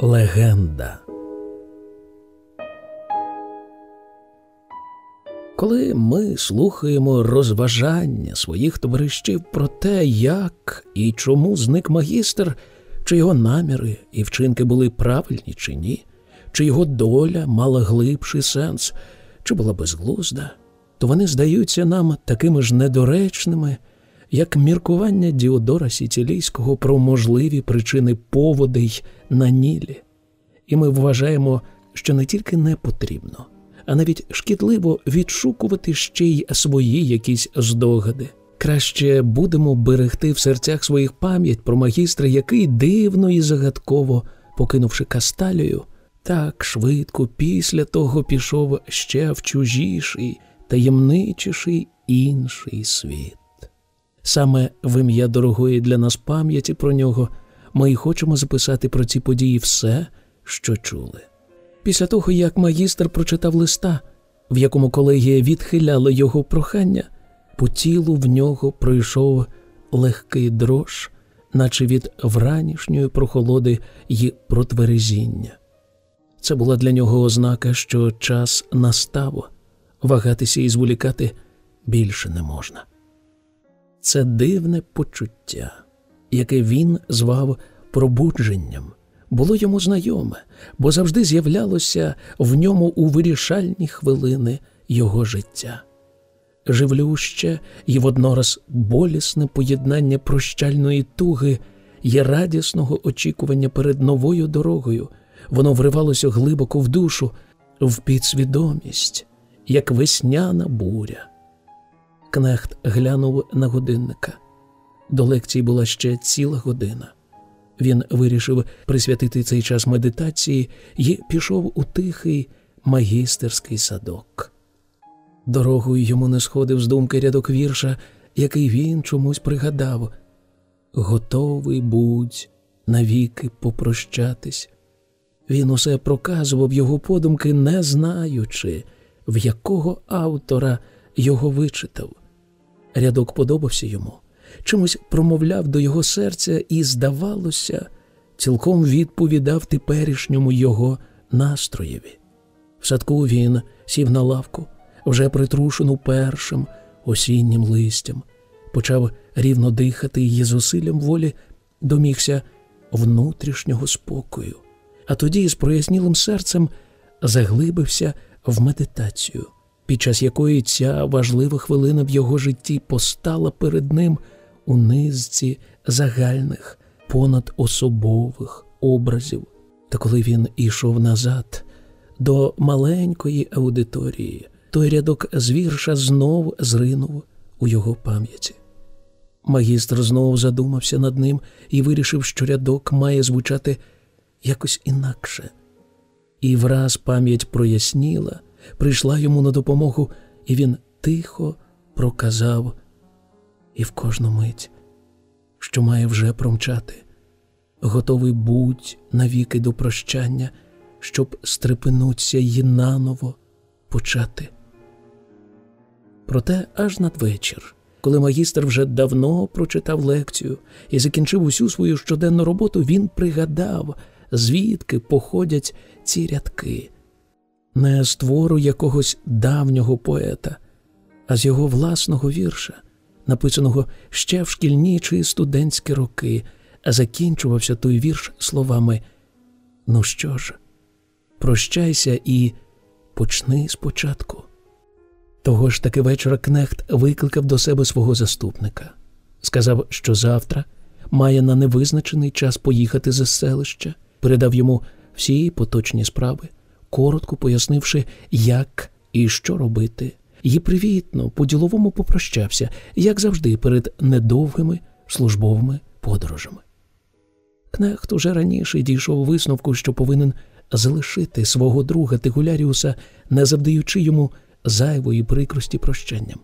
Легенда. Коли ми слухаємо розважання своїх товаришів про те, як і чому зник магістр, чи його наміри і вчинки були правильні чи ні, чи його доля мала глибший сенс, чи була безглузда, то вони здаються нам такими ж недоречними, як міркування Діодора Сіцілійського про можливі причини поводей на Нілі. І ми вважаємо, що не тільки не потрібно, а навіть шкідливо відшукувати ще й свої якісь здогади. Краще будемо берегти в серцях своїх пам'ять про магістра, який дивно і загадково, покинувши Касталію, так швидко після того пішов ще в чужіший, таємничіший інший світ. Саме в ім'я дорогої для нас пам'яті про нього ми й хочемо записати про ці події все, що чули. Після того, як магістр прочитав листа, в якому колегія відхиляла його прохання, по тілу в нього пройшов легкий дрож, наче від вранішньої прохолоди й протверезіння. Це була для нього ознака, що час настав, вагатися і зволікати більше не можна. Це дивне почуття, яке він звав пробудженням, було йому знайоме, бо завжди з'являлося в ньому у вирішальні хвилини його життя. Живлюще і воднораз болісне поєднання прощальної туги і радісного очікування перед новою дорогою, воно вривалося глибоко в душу, в підсвідомість, як весняна буря. Кнехт глянув на годинника. До лекції була ще ціла година. Він вирішив присвятити цей час медитації і пішов у тихий магістерський садок. Дорогою йому не сходив з думки рядок вірша, який він чомусь пригадав готовий будь навіки попрощатись. Він усе проказував його подумки, не знаючи, в якого автора його вичитав. Рядок подобався йому, чимось промовляв до його серця і, здавалося, цілком відповідав теперішньому його настроєві. В садку він сів на лавку, вже притрушену першим осіннім листям, почав рівно дихати і зусиллям волі домігся внутрішнього спокою, а тоді з прояснілим серцем заглибився в медитацію під час якої ця важлива хвилина в його житті постала перед ним у низці загальних, понадособових образів. Та коли він ішов назад до маленької аудиторії, той рядок з вірша знов зринув у його пам'яті. Магістр знову задумався над ним і вирішив, що рядок має звучати якось інакше. І враз пам'ять проясніла, прийшла йому на допомогу, і він тихо проказав і в кожну мить, що має вже промчати, готовий будь навіки до прощання, щоб стрепенуться й наново почати. Проте аж надвечір, коли магістр вже давно прочитав лекцію і закінчив усю свою щоденну роботу, він пригадав, звідки походять ці рядки не з твору якогось давнього поета, а з його власного вірша, написаного ще в шкільні чи студентські роки, а закінчувався той вірш словами Ну що ж, прощайся і почни спочатку. Того ж таки вечора Кнехт викликав до себе свого заступника, сказав, що завтра має на невизначений час поїхати з селища, передав йому всі поточні справи коротко пояснивши, як і що робити, і привітно, по-діловому попрощався, як завжди, перед недовгими службовими подорожами. Кнехт уже раніше дійшов висновку, що повинен залишити свого друга Тигуляріуса, не завдаючи йому зайвої прикрості прощанням,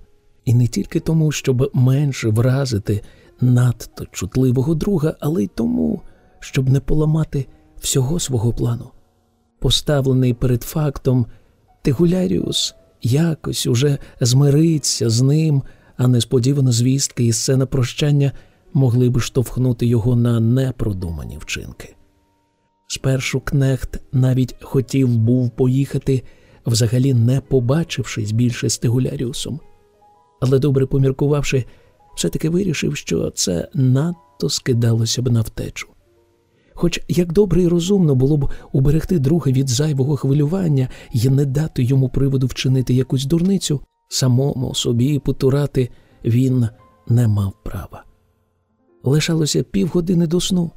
і не тільки тому, щоб менше вразити надто чутливого друга, але й тому, щоб не поламати всього свого плану поставлений перед фактом, Тигуляріус якось уже змириться з ним, а несподівано звістки і сцена прощання могли б штовхнути його на непродумані вчинки. Спершу кнехт навіть хотів був поїхати, взагалі не побачившись більше з Тигуляріусом. Але, добре поміркувавши, все-таки вирішив, що це надто скидалося б на втечу. Хоч як добре і розумно було б уберегти друга від зайвого хвилювання і не дати йому приводу вчинити якусь дурницю, самому собі потурати він не мав права. Лишалося півгодини до сну.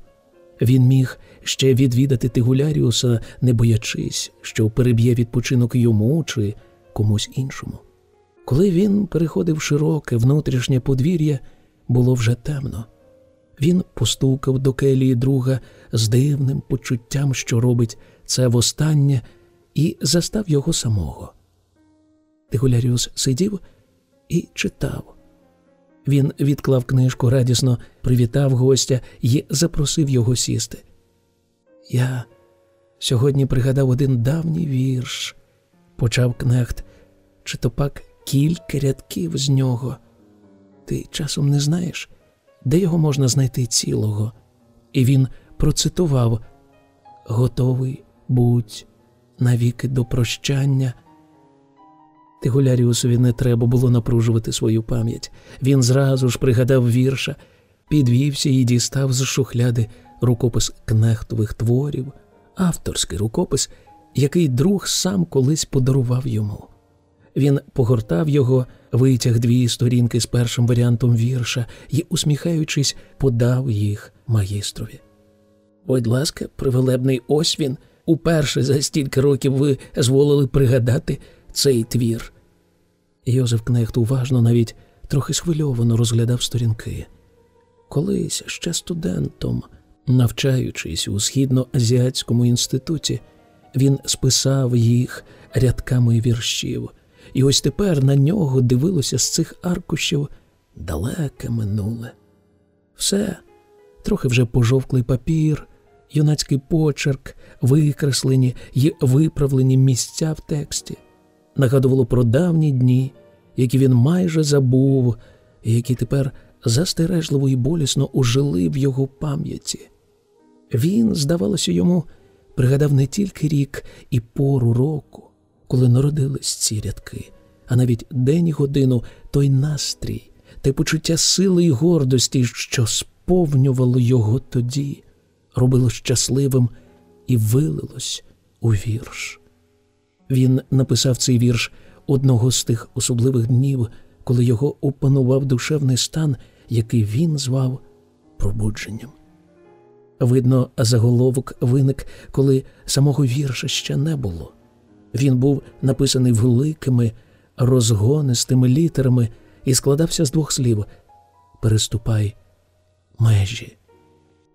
Він міг ще відвідати Тигуляріуса, не боячись, що переб'є відпочинок йому чи комусь іншому. Коли він переходив широке внутрішнє подвір'я, було вже темно. Він постукав до келії друга з дивним почуттям, що робить це востаннє, і застав його самого. Тигуляріус сидів і читав. Він відклав книжку, радісно привітав гостя і запросив його сісти. Я сьогодні пригадав один давній вірш, почав кнехт, чи то пак кілька рядків з нього. Ти часом не знаєш, де його можна знайти цілого? І він процитував Готовий будь навіки до прощання. Тигуляріусові не треба було напружувати свою пам'ять. Він зразу ж пригадав вірша, підвівся і дістав з шухляди рукопис кнехтових творів, авторський рукопис, який друг сам колись подарував йому. Він погортав його, витяг дві сторінки з першим варіантом вірша і, усміхаючись, подав їх магістрові. Будь ласка, привелебний ось він. Уперше за стільки років ви зволили пригадати цей твір. Йозеф Кнехт уважно, навіть трохи схвильовано розглядав сторінки. Колись ще студентом, навчаючись у східноазіатському інституті, він списав їх рядками віршів, і ось тепер на нього дивилося з цих аркушів далеке минуле. Все, трохи вже пожовклий папір, юнацький почерк, викреслені й виправлені місця в тексті нагадувало про давні дні, які він майже забув, і які тепер застережливо і болісно ожили в його пам'яті. Він, здавалося, йому пригадав не тільки рік і пору року, коли народились ці рядки, а навіть день і годину той настрій, те почуття сили і гордості, що сповнювало його тоді, робило щасливим і вилилось у вірш. Він написав цей вірш одного з тих особливих днів, коли його опанував душевний стан, який він звав пробудженням. Видно, заголовок виник, коли самого вірша ще не було. Він був написаний великими, розгонистими літерами і складався з двох слів Переступай межі.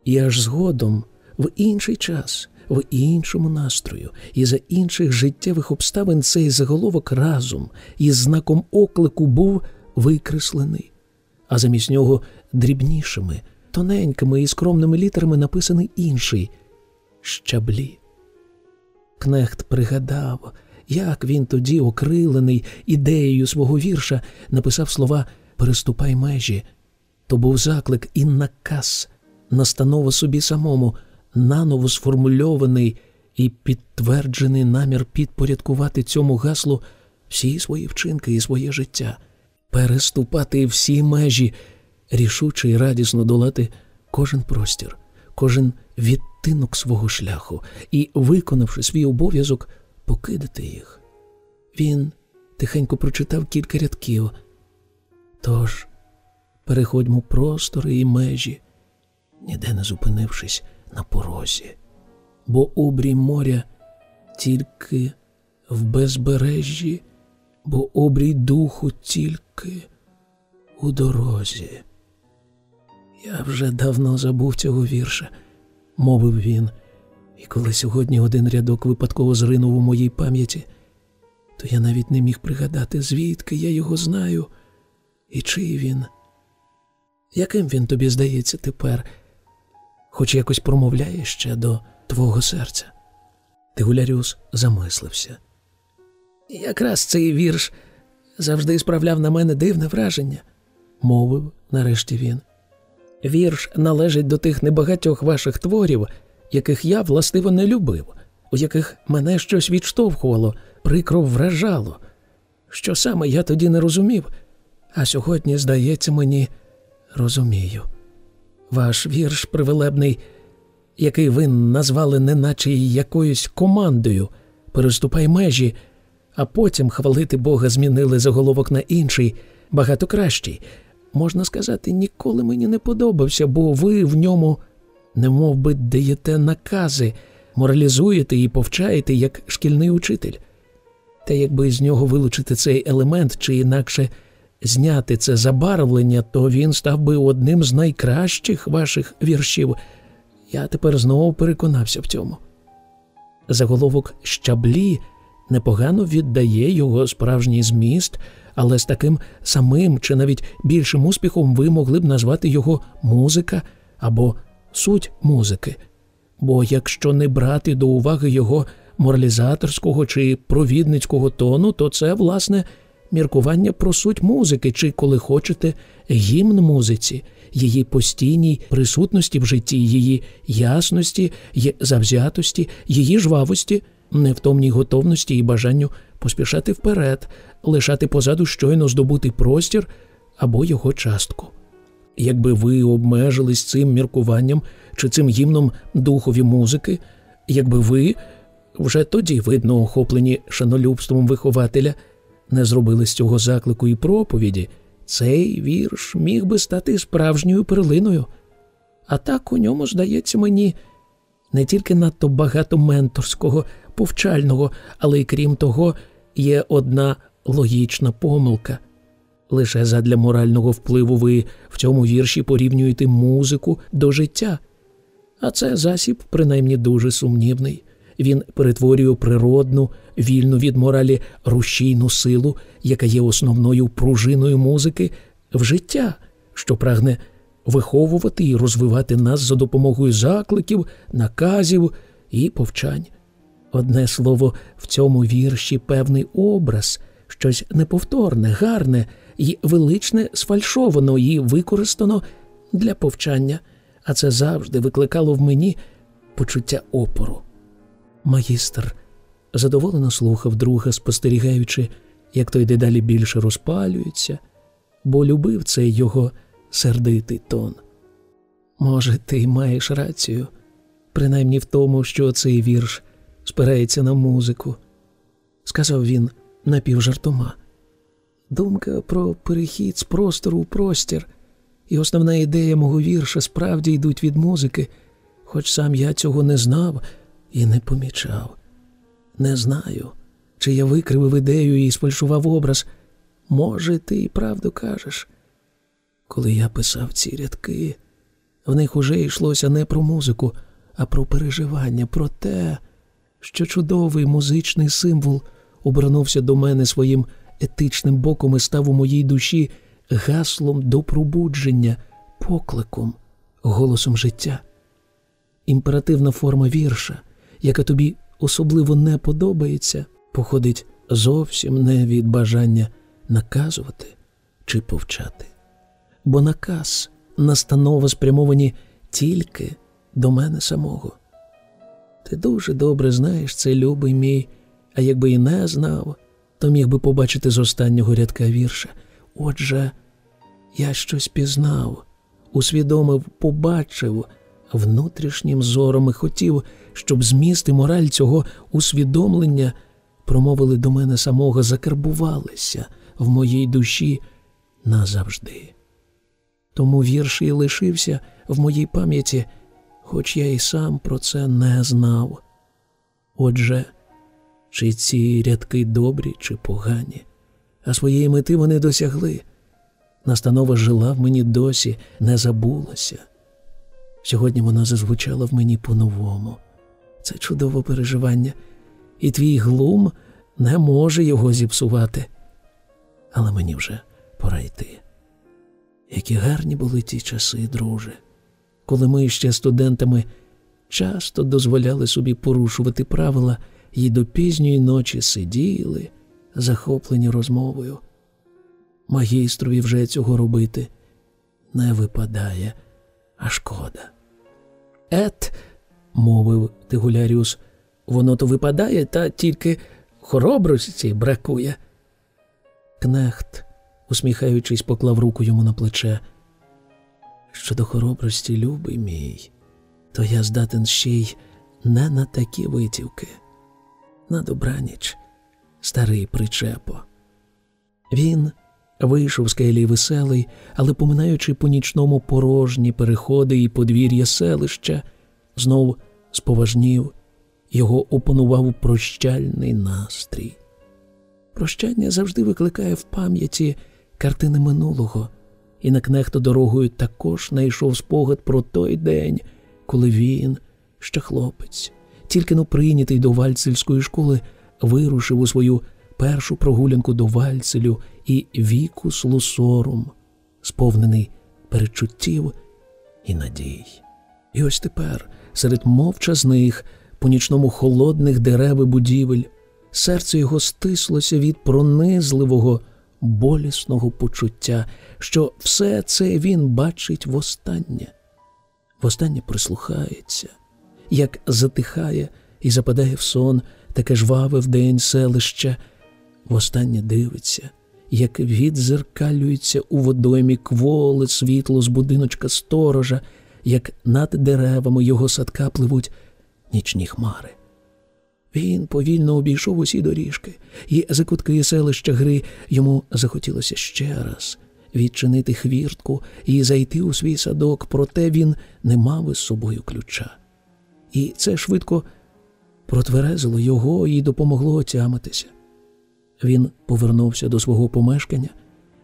І аж згодом, в інший час, в іншому настрою, і за інших життєвих обставин цей заголовок разом із знаком оклику був викреслений, а замість нього дрібнішими, тоненькими і скромними літерами написаний інший щаблі. Кнехт пригадав, як він тоді, окрилений ідеєю свого вірша, написав слова Переступай межі. То був заклик і наказ, настанова собі самому наново сформульований і підтверджений намір підпорядкувати цьому гаслу всі свої вчинки і своє життя, переступати всі межі, рішуче і радісно долати кожен простір, кожен відтинок свого шляху і, виконавши свій обов'язок, покидати їх. Він тихенько прочитав кілька рядків. Тож, переходьмо простори і межі, ніде не зупинившись на порозі, бо обрій моря тільки в безбережжі, бо обрій духу тільки у дорозі. Я вже давно забув цього вірша, мовив він, і коли сьогодні один рядок випадково зринув у моїй пам'яті, то я навіть не міг пригадати, звідки я його знаю і чий він. Яким він тобі здається тепер? хоч якось промовляє ще до твого серця. Тигуляріус замислився. Якраз цей вірш завжди справляв на мене дивне враження, мовив нарешті він. Вірш належить до тих небагатьох ваших творів, яких я властиво не любив, у яких мене щось відштовхувало, прикро вражало. Що саме я тоді не розумів, а сьогодні, здається, мені розумію. Ваш вірш привелебний, який ви назвали неначе якоюсь командою, переступай межі, а потім хвалити Бога змінили заголовок на інший, багато кращий. Можна сказати, ніколи мені не подобався, бо ви в ньому, немов би, даєте накази, моралізуєте і повчаєте як шкільний учитель. Та якби з нього вилучити цей елемент чи інакше зняти це забарвлення, то він став би одним з найкращих ваших віршів. Я тепер знову переконався в цьому. Заголовок щаблі непогано віддає його справжній зміст, але з таким самим чи навіть більшим успіхом ви могли б назвати його музика або суть музики. Бо якщо не брати до уваги його моралізаторського чи провідницького тону, то це, власне, міркування про суть музики, чи, коли хочете, гімн музиці, її постійній присутності в житті, її ясності завзятості, її жвавості, невтомній готовності і бажанню поспішати вперед, лишати позаду щойно здобутий простір або його частку. Якби ви обмежились цим міркуванням чи цим гімном духові музики, якби ви вже тоді, видно, охоплені шанолюбством вихователя, не зробили з цього заклику і проповіді, цей вірш міг би стати справжньою перлиною. А так у ньому, здається мені, не тільки надто багато менторського, повчального, але й крім того, є одна логічна помилка. Лише задля морального впливу ви в цьому вірші порівнюєте музику до життя, а це засіб, принаймні дуже сумнівний. Він перетворює природну, вільну від моралі рушійну силу, яка є основною пружиною музики, в життя, що прагне виховувати і розвивати нас за допомогою закликів, наказів і повчань. Одне слово, в цьому вірші певний образ, щось неповторне, гарне і величне сфальшовано і використано для повчання, а це завжди викликало в мені почуття опору. Магістр задоволено слухав друга, спостерігаючи, як той дедалі більше розпалюється, бо любив цей його сердитий тон. Може, ти маєш рацію, принаймні в тому, що цей вірш спирається на музику, сказав він напівжартома. Думка про перехід з простору у простір, і основна ідея мого вірша справді йдуть від музики, хоч сам я цього не знав і не помічав. Не знаю, чи я викривив ідею і сфальшував образ. Може, ти і правду кажеш. Коли я писав ці рядки, в них уже йшлося не про музику, а про переживання, про те, що чудовий музичний символ обернувся до мене своїм етичним боком і став у моїй душі гаслом до пробудження, покликом, голосом життя. Імперативна форма вірша, яка тобі особливо не подобається, походить зовсім не від бажання наказувати чи повчати. Бо наказ, настанова спрямовані тільки до мене самого. Ти дуже добре знаєш це, любий мій, а якби і не знав, то міг би побачити з останнього рядка вірша. Отже, я щось пізнав, усвідомив, побачив внутрішнім зором і хотів, щоб зміст і мораль цього усвідомлення промовили до мене самого, закарбувалися в моїй душі назавжди. Тому вірш і лишився в моїй пам'яті, хоч я і сам про це не знав. Отже, чи ці рядки добрі, чи погані, а своєї мети вони досягли. Настанова жила в мені досі, не забулася. Сьогодні вона зазвучала в мені по-новому. Це чудове переживання, і твій глум не може його зіпсувати. Але мені вже пора йти. Які гарні були ті часи, друже, коли ми ще студентами часто дозволяли собі порушувати правила і до пізньої ночі сиділи, захоплені розмовою. Магістрові вже цього робити не випадає, а шкода. Ет мовив Тигуляріус. Воно то випадає, та тільки хоробрості бракує. Кнехт, усміхаючись, поклав руку йому на плече. Щодо хоробрості, любий мій, то я здатен ще й не на такі витівки. На добраніч, старий причепо. Він вийшов з келії веселий, але поминаючи по нічному порожні переходи і подвір'я селища, знов споважнів, його опанував прощальний настрій. Прощання завжди викликає в пам'яті картини минулого, і на кнехта дорогою також знайшов спогад про той день, коли він, ще хлопець, тільки но прийнятий до вальцельської школи, вирушив у свою першу прогулянку до Вальцелю і віку з сповнений перечуттів і надій. І ось тепер, серед мовчазних, по нічному холодних дерев і будівель, серце його стислося від пронизливого, болісного почуття, що все це він бачить востаннє. Востаннє прислухається, як затихає і западає в сон таке жваве вдень селище, востаннє дивиться, як відзеркалюється у водоймі кволе світло з будиночка сторожа, як над деревами його садка пливуть нічні хмари. Він повільно обійшов усі доріжки, і за кутки селища гри йому захотілося ще раз відчинити хвіртку і зайти у свій садок, проте він не мав із собою ключа. І це швидко протверезило його і допомогло отямитися. Він повернувся до свого помешкання,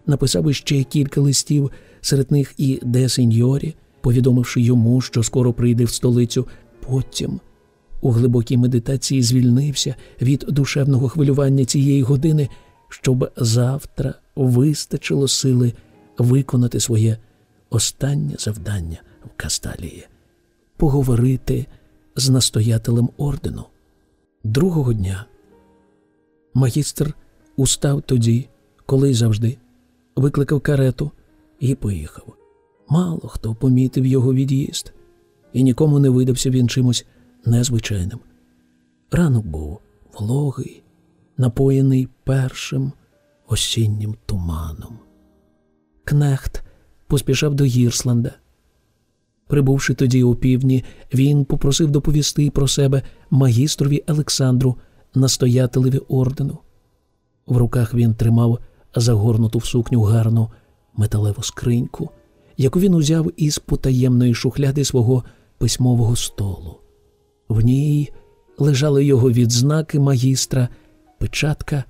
написав іще кілька листів, серед них і де сеньорі, повідомивши йому, що скоро прийде в столицю, потім у глибокій медитації звільнився від душевного хвилювання цієї години, щоб завтра вистачило сили виконати своє останнє завдання в Касталії поговорити з настоятелем ордену. Другого дня магістр устав тоді, коли й завжди, викликав карету і поїхав. Мало хто помітив його від'їзд, і нікому не видався він чимось незвичайним. Ранок був вологий, напоєний першим осіннім туманом. Кнехт поспішав до Гірсланда. Прибувши тоді у півдні, він попросив доповісти про себе магістрові Олександру, настоятелеві ордену. В руках він тримав загорнуту в сукню гарну металеву скриньку, яку він узяв із потаємної шухляди свого письмового столу. В ній лежали його відзнаки магістра, печатка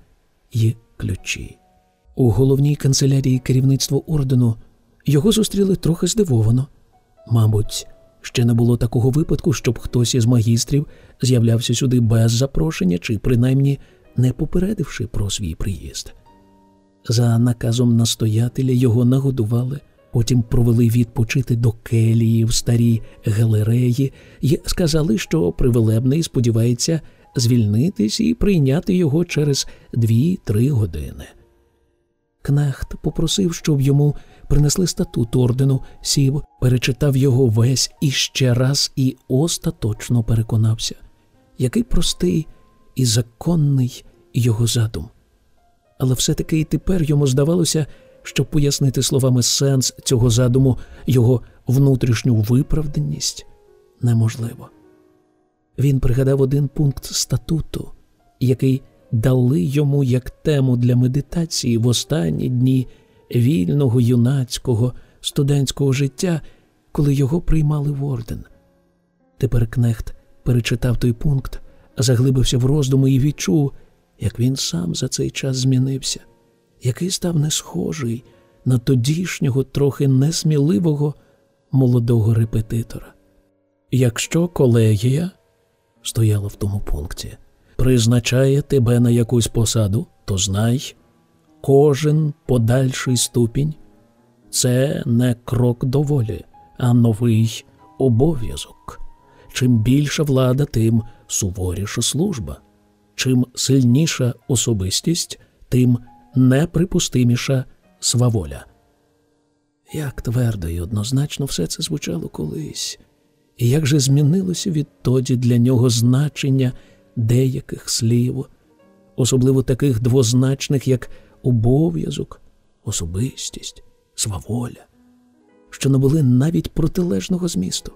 і ключі. У головній канцелярії керівництва ордену його зустріли трохи здивовано. Мабуть, ще не було такого випадку, щоб хтось із магістрів з'являвся сюди без запрошення чи принаймні не попередивши про свій приїзд. За наказом настоятеля його нагодували, потім провели відпочити до келії в старій галереї і сказали, що привелебний сподівається звільнитись і прийняти його через дві-три години. Кнехт попросив, щоб йому принесли статут ордену, сів, перечитав його весь і ще раз і остаточно переконався, який простий і законний його задум. Але все-таки і тепер йому здавалося, щоб пояснити словами сенс цього задуму, його внутрішню виправданість неможливо. Він пригадав один пункт статуту, який дали йому як тему для медитації в останні дні вільного юнацького студентського життя, коли його приймали в орден. Тепер Кнехт перечитав той пункт, заглибився в роздуми і відчув, як він сам за цей час змінився, який став не схожий на тодішнього, трохи несміливого молодого репетитора. Якщо колегія стояла в тому пункті, призначає тебе на якусь посаду, то знай, кожен подальший ступінь це не крок до волі, а новий обов'язок. Чим більша влада, тим суворіша служба. Чим сильніша особистість, тим неприпустиміша сваволя. Як твердо і однозначно все це звучало колись, І як же змінилося відтоді для нього значення деяких слів, особливо таких двозначних, як обов'язок, особистість, сваволя, що набули навіть протилежного змісту,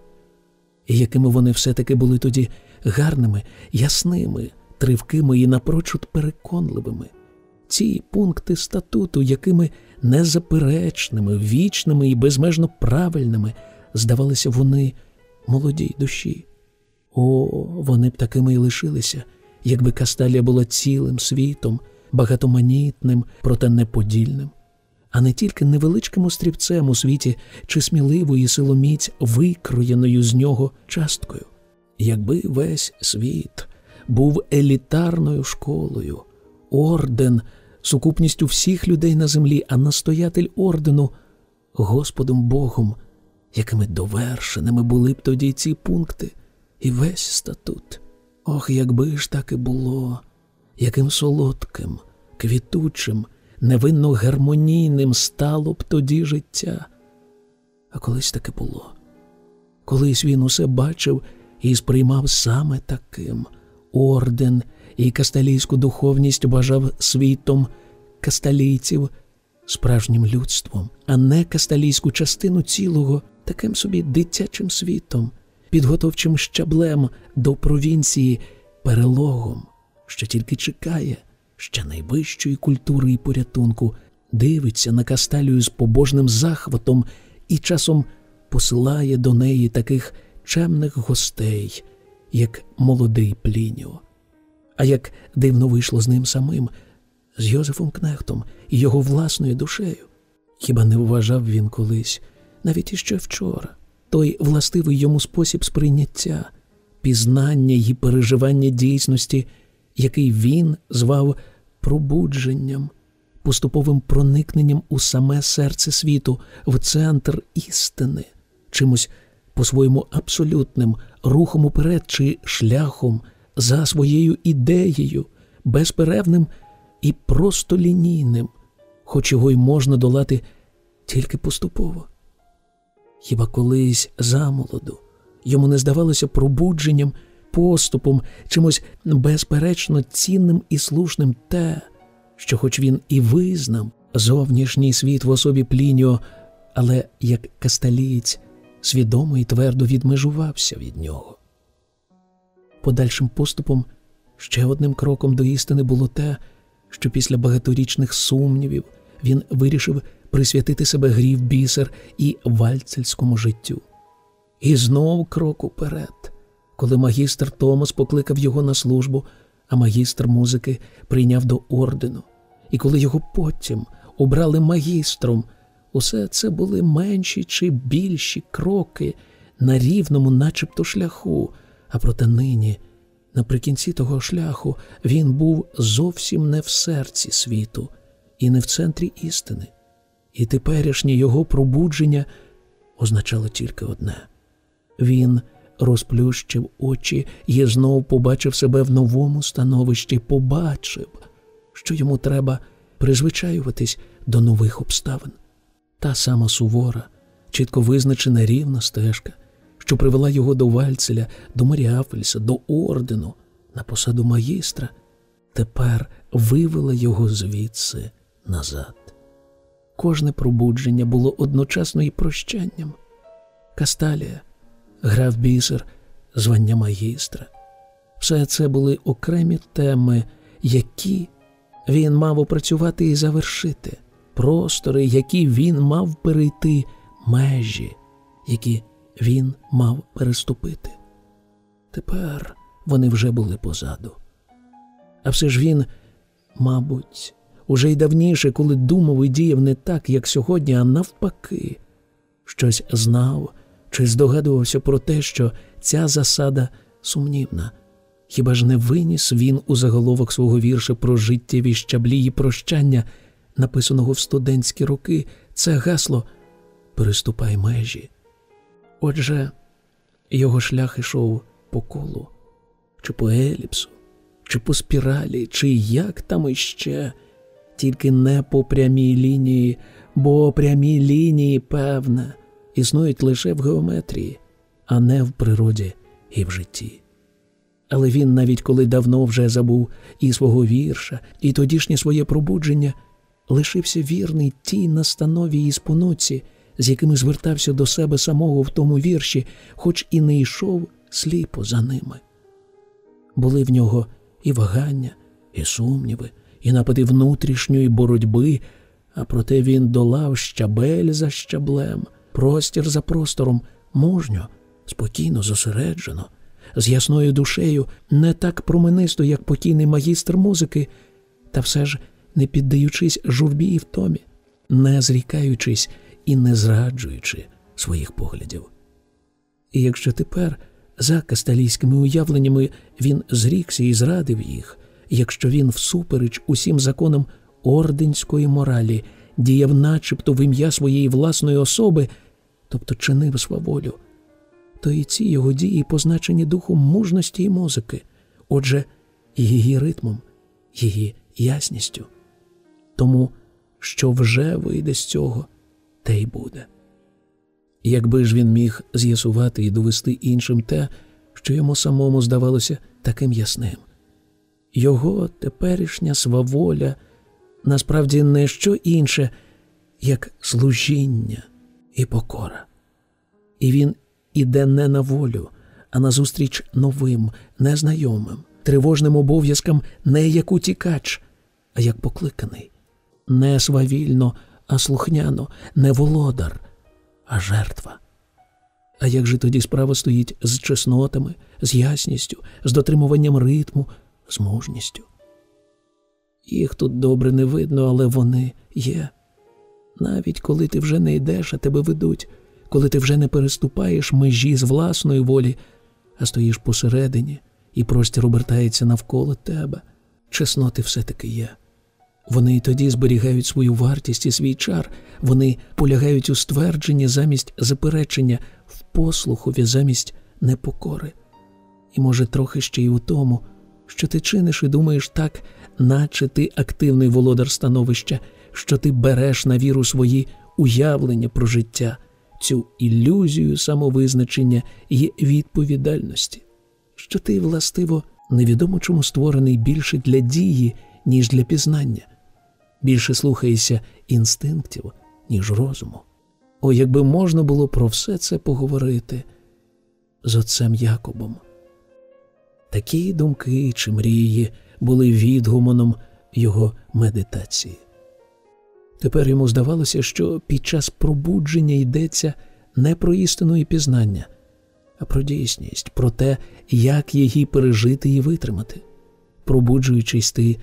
і якими вони все-таки були тоді гарними, ясними, тривкими і напрочуд переконливими. Ці пункти статуту, якими незаперечними, вічними і безмежно правильними здавалися вони молодій душі. О, вони б такими й лишилися, якби Касталія була цілим світом, багатоманітним, проте неподільним, а не тільки невеличким острівцем у світі чи сміливою силоміць, викроєною з нього часткою. Якби весь світ був елітарною школою, орден, сукупністю всіх людей на землі, а настоятель ордену Господом Богом, якими довершеними були б тоді ці пункти і весь статут. Ох, якби ж так і було, яким солодким, квітучим, невинно гармонійним стало б тоді життя. А колись таке було. Колись він усе бачив і сприймав саме таким орден і касталійську духовність вважав світом касталійців, справжнім людством, а не касталійську частину цілого, таким собі дитячим світом, підготовчим щаблем до провінції, перелогом, що тільки чекає ще найвищої культури і порятунку, дивиться на касталію з побожним захватом і часом посилає до неї таких чемних гостей, як молодий Плініо. А як дивно вийшло з ним самим, з Йозефом Кнехтом і його власною душею. Хіба не вважав він колись, навіть іще вчора, той властивий йому спосіб сприйняття, пізнання і переживання дійсності, який він звав пробудженням, поступовим проникненням у саме серце світу, в центр істини, чимось по-своєму абсолютним рухом уперед чи шляхом за своєю ідеєю, безперервним і просто лінійним, хоч його й можна долати тільки поступово. Хіба колись замолоду йому не здавалося пробудженням, поступом, чимось безперечно цінним і слушним те, що, хоч він і визнав зовнішній світ в особі Плініо, але як касталієць свідомо і твердо відмежувався від нього. Подальшим поступом, ще одним кроком до істини було те, що після багаторічних сумнівів він вирішив присвятити себе грі в бісер і вальцельському життю. І знов крок уперед, коли магістр Томас покликав його на службу, а магістр музики прийняв до ордену, і коли його потім обрали магістром, усе це були менші чи більші кроки на рівному, начебто, шляху, а проте нині. Наприкінці того шляху він був зовсім не в серці світу і не в центрі істини, і теперішнє його пробудження означало тільки одне він розплющив очі і знов побачив себе в новому становищі, побачив, що йому треба призвичаюватись до нових обставин. Та сама сувора, чітко визначена рівна стежка, що привела його до Вальцеля, до Маріафельса, до ордену на посаду магістра, тепер вивела його звідси назад. Кожне пробудження було одночасно і прощанням. Касталія, грав бісер, звання магістра. Все це були окремі теми, які він мав опрацювати і завершити, простори, які він мав перейти, межі, які він мав переступити. Тепер вони вже були позаду. А все ж він, мабуть, уже й давніше, коли думав і діяв не так, як сьогодні, а навпаки, щось знав чи здогадувався про те, що ця засада сумнівна. Хіба ж не виніс він у заголовок свого вірша про життєві щаблі і прощання, написаного в студентські роки, це гасло переступай межі. Отже, його шлях ішов по колу, чи по еліпсу, чи по спіралі, чи як там іще, тільки не по прямій лінії, бо прямі лінії, певне, існують лише в геометрії, а не в природі і в житті. Але він, навіть коли давно вже забув і свого вірша, і тодішнє своє пробудження, лишився вірний тій настанові і спонуці, з якими звертався до себе самого в тому вірші, хоч і не йшов сліпо за ними. Були в нього і вагання, і сумніви, і напади внутрішньої боротьби, а проте він долав щабель за щаблем, простір за простором, мужньо, спокійно, зосереджено, з ясною душею, не так променисто, як покійний магістр музики, та все ж не піддаючись журбі і втомі, не зрікаючись і не зраджуючи своїх поглядів. І якщо тепер, за касталійськими уявленнями, він зрікся і зрадив їх, якщо він, всупереч усім законам орденської моралі, діяв начебто в ім'я своєї власної особи, тобто чинив сваволю, то і ці його дії позначені духом мужності і музики, отже, її ритмом, її ясністю. Тому, що вже вийде з цього, те й буде. Якби ж він міг з'ясувати і довести іншим те, що йому самому здавалося таким ясним. Його теперішня сваволя насправді не що інше, як служіння і покора. І він іде не на волю, а назустріч новим, незнайомим, тривожним обов'язкам не як утікач, а як покликаний, не свавільно, а слухняно, не володар, а жертва. А як же тоді справа стоїть з чеснотами, з ясністю, з дотримуванням ритму, з мужністю? Їх тут добре не видно, але вони є. Навіть коли ти вже не йдеш, а тебе ведуть, коли ти вже не переступаєш межі з власної волі, а стоїш посередині, і простір обертається навколо тебе, чесноти все-таки є. Вони і тоді зберігають свою вартість і свій чар, вони полягають у ствердженні замість заперечення, в послухові замість непокори. І, може, трохи ще й у тому, що ти чиниш і думаєш так, наче ти активний володар становища, що ти береш на віру свої уявлення про життя, цю ілюзію самовизначення і відповідальності, що ти, властиво, невідомо чому створений більше для дії, ніж для пізнання, більше слухаєшся інстинктів, ніж розуму. О, якби можна було про все це поговорити з отцем Якобом. Такі думки чи мрії були відгумоном його медитації. Тепер йому здавалося, що під час пробудження йдеться не про істину і пізнання, а про дійсність, про те, як її пережити і витримати. Пробуджуючись, ти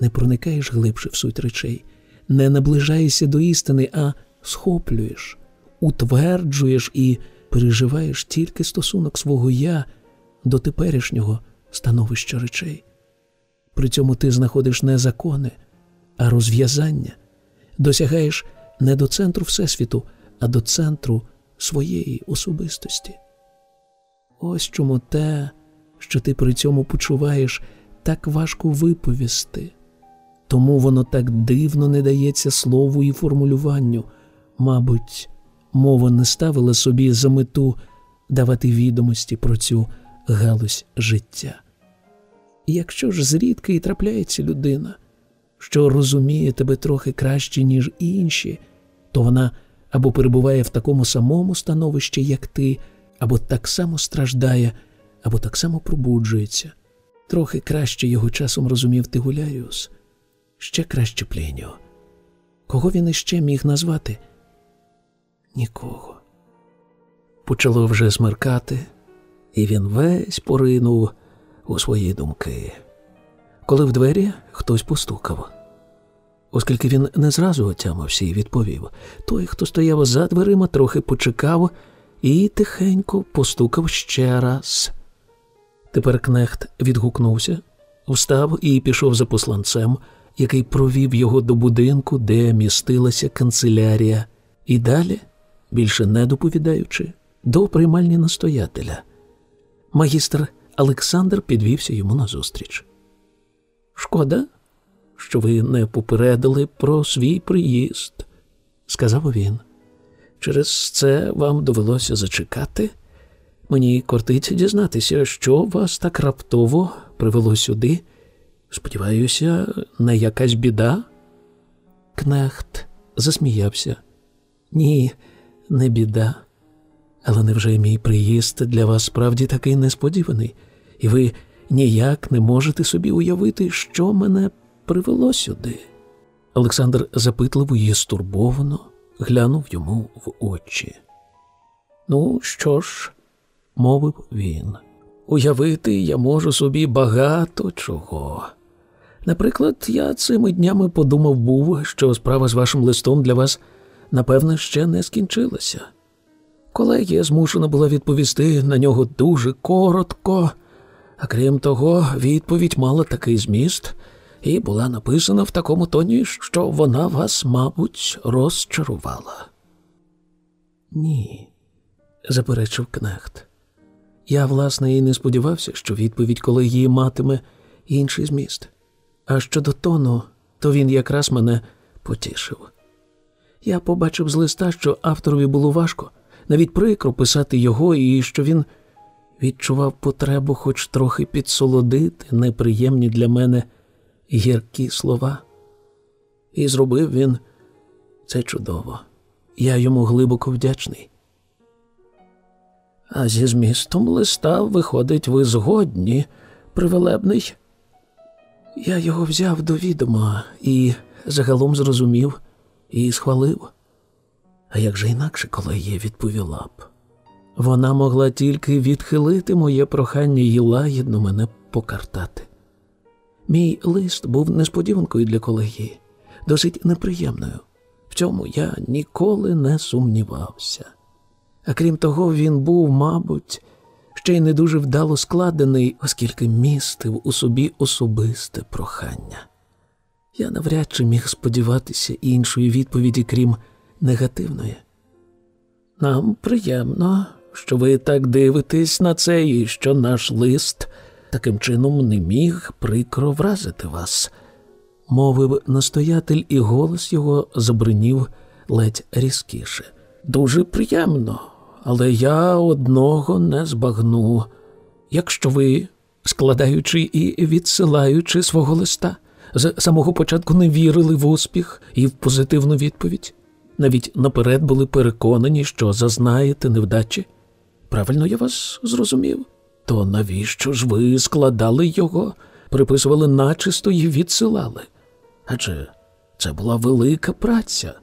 не проникаєш глибше в суть речей, не наближаєшся до істини, а схоплюєш, утверджуєш і переживаєш тільки стосунок свого я до теперішнього становища речей. При цьому ти знаходиш не закони, а розв'язання, досягаєш не до центру Всесвіту, а до центру своєї особистості. Ось чому те, що ти при цьому почуваєш, так важко виповісти, тому воно так дивно не дається слову і формулюванню. Мабуть, мова не ставила собі за мету давати відомості про цю галузь життя. Якщо ж зрідка і трапляється людина, що розуміє тебе трохи краще, ніж інші, то вона або перебуває в такому самому становищі, як ти, або так само страждає, або так само пробуджується. Трохи краще його часом розумів Тигуляріус, ще краще Плініо. Кого він іще міг назвати? Нікого. Почало вже смеркати, і він весь поринув у свої думки. Коли в двері хтось постукав. Оскільки він не зразу отямився і відповів, той, хто стояв за дверима, трохи почекав і тихенько постукав ще раз. Тепер кнехт відгукнувся, встав і пішов за посланцем, який провів його до будинку, де містилася канцелярія, і далі, більше не доповідаючи, до приймальні настоятеля. Магістр Олександр підвівся йому назустріч. Шкода, що ви не попередили про свій приїзд, сказав він. Через це вам довелося зачекати. Мені кортить дізнатися, що вас так раптово привело сюди. Сподіваюся, не якась біда? Кнехт засміявся. Ні, не біда. Але невже мій приїзд для вас справді такий несподіваний, і ви ніяк не можете собі уявити, що мене привело сюди? Олександр запитливо і стурбовано глянув йому в очі. Ну, що ж, мовив він, уявити я можу собі багато чого. Наприклад, я цими днями подумав був, що справа з вашим листом для вас, напевне, ще не скінчилася. Колегія змушена була відповісти на нього дуже коротко, а крім того, відповідь мала такий зміст і була написана в такому тоні, що вона вас, мабуть, розчарувала. Ні, заперечив кнехт. Я, власне, і не сподівався, що відповідь колегії матиме інший зміст. А щодо тону, то він якраз мене потішив. Я побачив з листа, що авторові було важко, навіть прикро писати його, і що він відчував потребу хоч трохи підсолодити неприємні для мене гіркі слова. І зробив він це чудово. Я йому глибоко вдячний. А зі змістом листа, виходить, ви згодні, привелебний. Я його взяв до відома і загалом зрозумів і схвалив. А як же інакше, коли їй відповіла б? Вона могла тільки відхилити моє прохання і лагідно мене покартати. Мій лист був несподіванкою для колеги, досить неприємною. В цьому я ніколи не сумнівався. А крім того, він був, мабуть, ще й не дуже вдало складений, оскільки містив у собі особисте прохання. Я навряд чи міг сподіватися іншої відповіді, крім негативної. Нам приємно, що ви так дивитесь на це і що наш лист таким чином не міг прикро вразити вас, мовив настоятель, і голос його забринів ледь різкіше. Дуже приємно, але я одного не збагну. Якщо ви, складаючи і відсилаючи свого листа, з самого початку не вірили в успіх і в позитивну відповідь, навіть наперед були переконані, що зазнаєте невдачі. Правильно я вас зрозумів? То навіщо ж ви складали його, приписували начисто і відсилали? Адже це була велика праця.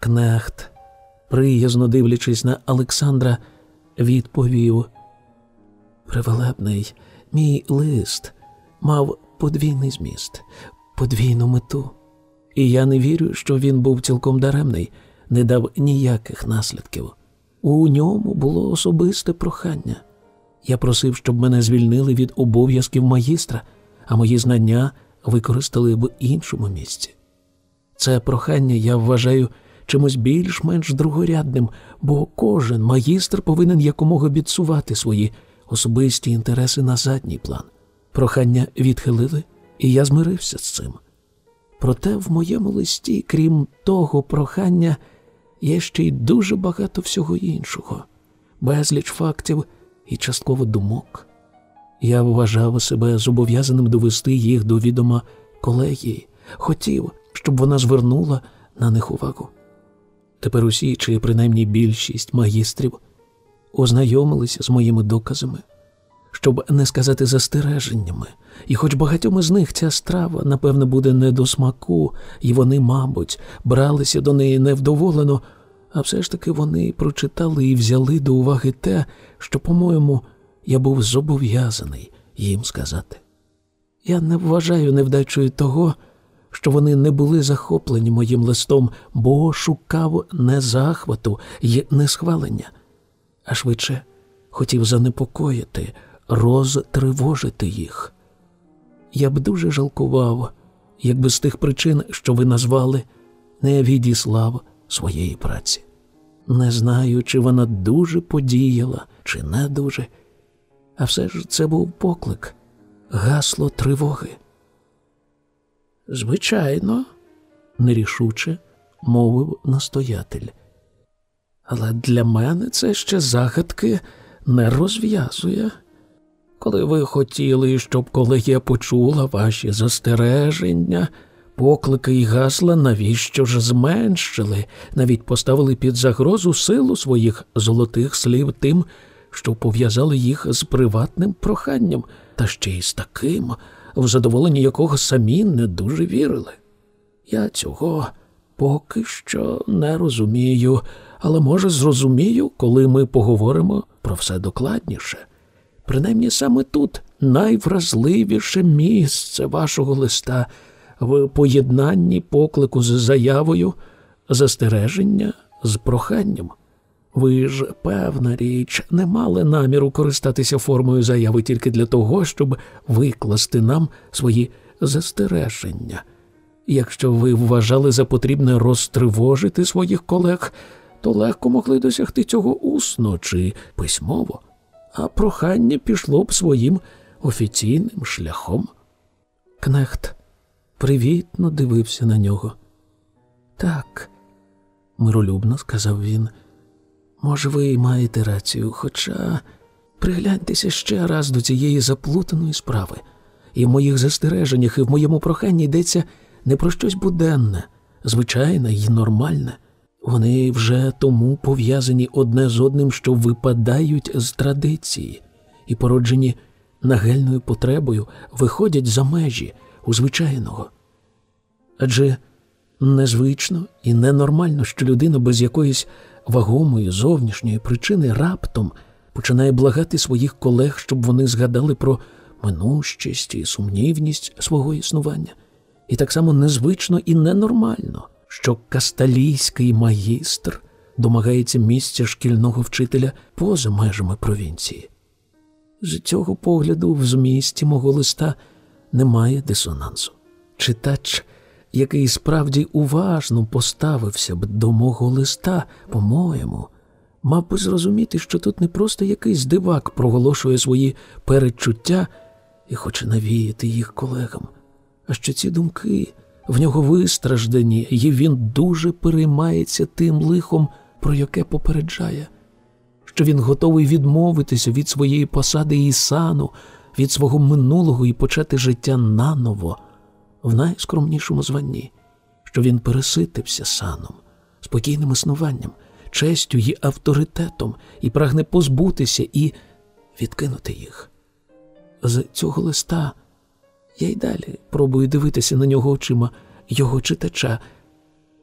Кнехт, приязно дивлячись на Олександра, відповів Превелебний, мій лист мав подвійний зміст, подвійну мету, і я не вірю, що він був цілком даремний, не дав ніяких наслідків. У ньому було особисте прохання. Я просив, щоб мене звільнили від обов'язків магістра, а мої знання використали в іншому місці. Це прохання я вважаю чимось більш-менш другорядним, бо кожен магістр повинен якомога відсувати свої особисті інтереси на задній план. Прохання відхилили, і я змирився з цим. Проте в моєму листі, крім того прохання, є ще й дуже багато всього іншого, безліч фактів і частково думок. Я вважав себе зобов'язаним довести їх до відома колегії, хотів, щоб вона звернула на них увагу. Тепер усі, чи принаймні більшість магістрів, ознайомилися з моїми доказами, щоб не сказати застереженнями, і хоч багатьом із них ця страва, напевне, буде не до смаку, і вони, мабуть, бралися до неї невдоволено, а все ж таки вони прочитали і взяли до уваги те, що, по-моєму, я був зобов'язаний їм сказати. Я не вважаю невдачою того, що вони не були захоплені моїм листом, бо шукав не захвату й не схвалення, а швидше хотів занепокоїти, розтривожити їх. Я б дуже жалкував, якби з тих причин, що ви назвали, не відіслав своєї праці. Не знаю, чи вона дуже подіяла, чи не дуже. А все ж це був поклик, гасло тривоги. Звичайно, нерішуче мовив настоятель. Але для мене це ще загадки не розв'язує. Коли ви хотіли, щоб колегія почула ваші застереження, поклики і гасла, навіщо ж зменшили, навіть поставили під загрозу силу своїх золотих слів тим, що пов'язали їх з приватним проханням, та ще й з таким, в задоволенні якого самі не дуже вірили. Я цього поки що не розумію, але може зрозумію, коли ми поговоримо про все докладніше. Принаймні саме тут найвразливіше місце вашого листа в поєднанні поклику з заявою, застереження з проханням. Ви ж, певна річ, не мали наміру користатися формою заяви тільки для того, щоб викласти нам свої застереження. Якщо ви вважали за потрібне розтривожити своїх колег, то легко могли досягти цього усно чи письмово, а прохання пішло б своїм офіційним шляхом. Кнехт привітно дивився на нього. Так, миролюбно сказав він. Може, ви маєте рацію, хоча пригляньтеся ще раз до цієї заплутаної справи, і в моїх застереженнях, і в моєму проханні йдеться не про щось буденне, звичайне і нормальне. Вони вже тому пов'язані одне з одним, що випадають з традиції, і породжені нагельною потребою виходять за межі у звичайного. Адже незвично і ненормально, що людина без якоїсь вагомої зовнішньої причини раптом починає благати своїх колег, щоб вони згадали про минущість і сумнівність свого існування. І так само незвично і ненормально, що касталійський магістр домагається місця шкільного вчителя поза межами провінції. З цього погляду в змісті мого листа немає дисонансу. Читач який справді уважно поставився б до мого листа, по-моєму, мав би зрозуміти, що тут не просто якийсь дивак проголошує свої передчуття і хоче навіяти їх колегам, а що ці думки в нього вистраждані, і він дуже переймається тим лихом, про яке попереджає, що він готовий відмовитися від своєї посади і сану, від свого минулого і почати життя наново в найскромнішому званні, що він переситився саном, спокійним існуванням, честю і авторитетом, і прагне позбутися і відкинути їх. З цього листа я й далі пробую дивитися на нього очима його читача.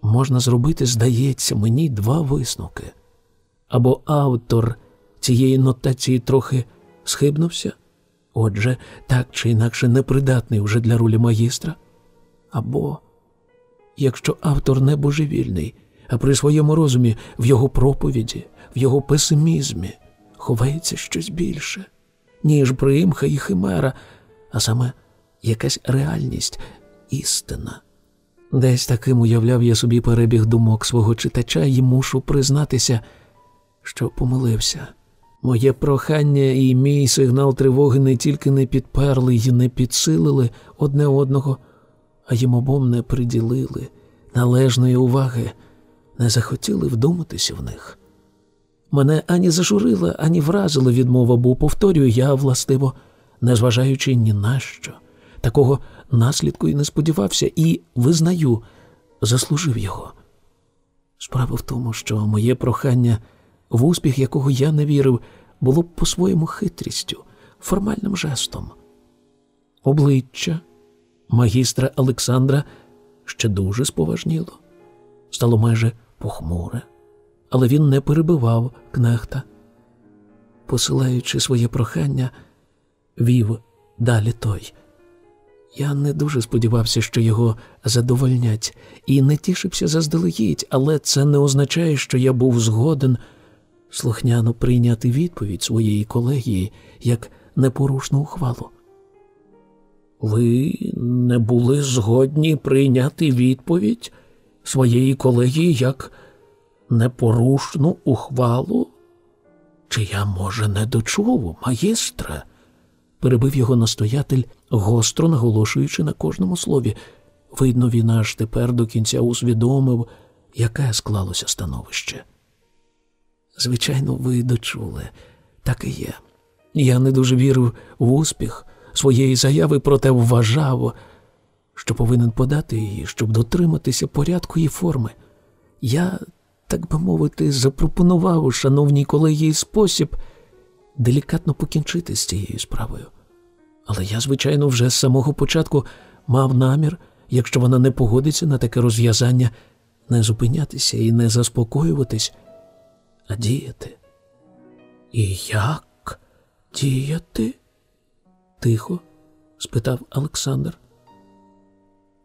Можна зробити, здається, мені два висновки. Або автор цієї нотації трохи схибнувся, отже, так чи інакше непридатний вже для ролі магістра. Або, якщо автор не божевільний, а при своєму розумі в його проповіді, в його песимізмі ховається щось більше, ніж примха і химера, а саме якась реальність, істина. Десь таким уявляв я собі перебіг думок свого читача і мушу признатися, що помилився. Моє прохання і мій сигнал тривоги не тільки не підперли і не підсилили одне одного а їм обом не приділили належної уваги, не захотіли вдуматися в них. Мене ані зажурила, ані вразила відмова, бо, повторюю, я, властиво, незважаючи ні на що, такого наслідку і не сподівався, і визнаю, заслужив його. Справа в тому, що моє прохання, в успіх якого я не вірив, було б по-своєму хитрістю, формальним жестом. Обличчя, магістра Олександра ще дуже споважніло, стало майже похмуре, але він не перебивав кнехта. Посилаючи своє прохання, вів далі той. Я не дуже сподівався, що його задовольнять, і не тішився заздалегідь, але це не означає, що я був згоден слухняно прийняти відповідь своєї колегії як непорушну ухвалу. Ви не були згодні прийняти відповідь своєї колегії як непорушну ухвалу? Чи я, може, не дочув, магістре? перебив його настоятель, гостро наголошуючи на кожному слові. Видно, він аж тепер до кінця усвідомив, яке склалося становище. Звичайно, ви дочули. Так і є. Я не дуже вірив в успіх своєї заяви, проте вважав, що повинен подати її, щоб дотриматися порядку і форми. Я, так би мовити, запропонував шановній колегії спосіб делікатно покінчити з цією справою. Але я, звичайно, вже з самого початку мав намір, якщо вона не погодиться на таке розв'язання, не зупинятися і не заспокоюватись, а діяти. І як діяти? Тихо спитав Олександр.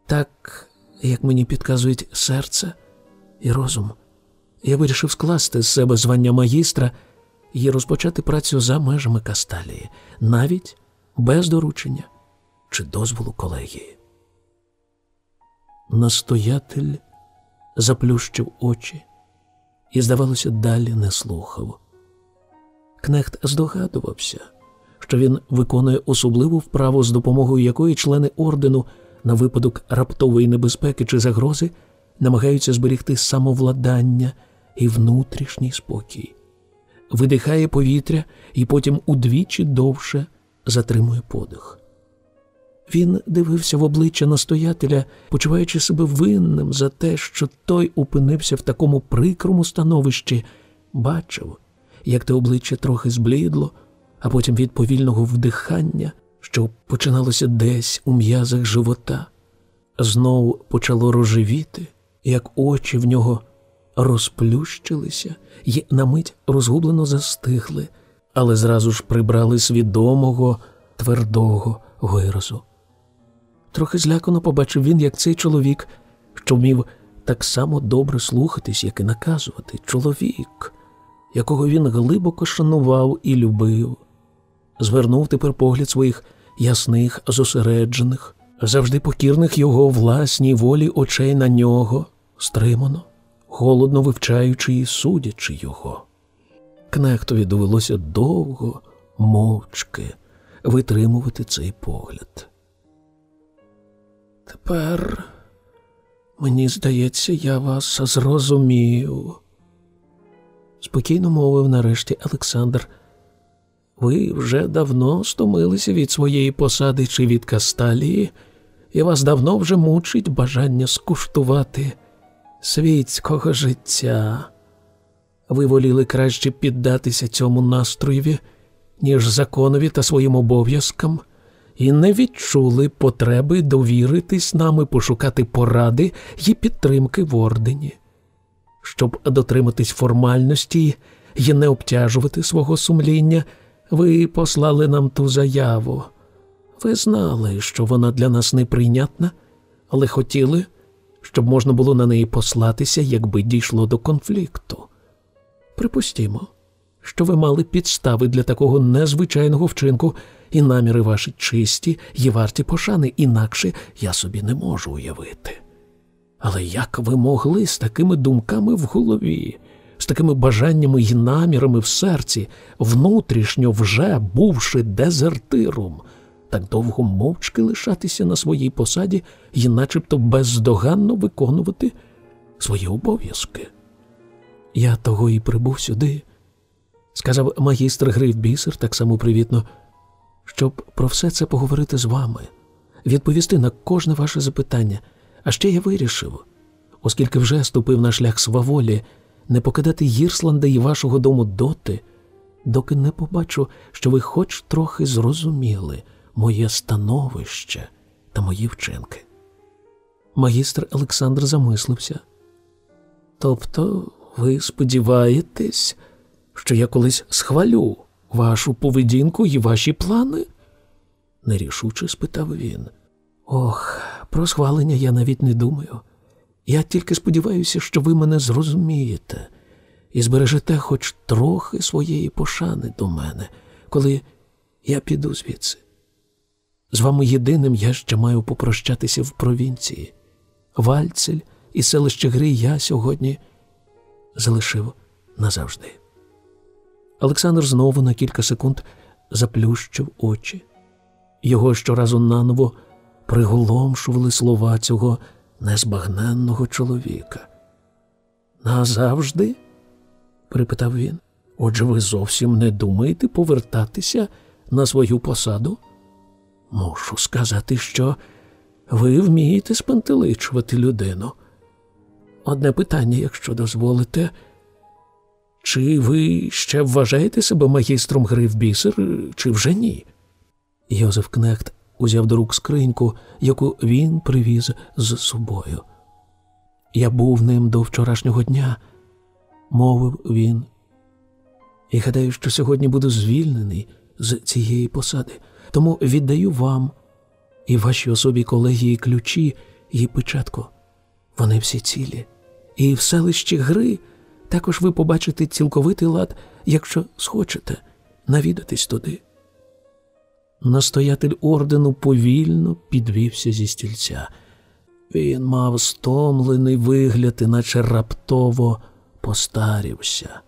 Так, як мені підказують серце і розум, я вирішив скласти з себе звання магістра і розпочати працю за межами Касталії, навіть без доручення чи дозволу колегії. Настоятель заплющив очі і, здавалося, далі не слухав. Кнехт здогадувався, що він виконує особливу вправу, з допомогою якої члени ордену на випадок раптової небезпеки чи загрози намагаються зберігти самовладання і внутрішній спокій, видихає повітря і потім удвічі довше затримує подих. Він дивився в обличчя настоятеля, почуваючи себе винним за те, що той опинився в такому прикрому становищі, бачив, як те обличчя трохи зблідло, а потім від повільного вдихання, що починалося десь у м'язах живота, знову почало рожевіти, як очі в нього розплющилися і на мить розгублено застигли, але зразу ж прибрали свідомого, твердого виразу. Трохи злякано побачив він, як цей чоловік, що вмів так само добре слухатись, як і наказувати, чоловік, якого він глибоко шанував і любив, звернув тепер погляд своїх ясних, зосереджених, завжди покірних його власній волі очей на нього, стримано, холодно вивчаючи і судячи його. Кнехтові довелося довго, мовчки витримувати цей погляд. Тепер, мені здається, я вас зрозумів, спокійно мовив нарешті Олександр. Ви вже давно стомилися від своєї посади чи від касталії, і вас давно вже мучить бажання скуштувати світського життя. Ви воліли краще піддатися цьому настроєві, ніж законові та своїм обов'язкам, і не відчули потреби довіритись нами пошукати поради і підтримки в ордені. Щоб дотриматись формальності і не обтяжувати свого сумління. Ви послали нам ту заяву. Ви знали, що вона для нас неприйнятна, але хотіли, щоб можна було на неї послатися, якби дійшло до конфлікту. Припустімо, що ви мали підстави для такого незвичайного вчинку, і наміри ваші чисті і варті пошани, інакше я собі не можу уявити. Але як ви могли з такими думками в голові? З такими бажаннями й намірами в серці, внутрішньо вже бувши дезертиром, так довго мовчки лишатися на своїй посаді і начебто бездоганно виконувати свої обов'язки. Я того і прибув сюди, сказав магістр Гриф Бісер так само привітно, щоб про все це поговорити з вами, відповісти на кожне ваше запитання. А ще я вирішив, оскільки вже ступив на шлях сваволі не покидати Гірсланда і вашого дому доти, доки не побачу, що ви хоч трохи зрозуміли моє становище та мої вчинки. Магістр Олександр замислився. Тобто ви сподіваєтесь, що я колись схвалю вашу поведінку і ваші плани? нерішуче спитав він. Ох, про схвалення я навіть не думаю. Я тільки сподіваюся, що ви мене зрозумієте і збережете хоч трохи своєї пошани до мене, коли я піду звідси. З вами єдиним я ще маю попрощатися в провінції. Вальцель і селище Гри я сьогодні залишив назавжди. Олександр знову на кілька секунд заплющив очі. Його щоразу наново приголомшували слова цього незбагненного чоловіка. Назавжди? перепитав він. Отже, ви зовсім не думаєте повертатися на свою посаду? Мушу сказати, що ви вмієте спантеличувати людину. Одне питання, якщо дозволите. Чи ви ще вважаєте себе магістром гри в бісер, чи вже ні? Йозеф Кнехт узяв до рук скриньку, яку він привіз з собою. Я був ним до вчорашнього дня, мовив він, і гадаю, що сьогодні буду звільнений з цієї посади, тому віддаю вам і вашій особі колегії ключі і печатку. Вони всі цілі. І в селищі гри також ви побачите цілковитий лад, якщо схочете навідатись туди. Настоятель ордену повільно підвівся зі стільця. Він мав стомлений вигляд, іначе раптово постарівся.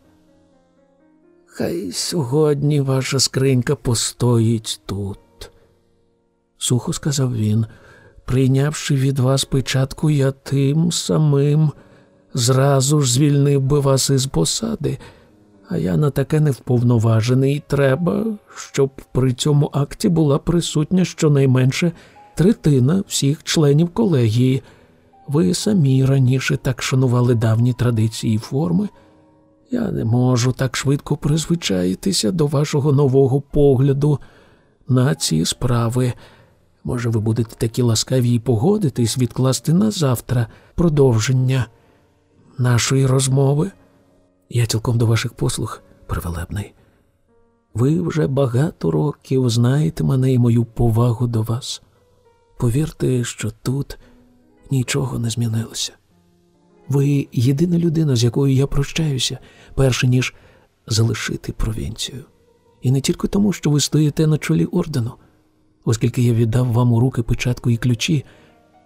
Хай сьогодні ваша скринька постоїть тут, сухо сказав він, прийнявши від вас печатку, я тим самим зразу ж звільнив би вас із посади, а я на таке не вповноважений. Треба, щоб при цьому акті була присутня щонайменше третина всіх членів колегії. Ви самі раніше так шанували давні традиції і форми. Я не можу так швидко призвичаїтися до вашого нового погляду на ці справи. Може, ви будете такі ласкаві і погодитись відкласти на завтра продовження нашої розмови? Я цілком до ваших послуг, привелебний. Ви вже багато років знаєте мене і мою повагу до вас. Повірте, що тут нічого не змінилося. Ви єдина людина, з якою я прощаюся, перше ніж залишити провінцію. І не тільки тому, що ви стоїте на чолі ордену, оскільки я віддав вам у руки печатку і ключі,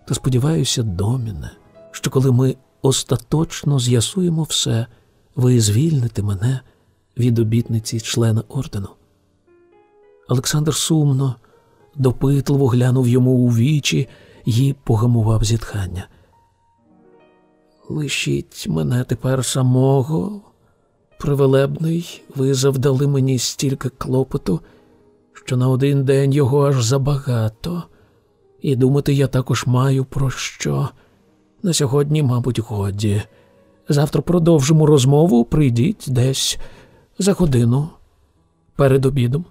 то сподіваюся, доміне, що коли ми остаточно з'ясуємо все, ви звільните мене від обітниці члена ордену. Олександр сумно, допитливо глянув йому у вічі і погамував зітхання. Лишіть мене тепер самого, привелебний, ви завдали мені стільки клопоту, що на один день його аж забагато, і думати я також маю про що. На сьогодні, мабуть, годі. Завтра продовжимо розмову, прийдіть десь за годину перед обідом.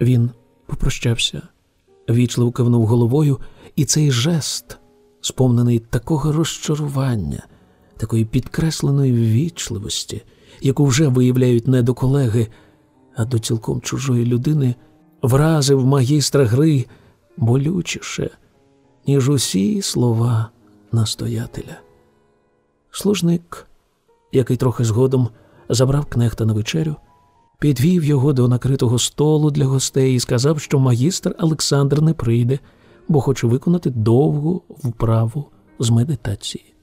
Він попрощався, вічливо кивнув головою, і цей жест, сповнений такого розчарування, такої підкресленої ввічливості, яку вже виявляють не до колеги, а до цілком чужої людини, вразив магістра гри болючіше, ніж усі слова настоятеля. Служник, який трохи згодом забрав кнехта на вечерю, підвів його до накритого столу для гостей і сказав, що магістр Олександр не прийде, бо хоче виконати довгу вправу з медитації.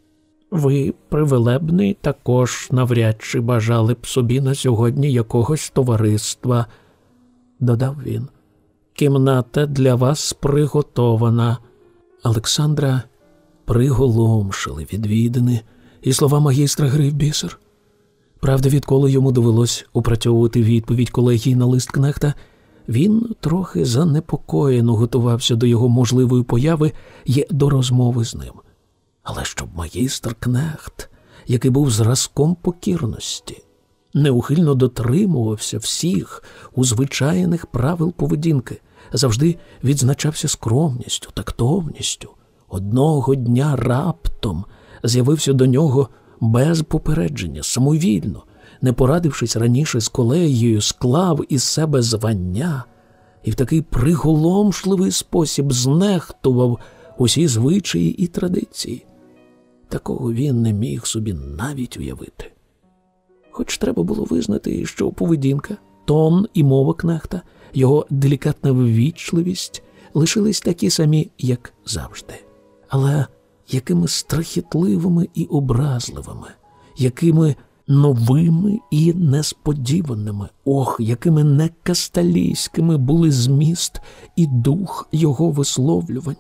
Ви, привелебний, також навряд чи бажали б собі на сьогодні якогось товариства, додав він. Кімната для вас приготована. Олександра приголомшили відвідини і слова магістра гри бісер. Правда, відколи йому довелось опрацьовувати відповідь колегії на лист кнехта, він трохи занепокоєно готувався до його можливої появи і до розмови з ним. Але щоб магістр кнехт, який був зразком покірності, неухильно дотримувався всіх узвичайних правил поведінки, завжди відзначався скромністю, тактовністю, одного дня раптом з'явився до нього без попередження, самовільно, не порадившись раніше з колегією, склав із себе звання і в такий приголомшливий спосіб знехтував усі звичаї і традиції. Такого він не міг собі навіть уявити. Хоч треба було визнати, що поведінка, тон і мова кнехта, його делікатна ввічливість лишились такі самі, як завжди. Але якими страхітливими і образливими, якими новими і несподіваними, ох, якими некасталійськими були зміст і дух його висловлювань.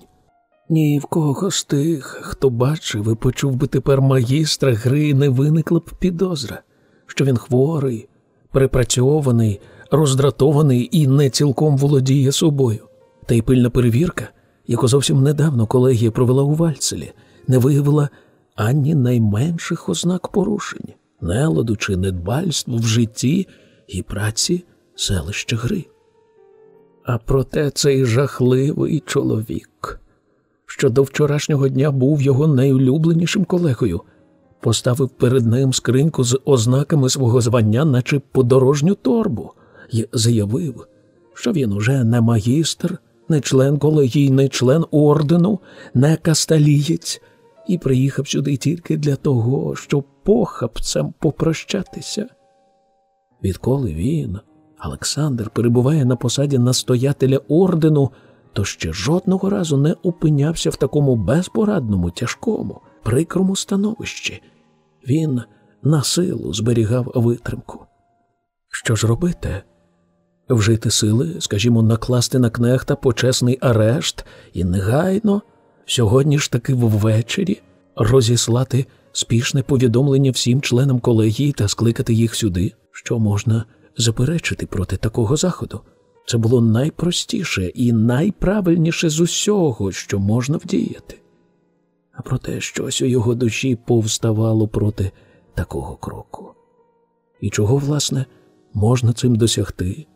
Ні в кого з тих, хто бачив і почув би тепер магістра гри, не виникла б підозра, що він хворий, припрацьований, роздратований і не цілком володіє собою. Та й пильна перевірка, яку зовсім недавно колегія провела у Вальцелі, не виявила ані найменших ознак порушень, неладу чи недбальств в житті і праці селища гри. А проте цей жахливий чоловік, що до вчорашнього дня був його найулюбленішим колегою, поставив перед ним скриньку з ознаками свого звання, наче подорожню торбу, і заявив, що він уже не магістр, не член колегії, не член ордену, не касталієць, і приїхав сюди тільки для того, щоб похапцем попрощатися. Відколи він, Олександр, перебуває на посаді настоятеля ордену, то ще жодного разу не опинявся в такому безпорадному, тяжкому, прикрому становищі. Він на силу зберігав витримку. Що ж робити? Вжити сили, скажімо, накласти на кнехта почесний арешт і негайно, сьогодні ж таки ввечері, розіслати спішне повідомлення всім членам колегії та скликати їх сюди, що можна заперечити проти такого заходу. Це було найпростіше і найправильніше з усього, що можна вдіяти. А проте щось у його душі повставало проти такого кроку. І чого, власне, можна цим досягти?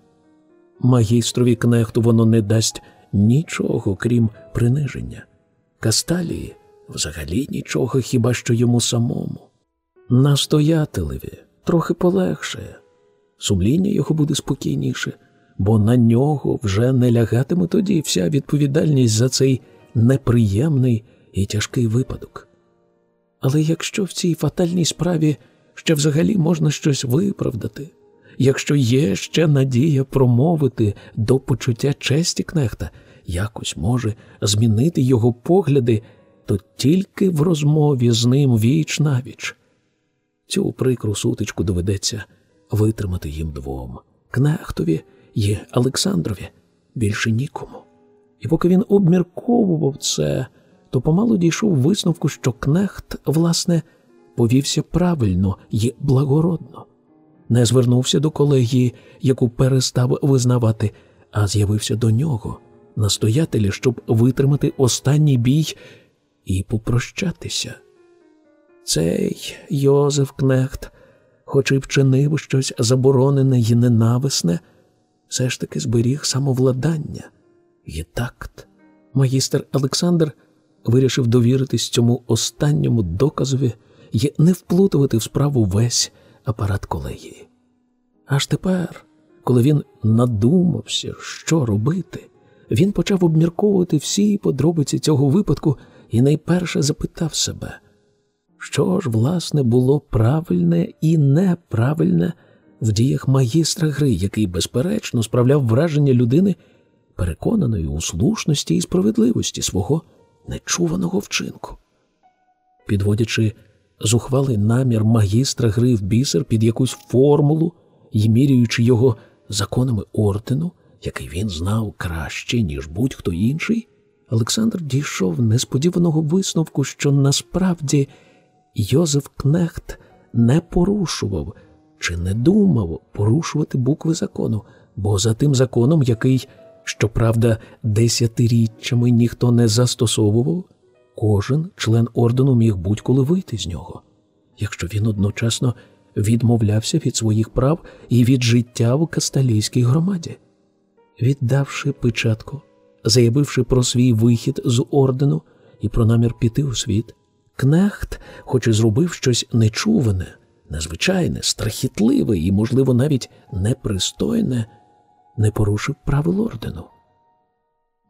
Магістрові кнехту воно не дасть нічого, крім приниження. Касталії взагалі нічого хіба що йому самому. Настоятелеві трохи полегшає, сумління його буде спокійніше, бо на нього вже не лягатиме тоді вся відповідальність за цей неприємний і тяжкий випадок. Але якщо в цій фатальній справі ще взагалі можна щось виправдати, якщо є ще надія промовити до почуття честі кнехта, якось може змінити його погляди, то тільки в розмові з ним віч навіч. Цю прикру сутичку доведеться витримати їм двом кнехтові і Олександрові більше нікому. І поки він обмірковував це, то помалу дійшов висновку, що кнехт, власне, повівся правильно і благородно, не звернувся до колегії, яку перестав визнавати, а з'явився до нього, настоятеля, щоб витримати останній бій і попрощатися. Цей Йозеф Кнехт, хоч і вчинив щось заборонене і ненависне, все ж таки зберіг самовладання і такт. Магістр Олександр вирішив довіритись цьому останньому доказові і не вплутувати в справу весь апарат колегії. Аж тепер, коли він надумався, що робити, він почав обмірковувати всі подробиці цього випадку і найперше запитав себе, що ж, власне, було правильне і неправильне в діях магістра гри, який, безперечно, справляв враження людини, переконаної у слушності і справедливості свого нечуваного вчинку. Підводячи зухвалий намір магістра гри в бісер під якусь формулу і міряючи його законами ордену, який він знав краще, ніж будь-хто інший, Олександр дійшов несподіваного висновку, що насправді Йозеф Кнехт не порушував чи не думав порушувати букви закону, бо за тим законом, який, щоправда, десятиріччями ніхто не застосовував, кожен член ордену міг будь-коли вийти з нього, якщо він одночасно відмовлявся від своїх прав і від життя в касталійській громаді. Віддавши печатку, заявивши про свій вихід з ордену і про намір піти у світ, Кнехт, хоч і зробив щось нечуване, незвичайне, страхітливе і, можливо, навіть непристойне, не порушив правил ордену.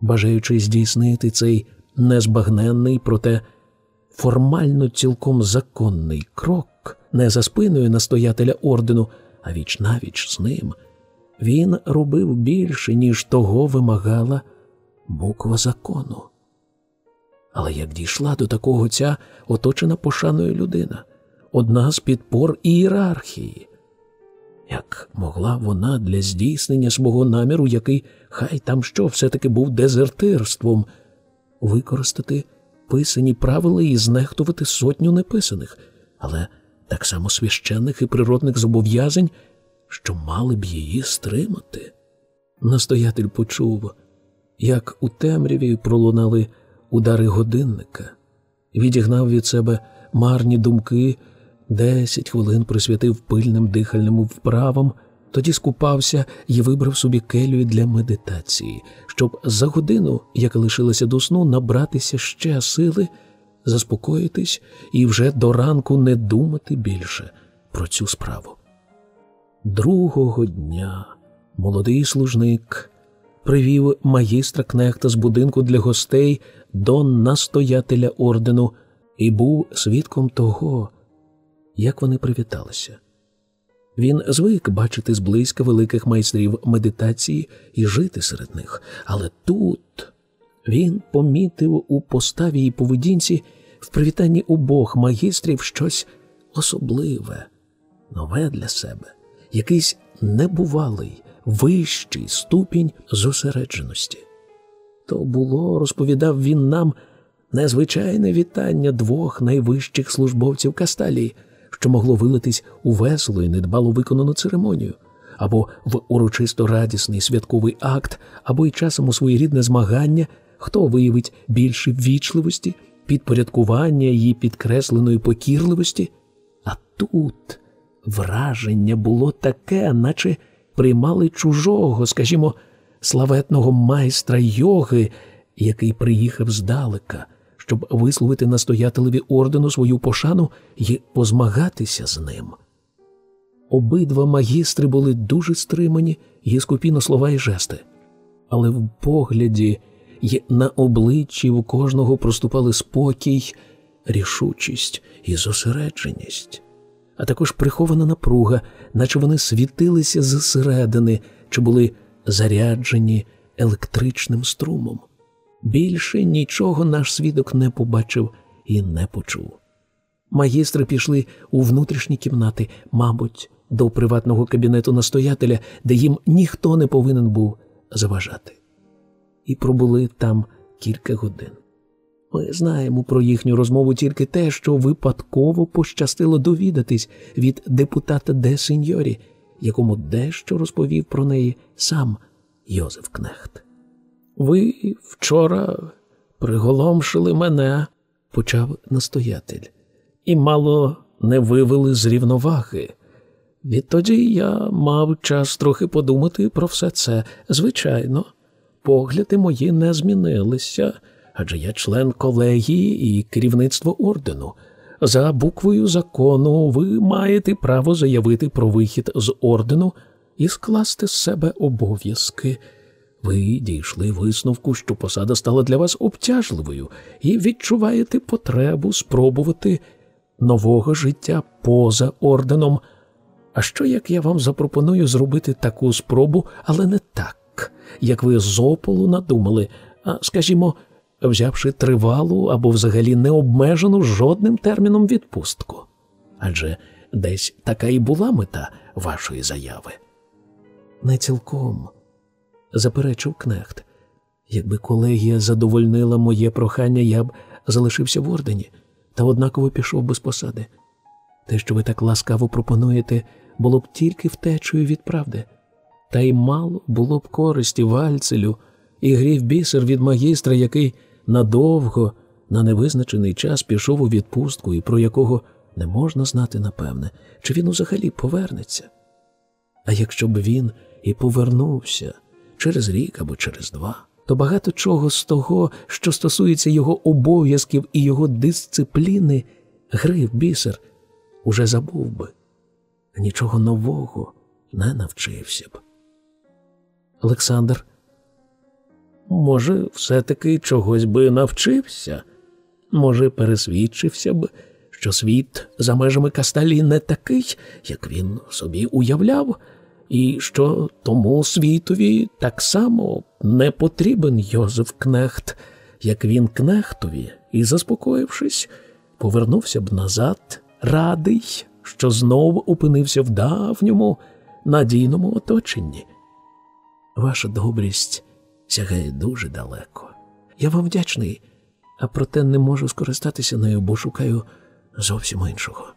Бажаючи здійснити цей незбагненний, проте формально цілком законний крок, не за спиною настоятеля ордену, а віч навіч з ним, він робив більше, ніж того вимагала буква закону. Але як дійшла до такого ця оточена пошаною людина, одна з підпор ієрархії, як могла вона для здійснення свого наміру, який хай там що все-таки був дезертирством, використати писані правила і знехтувати сотню неписаних, але так само священних і природних зобов'язань, що мали б її стримати. Настоятель почув, як у темряві пролунали удари годинника, відігнав від себе марні думки, десять хвилин присвятив пильним дихальним вправам, тоді скупався і вибрав собі келію для медитації, щоб за годину, яка лишилася до сну, набратися ще сили, заспокоїтись і вже до ранку не думати більше про цю справу. Другого дня молодий служник привів магістра кнехта з будинку для гостей до настоятеля ордену і був свідком того, як вони привіталися. Він звик бачити зблизька великих майстрів медитації і жити серед них, але тут він помітив у поставі і поведінці в привітанні обох магістрів щось особливе, нове для себе, якийсь небувалий, вищий ступінь зосередженості. То було, розповідав він нам, незвичайне вітання двох найвищих службовців Касталії, що могло вилитись у веселу і недбало виконану церемонію, або в урочисто радісний святковий акт, або й часом у своєрідне змагання, хто виявить більше ввічливості, підпорядкування її підкресленої покірливості. А тут враження було таке, наче приймали чужого, скажімо, славетного майстра йоги, який приїхав здалека, щоб висловити настоятелеві ордену свою пошану і позмагатися з ним. Обидва магістри були дуже стримані і скупі на слова і жести, але в погляді й на обличчі у кожного проступали спокій, рішучість і зосередженість, а також прихована напруга, наче вони світилися зсередини чи були заряджені електричним струмом. Більше нічого наш свідок не побачив і не почув. Магістри пішли у внутрішні кімнати, мабуть, до приватного кабінету настоятеля, де їм ніхто не повинен був заважати. І пробули там кілька годин. Ми знаємо про їхню розмову тільки те, що випадково пощастило довідатись від депутата де Сеньорі, якому дещо розповів про неї сам Йозеф Кнехт. Ви вчора приголомшили мене, почав настоятель, і мало не вивели з рівноваги. Відтоді я мав час трохи подумати про все це. Звичайно, погляди мої не змінилися, адже я член колегії і керівництво ордену. За буквою закону ви маєте право заявити про вихід з ордену і скласти з себе обов'язки. Ви дійшли висновку, що посада стала для вас обтяжливою, і відчуваєте потребу спробувати нового життя поза орденом. А що як я вам запропоную зробити таку спробу, але не так, як ви з ополу надумали, а скажімо, взявши тривалу або взагалі необмежену жодним терміном відпустку? Адже десь така і була мета вашої заяви. Не цілком заперечив кнехт. Якби колегія задовольнила моє прохання, я б залишився в ордені та однаково пішов без посади. Те, що ви так ласкаво пропонуєте, було б тільки втечею від правди, та й мало було б користі вальцелю і грів бісер від магістра, який надовго, на невизначений час пішов у відпустку і про якого не можна знати напевне, чи він взагалі повернеться. А якщо б він і повернувся, через рік або через два, то багато чого з того, що стосується його обов'язків і його дисципліни, грив бісер, уже забув би, нічого нового не навчився б. Олександр, може, все-таки чогось би навчився, може, пересвідчився б, що світ за межами Касталі не такий, як він собі уявляв і що тому світові так само не потрібен Йозеф Кнехт, як він кнехтові, і, заспокоївшись, повернувся б назад, радий, що знову опинився в давньому надійному оточенні. Ваша добрість сягає дуже далеко. Я вам вдячний, а проте не можу скористатися нею, бо шукаю зовсім іншого.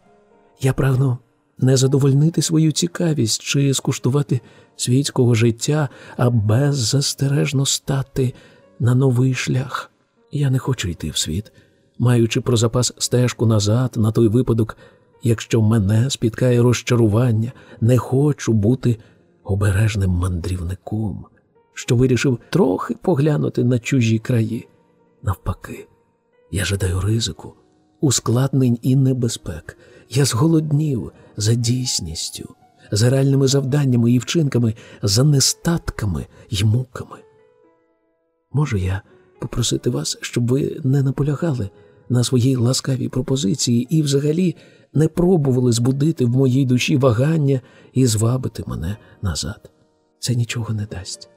Я прагну не задовольнити свою цікавість чи скуштувати світського життя, а беззастережно стати на новий шлях. Я не хочу йти в світ, маючи про запас стежку назад на той випадок, якщо мене спіткає розчарування, не хочу бути обережним мандрівником, що вирішив трохи поглянути на чужі краї. Навпаки, я жадаю ризику, ускладнень і небезпек. Я зголоднів за дійсністю, за реальними завданнями і вчинками, за нестатками й муками. Можу я попросити вас, щоб ви не наполягали на своїй ласкавій пропозиції і взагалі не пробували збудити в моїй душі вагання і звабити мене назад. Це нічого не дасть.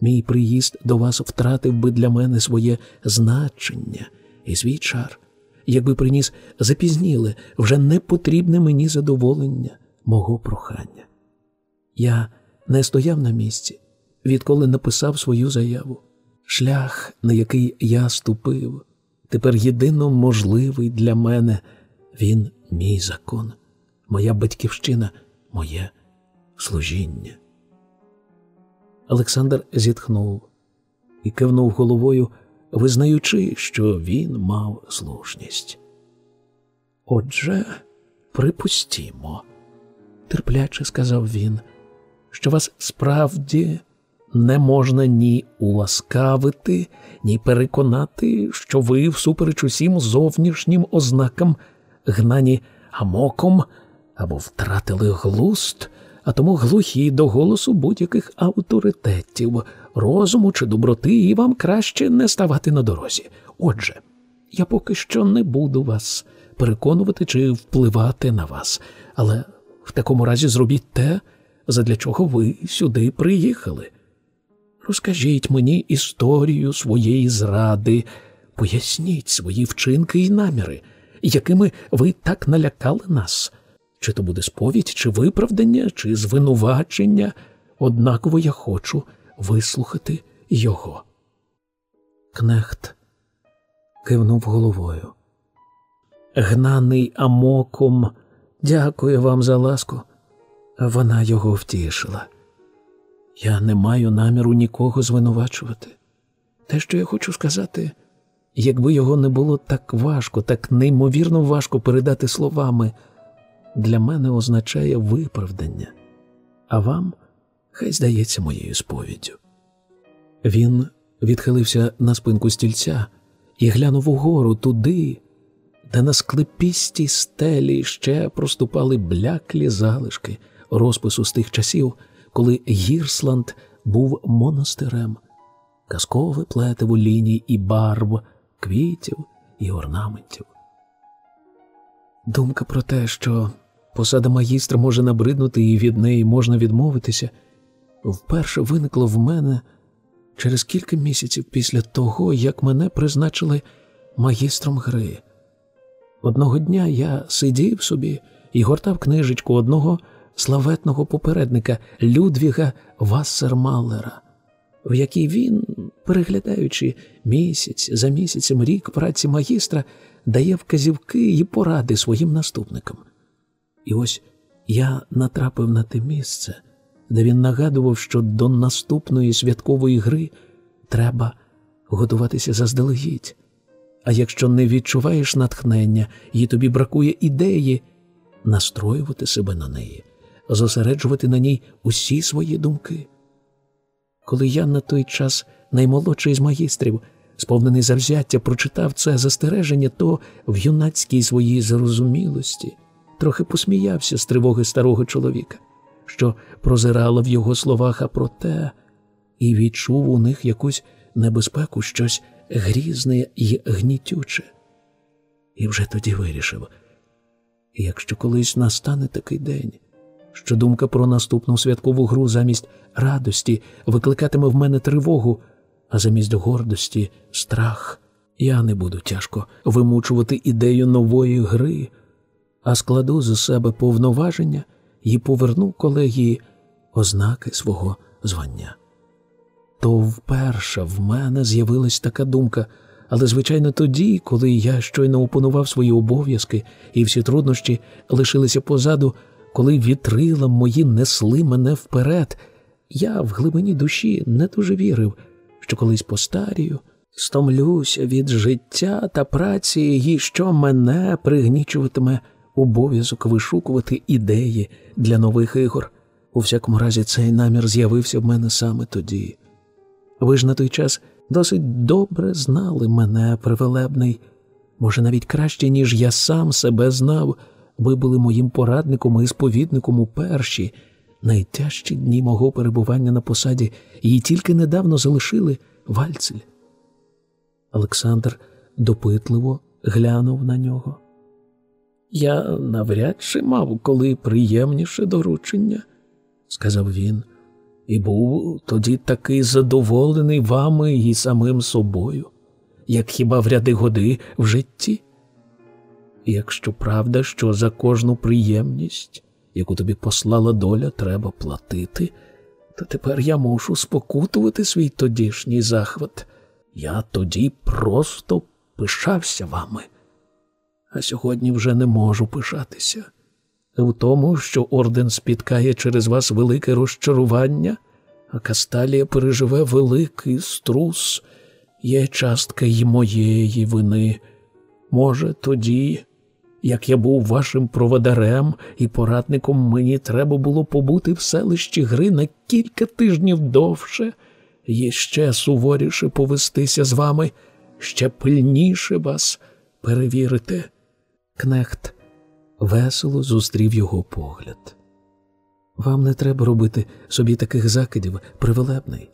Мій приїзд до вас втратив би для мене своє значення і свій чар, якби приніс запізніле, вже непотрібне мені задоволення мого прохання. Я не стояв на місці, відколи написав свою заяву. Шлях, на який я ступив, тепер єдино можливий для мене він мій закон, моя батьківщина, моє служіння. Олександр зітхнув і кивнув головою, визнаючи, що він мав слушність. Отже, припустімо, терпляче сказав він, що вас справді не можна ні уласкавити, ні переконати, що ви, всупереч усім зовнішнім ознакам, гнані амоком або втратили глуст, а тому глухі до голосу будь-яких авторитетів, розуму чи доброти, і вам краще не ставати на дорозі. Отже, я поки що не буду вас переконувати чи впливати на вас, але в такому разі зробіть те, задля чого ви сюди приїхали. Розкажіть мені історію своєї зради, поясніть свої вчинки і наміри, якими ви так налякали нас. Чи то буде сповідь, чи виправдання, чи звинувачення, однаково я хочу вислухати його. Кнехт кивнув головою. Гнаний амоком, дякую вам за ласку. Вона його втішила. Я не маю наміру нікого звинувачувати. Те, що я хочу сказати, якби його не було так важко, так неймовірно важко передати словами, для мене означає виправдання, а вам хай здається моєю сповіддю. Він відхилився на спинку стільця і глянув угору туди, де на склепістій стелі ще проступали бляклі залишки розпису з тих часів коли Гірсланд був монастирем, казкове плетиво ліній і барв, квітів і орнаментів. Думка про те, що посада магістра може набриднути і від неї можна відмовитися, вперше виникла в мене через кілька місяців після того, як мене призначили магістром гри. Одного дня я сидів собі і гортав книжечку одного славетного попередника Людвіга Вассермаллера, в якій він, переглядаючи місяць за місяцем рік праці магістра, дає вказівки і поради своїм наступникам. І ось я натрапив на те місце, де він нагадував, що до наступної святкової гри треба готуватися заздалегідь. А якщо не відчуваєш натхнення і тобі бракує ідеї, настроювати себе на неї, зосереджувати на ній усі свої думки. Коли я на той час наймолодший з магістрів, сповнений завзяття, прочитав це застереження, то в юнацькій своїй зрозумілості трохи посміявся з тривоги старого чоловіка, що прозирало в його словах, а проте і відчув у них якусь небезпеку, щось грізне і гнітюче. І вже тоді вирішив, якщо колись настане такий день, що думка про наступну святкову гру замість радості викликатиме в мене тривогу, а замість гордості страх. Я не буду тяжко вимучувати ідею нової гри, а складу за себе повноваження і поверну колегії ознаки свого звання. То вперше в мене з'явилась така думка, але, звичайно, тоді, коли я щойно опанував свої обов'язки і всі труднощі лишилися позаду, коли вітрила мої несли мене вперед, я в глибині душі не дуже вірив, що колись постарію, стомлюся від життя та праці, і що мене пригнічуватиме обов'язок вишукувати ідеї для нових ігор. У всякому разі, цей намір з'явився в мене саме тоді. Ви ж на той час досить добре знали мене, привелебний, може, навіть краще, ніж я сам себе знав, ви були моїм порадником і сповідником у перші, найтяжчі дні мого перебування на посаді, і тільки недавно залишили вальцель. Олександр допитливо глянув на нього. Я навряд чи мав коли приємніше доручення, сказав він, і був тоді такий задоволений вами і самим собою, як хіба в ряди годи в житті. якщо правда, що за кожну приємність, яку тобі послала доля, треба платити, то тепер я мушу спокутувати свій тодішній захват. Я тоді просто пишався вами а сьогодні вже не можу пишатися. В тому, що орден спіткає через вас велике розчарування, а Касталія переживе великий струс, є частка й моєї вини. Може, тоді, як я був вашим проводарем і порадником, мені треба було побути в селищі гри на кілька тижнів довше, і ще суворіше повестися з вами, ще пильніше вас перевірити. Кнехт весело зустрів його погляд. Вам не треба робити собі таких закидів, привелебний,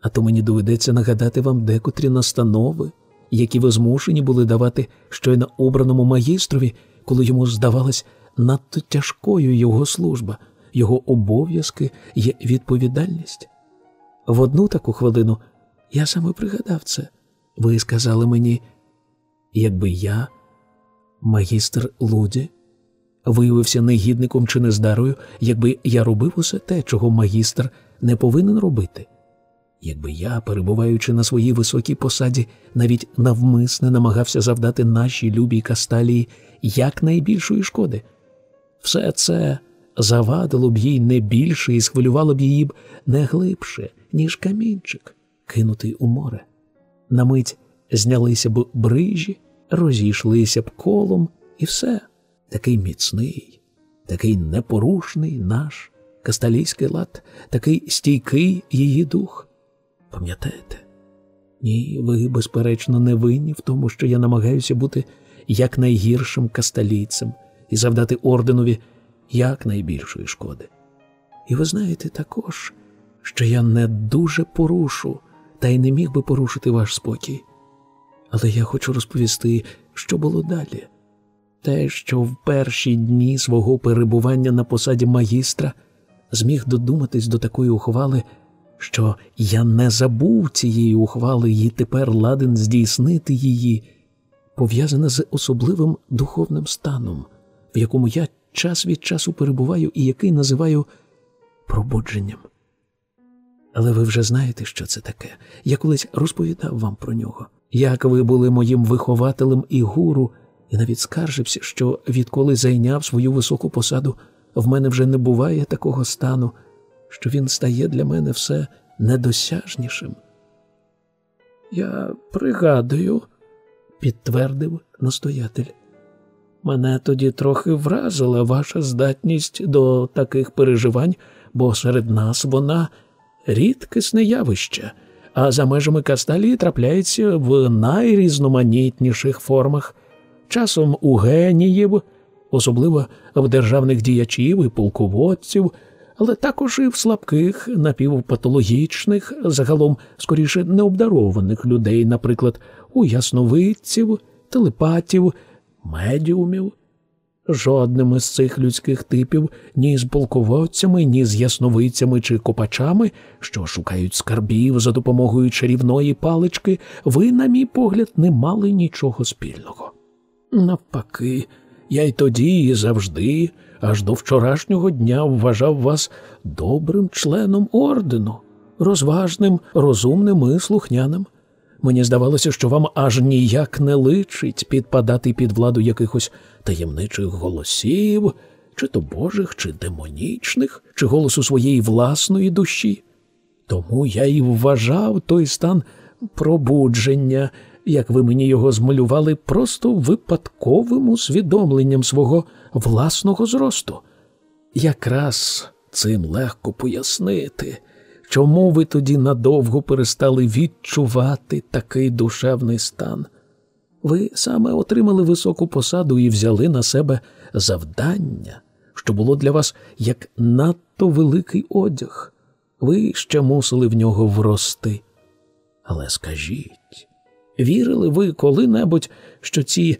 а то мені доведеться нагадати вам декотрі настанови, які ви змушені були давати щойно обраному магістрові, коли йому здавалась надто тяжкою його служба, його обов'язки і відповідальність. В одну таку хвилину я саме пригадав це. Ви сказали мені, якби я магістр Луді виявився негідником чи нездарою, якби я робив усе те, чого магістр не повинен робити. Якби я, перебуваючи на своїй високій посаді, навіть навмисне намагався завдати нашій любій касталії якнайбільшої шкоди, все це завадило б їй не більше і схвилювало б її б не глибше, ніж камінчик, кинутий у море. На мить знялися б брижі, розійшлися б колом, і все такий міцний, такий непорушний наш касталійський лад, такий стійкий її дух. Пам'ятаєте? Ні, ви, безперечно, не винні в тому, що я намагаюся бути якнайгіршим касталійцем і завдати орденові якнайбільшої шкоди. І ви знаєте також, що я не дуже порушу, та й не міг би порушити ваш спокій. Але я хочу розповісти, що було далі. Те, що в перші дні свого перебування на посаді магістра зміг додуматись до такої ухвали, що я не забув цієї ухвали і тепер ладен здійснити її, пов'язане з особливим духовним станом, в якому я час від часу перебуваю і який називаю пробудженням. Але ви вже знаєте, що це таке. Я колись розповідав вам про нього як ви були моїм вихователем і гуру, і навіть скаржився, що відколи зайняв свою високу посаду, в мене вже не буває такого стану, що він стає для мене все недосяжнішим. Я пригадую, підтвердив настоятель. Мене тоді трохи вразила ваша здатність до таких переживань, бо серед нас вона рідкісне явище а за межами Касталії трапляється в найрізноманітніших формах, часом у геніїв, особливо в державних діячів і полководців, але також і в слабких, напівпатологічних, загалом скоріше необдарованих людей, наприклад, у ясновидців, телепатів, медіумів. Жодним із цих людських типів, ні з полководцями, ні з ясновидцями чи копачами, що шукають скарбів за допомогою чарівної палички, ви, на мій погляд, не мали нічого спільного. Навпаки, я й тоді, і завжди, аж до вчорашнього дня вважав вас добрим членом ордену, розважним, розумним і слухняним. Мені здавалося, що вам аж ніяк не личить підпадати під владу якихось таємничих голосів чи то божих, чи демонічних, чи голосу своєї власної душі. Тому я і вважав той стан пробудження, як ви мені його змалювали, просто випадковим усвідомленням свого власного зросту. Якраз цим легко пояснити, чому ви тоді надовго перестали відчувати такий душевний стан. Ви саме отримали високу посаду і взяли на себе завдання, що було для вас як надто великий одяг. Ви ще мусили в нього врости. Але скажіть, вірили ви коли-небудь, що ці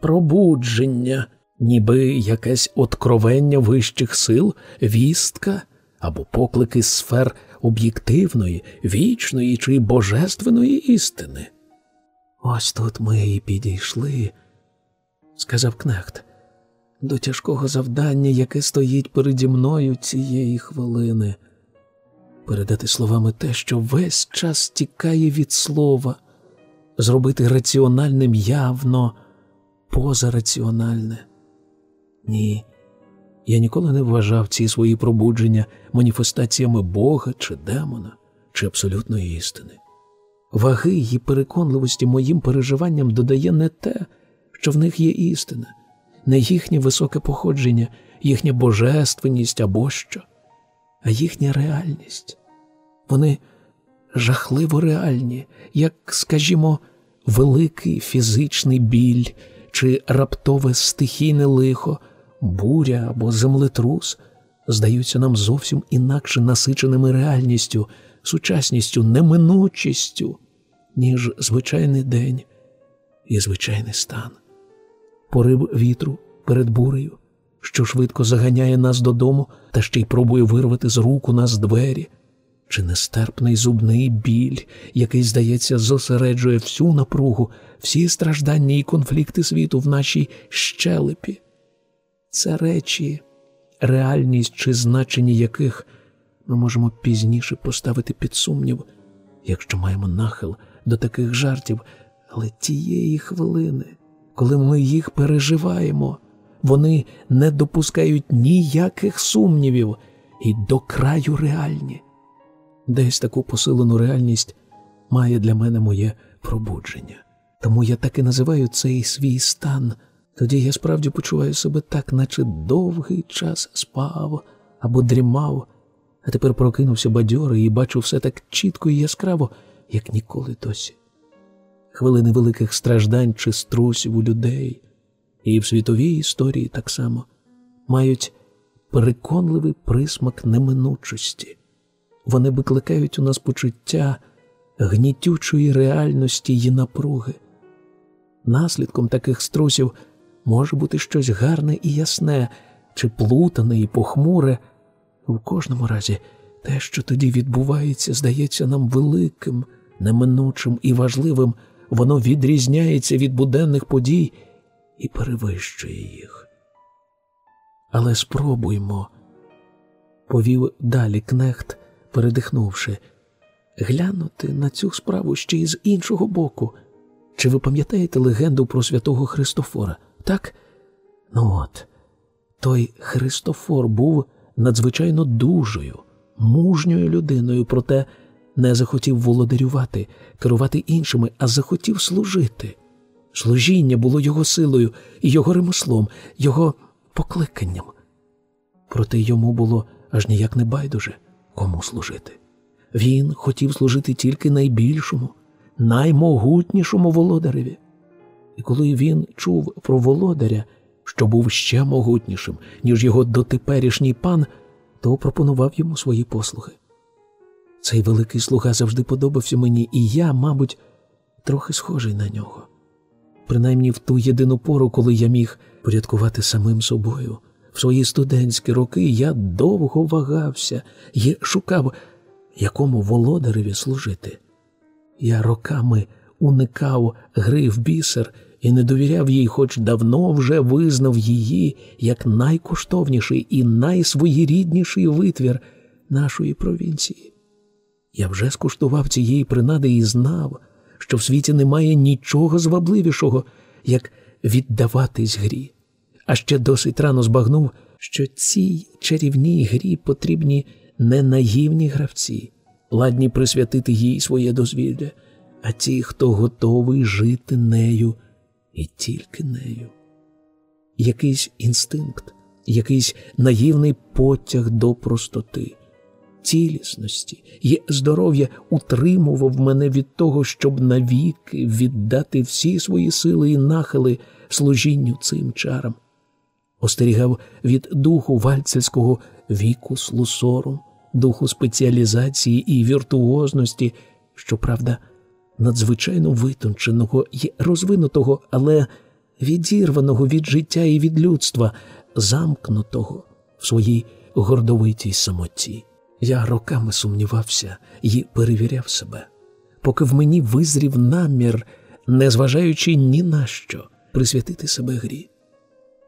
пробудження, ніби якесь откровення вищих сил, вістка або поклики сфер об'єктивної, вічної чи божественної істини? Ось тут ми і підійшли, сказав Кнехт, до тяжкого завдання, яке стоїть переді мною цієї хвилини, передати словами те, що весь час тікає від слова, зробити раціональним явно позараціональне. Ні, я ніколи не вважав ці свої пробудження маніфестаціями Бога чи демона, чи абсолютної істини. Ваги й переконливості моїм переживанням додає не те, що в них є істина, не їхнє високе походження, їхня божественність або що, а їхня реальність. Вони жахливо реальні, як, скажімо, великий фізичний біль чи раптове стихійне лихо, буря або землетрус здаються нам зовсім інакше насиченими реальністю, сучасністю, неминучістю ніж звичайний день і звичайний стан, порив вітру перед бурею, що швидко заганяє нас додому та ще й пробує вирвати з рук у нас двері, чи нестерпний зубний біль, який, здається, зосереджує всю напругу, всі страждання і конфлікти світу в нашій щелепі. Це речі, реальність чи значення яких ми можемо пізніше поставити під сумнів, якщо маємо нахил до таких жартів, але тієї хвилини, коли ми їх переживаємо, вони не допускають ніяких сумнівів і до краю реальні. Десь таку посилену реальність має для мене моє пробудження. Тому я так і називаю цей свій стан. Тоді я справді почуваю себе так, наче довгий час спав або дрімав, а тепер прокинувся бадьорий і бачу все так чітко і яскраво, як ніколи досі. Хвилини великих страждань чи струсів у людей, і в світовій історії так само мають переконливий присмак неминучості. Вони викликають у нас почуття гнітючої реальності і напруги. Наслідком таких струсів може бути щось гарне і ясне, чи плутане і похмуре. В кожному разі те, що тоді відбувається, здається нам великим, неминучим і важливим, воно відрізняється від буденних подій і перевищує їх. Але спробуймо, повів далі кнехт, передихнувши, глянути на цю справу ще й з іншого боку. Чи ви пам'ятаєте легенду про святого Христофора? Так? Ну от, той Христофор був надзвичайно дужою, мужньою людиною, проте не захотів володарювати, керувати іншими, а захотів служити. Служіння було його силою, і його ремеслом, його покликанням. Проте йому було аж ніяк не байдуже, кому служити. Він хотів служити тільки найбільшому, наймогутнішому володареві. І коли він чув про володаря, що був ще могутнішим, ніж його дотеперішній пан, то пропонував йому свої послуги. Цей великий слуга завжди подобався мені, і я, мабуть, трохи схожий на нього. Принаймні в ту єдину пору, коли я міг порядкувати самим собою. В свої студентські роки я довго вагався і шукав, якому володареві служити. Я роками уникав гри в бісер і не довіряв їй, хоч давно вже визнав її як найкоштовніший і найсвоєрідніший витвір нашої провінції. Я вже скуштував цієї принади і знав, що в світі немає нічого звабливішого, як віддаватись грі, а ще досить рано збагнув, що цій чарівній грі потрібні не наївні гравці, ладні присвятити їй своє дозвілля, а ті, хто готовий жити нею і тільки нею. Якийсь інстинкт, якийсь наївний потяг до простоти, цілісності і здоров'я утримував мене від того, щоб навіки віддати всі свої сили і нахили служінню цим чарам, остерігав від духу вальцельського віку слусору, духу спеціалізації і віртуозності, щоправда, надзвичайно витонченого і розвинутого, але відірваного від життя і від людства, замкнутого в своїй гордовитій самоті. Я роками сумнівався і перевіряв себе, поки в мені визрів намір, незважаючи ні на що, присвятити себе грі.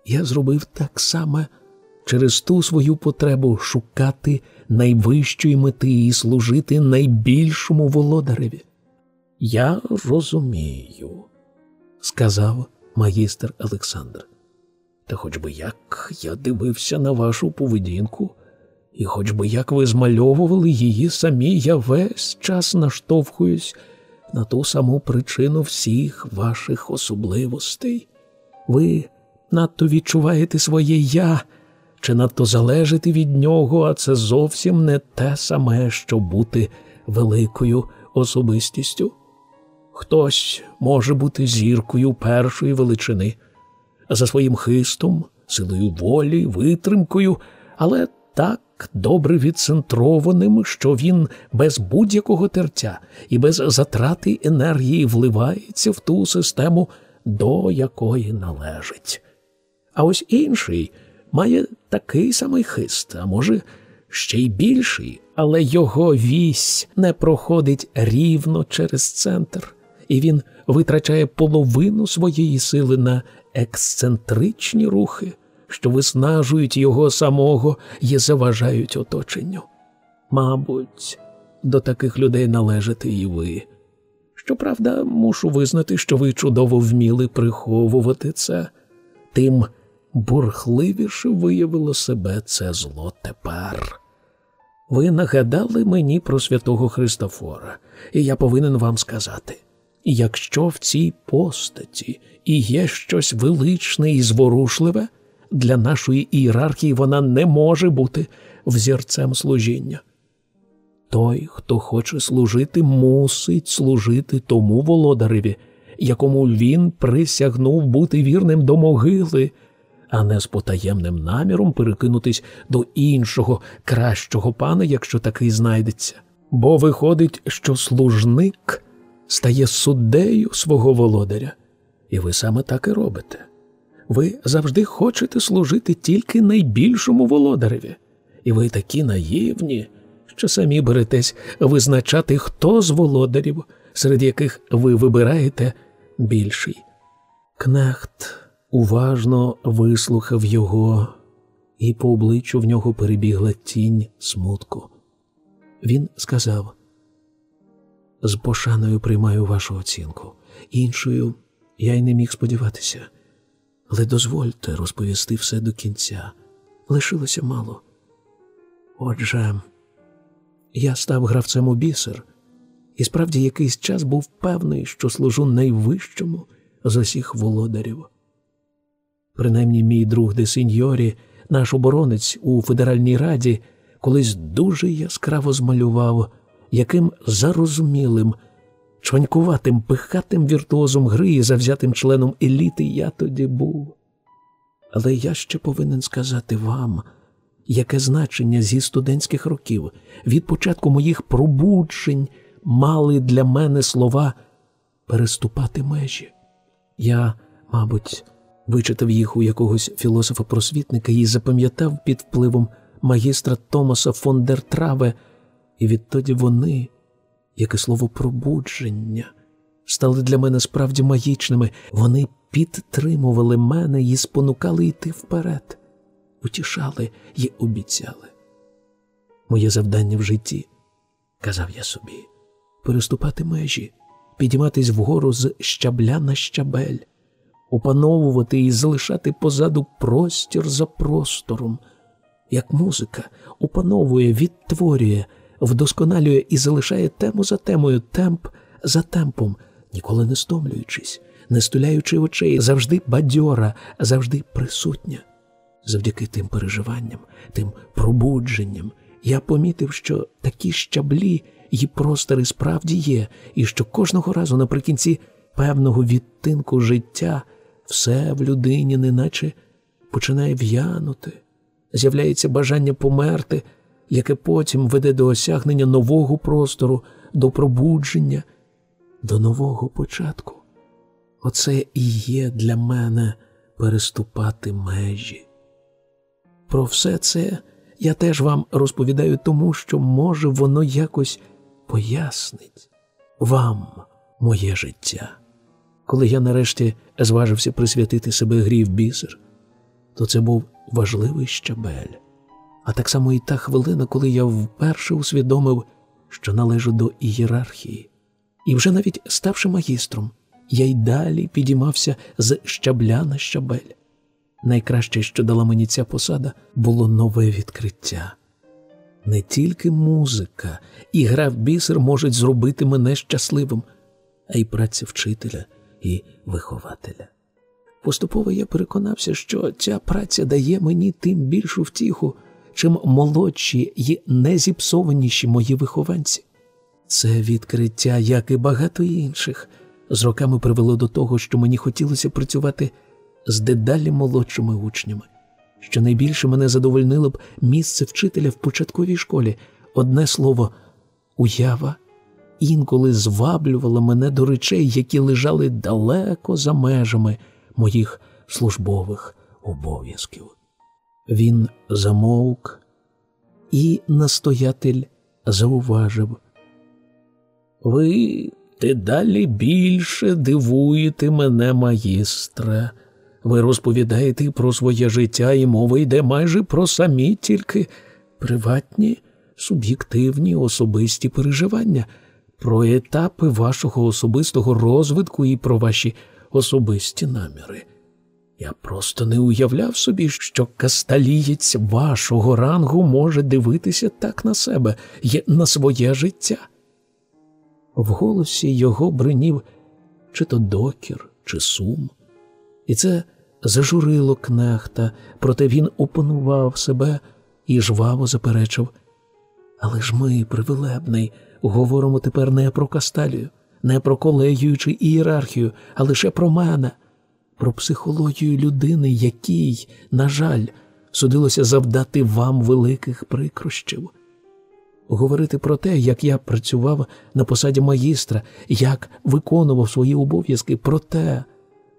Я зробив так само через ту свою потребу шукати найвищої мети і служити найбільшому володареві. Я розумію, сказав магістр Олександр. Та хоч би як я дивився на вашу поведінку, і хоч би як ви змальовували її самі, я весь час наштовхуюсь на ту саму причину всіх ваших особливостей. Ви надто відчуваєте своє я, чи надто залежите від нього, а це зовсім не те саме, що бути великою особистістю. Хтось може бути зіркою першої величини, за своїм хистом, силою волі, витримкою, але так добре відцентрованим, що він без будь-якого тертя і без затрати енергії вливається в ту систему, до якої належить. А ось інший має такий самий хист, а може, ще й більший, але його вісь не проходить рівно через центр, і він витрачає половину своєї сили на ексцентричні рухи, що виснажують його самого і заважають оточенню. Мабуть, до таких людей належите і ви. Щоправда, мушу визнати, що ви чудово вміли приховувати це, тим бурхливіше виявило себе це зло тепер. Ви нагадали мені про святого Христофора, і я повинен вам сказати якщо в цій постаті і є щось величне і зворушливе, для нашої ієрархії вона не може бути взірцем служіння. Той, хто хоче служити, мусить служити тому володареві, якому він присягнув бути вірним до могили, а не з потаємним наміром перекинутись до іншого, кращого пана, якщо такий знайдеться. Бо виходить, що служник стає суддею свого володаря, і ви саме так і робите. Ви завжди хочете служити тільки найбільшому володареві, і ви такі наївні, що самі беретесь визначати, хто з володарів, серед яких ви вибираєте більший. Кнехт уважно вислухав його, і по обличчю в нього перебігла тінь смутку. Він сказав: з пошаною приймаю вашу оцінку, іншою я й не міг сподіватися. Але дозвольте розповісти все до кінця. Лишилося мало. Отже, я став гравцем у бісер, і справді якийсь час був певний, що служу найвищому з усіх володарів. Принаймні, мій друг де сеньорі, наш оборонець у Федеральній раді, колись дуже яскраво змалював, яким зарозумілим чванькуватим, пихатим віртуозом гри і завзятим членом еліти я тоді був. Але я ще повинен сказати вам, яке значення зі студентських років від початку моїх пробуджень мали для мене слова переступати межі. Я, мабуть, вичитав їх у якогось філософа-просвітника і запам'ятав під впливом магістра Томаса фон дер Траве, і відтоді вони як і слово пробудження, стали для мене справді магічними. Вони підтримували мене і спонукали йти вперед, утішали і обіцяли. Моє завдання в житті, казав я собі, переступати межі, підійматись вгору з щабля на щабель, опановувати і залишати позаду простір за простором, як музика опановує, відтворює, вдосконалює і залишає тему за темою, темп за темпом, ніколи не стомлюючись, не стуляючи очей, завжди бадьора, завжди присутня. Завдяки тим переживанням, тим пробудженням, я помітив, що такі щаблі і простори справді є, і що кожного разу наприкінці певного відтинку життя все в людині неначе починає в'янути, з'являється бажання померти, яке потім веде до осягнення нового простору, до пробудження, до нового початку. Оце і є для мене переступати межі. Про все це я теж вам розповідаю тому, що, може, воно якось пояснить вам моє життя. Коли я нарешті зважився присвятити себе грі в бісер, то це був важливий щабель, а так само і та хвилина, коли я вперше усвідомив, що належу до ієрархії, і вже навіть ставши магістром, я й далі підіймався з щабля на щабель. Найкраще, що дала мені ця посада, було нове відкриття. Не тільки музика і гра в бісер можуть зробити мене щасливим, а й праця вчителя і вихователя. Поступово я переконався, що ця праця дає мені тим більшу втіху, чим молодші й незіпсованіші мої вихованці. Це відкриття, як і багато інших, з роками привело до того, що мені хотілося працювати з дедалі молодшими учнями. Що найбільше мене задовольнило б місце вчителя в початковій школі, одне слово, уява інколи зваблювала мене до речей, які лежали далеко за межами моїх службових обов'язків. Він замовк, і настоятель зауважив. Ви дедалі більше дивуєте мене, магістре. Ви розповідаєте про своє життя, і мова йде майже про самі тільки приватні, суб'єктивні особисті переживання, про етапи вашого особистого розвитку і про ваші особисті наміри. Я просто не уявляв собі, що касталієць вашого рангу може дивитися так на себе на своє життя. В голосі його бринів чи то докір, чи сум, і це зажурило кнехта, проте він опанував себе і жваво заперечив. Але ж ми, привилебний, говоримо тепер не про касталію, не про колегію чи ієрархію, а лише про мене, про психологію людини, якій, на жаль, судилося завдати вам великих прикрощів. Говорити про те, як я працював на посаді магістра, як виконував свої обов'язки, про те,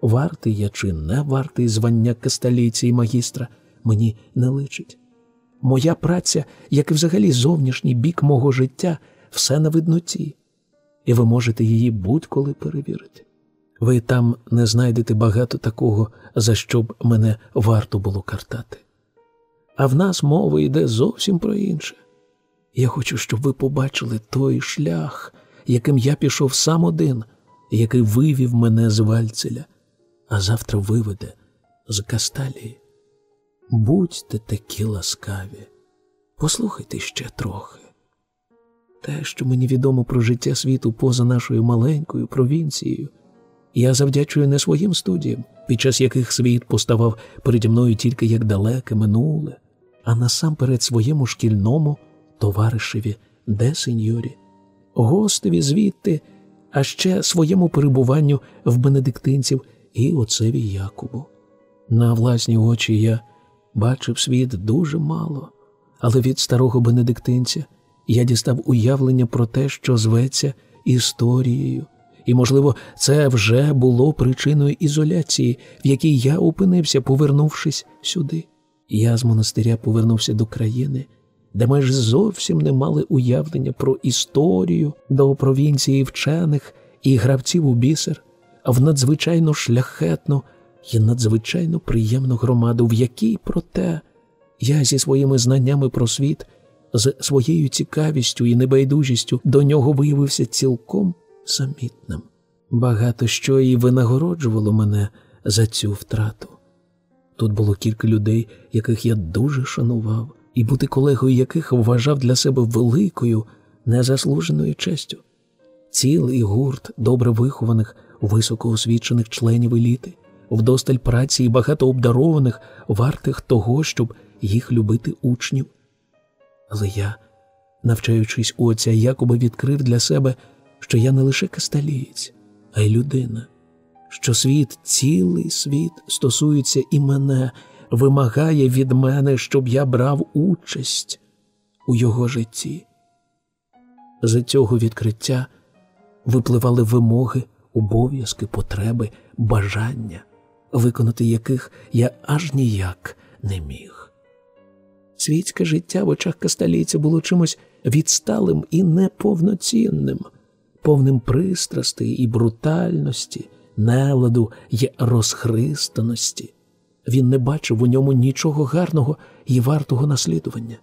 вартий я чи не вартий звання касталійці і магістра, мені не личить. Моя праця, як і взагалі зовнішній бік мого життя, все на видноті, і ви можете її будь-коли перевірити. Ви там не знайдете багато такого, за що б мене варто було картати. А в нас мова йде зовсім про інше. Я хочу, щоб ви побачили той шлях, яким я пішов сам один, який вивів мене з Вальцеля, а завтра виведе з Касталії. Будьте такі ласкаві, послухайте ще трохи. Те, що мені відомо про життя світу поза нашою маленькою провінцією, я завдячую не своїм студіям, під час яких світ поставав переді мною тільки як далеке минуле, а насамперед своєму шкільному товаришеві де сеньорі, гостеві звідти, а ще своєму перебуванню в бенедиктинців і отцеві Якубу. На власні очі я бачив світ дуже мало, але від старого бенедиктинця я дістав уявлення про те, що зветься історією, і, можливо, це вже було причиною ізоляції, в якій я опинився, повернувшись сюди. Я з монастиря повернувся до країни, де майже зовсім не мали уявлення про історію до провінції вчених і гравців у бісер, а в надзвичайно шляхетну і надзвичайно приємну громаду, в якій, проте, я зі своїми знаннями про світ, з своєю цікавістю і небайдужістю до нього виявився цілком самітним. Багато що і винагороджувало мене за цю втрату. Тут було кілька людей, яких я дуже шанував, і бути колегою яких вважав для себе великою, незаслуженою честю. Цілий гурт добре вихованих, високоосвічених членів еліти, вдосталь праці і багато обдарованих, вартих того, щоб їх любити учнів. Але я, навчаючись у отця Якоба, відкрив для себе, що я не лише касталієць, а й людина, що світ, цілий світ стосується і мене, вимагає від мене, щоб я брав участь у його житті. З цього відкриття випливали вимоги, обов'язки, потреби, бажання, виконати яких я аж ніяк не міг. Світське життя в очах касталійця було чимось відсталим і неповноцінним, повним пристрастей і брутальності, неладу й розхристаності. Він не бачив у ньому нічого гарного і вартого наслідування.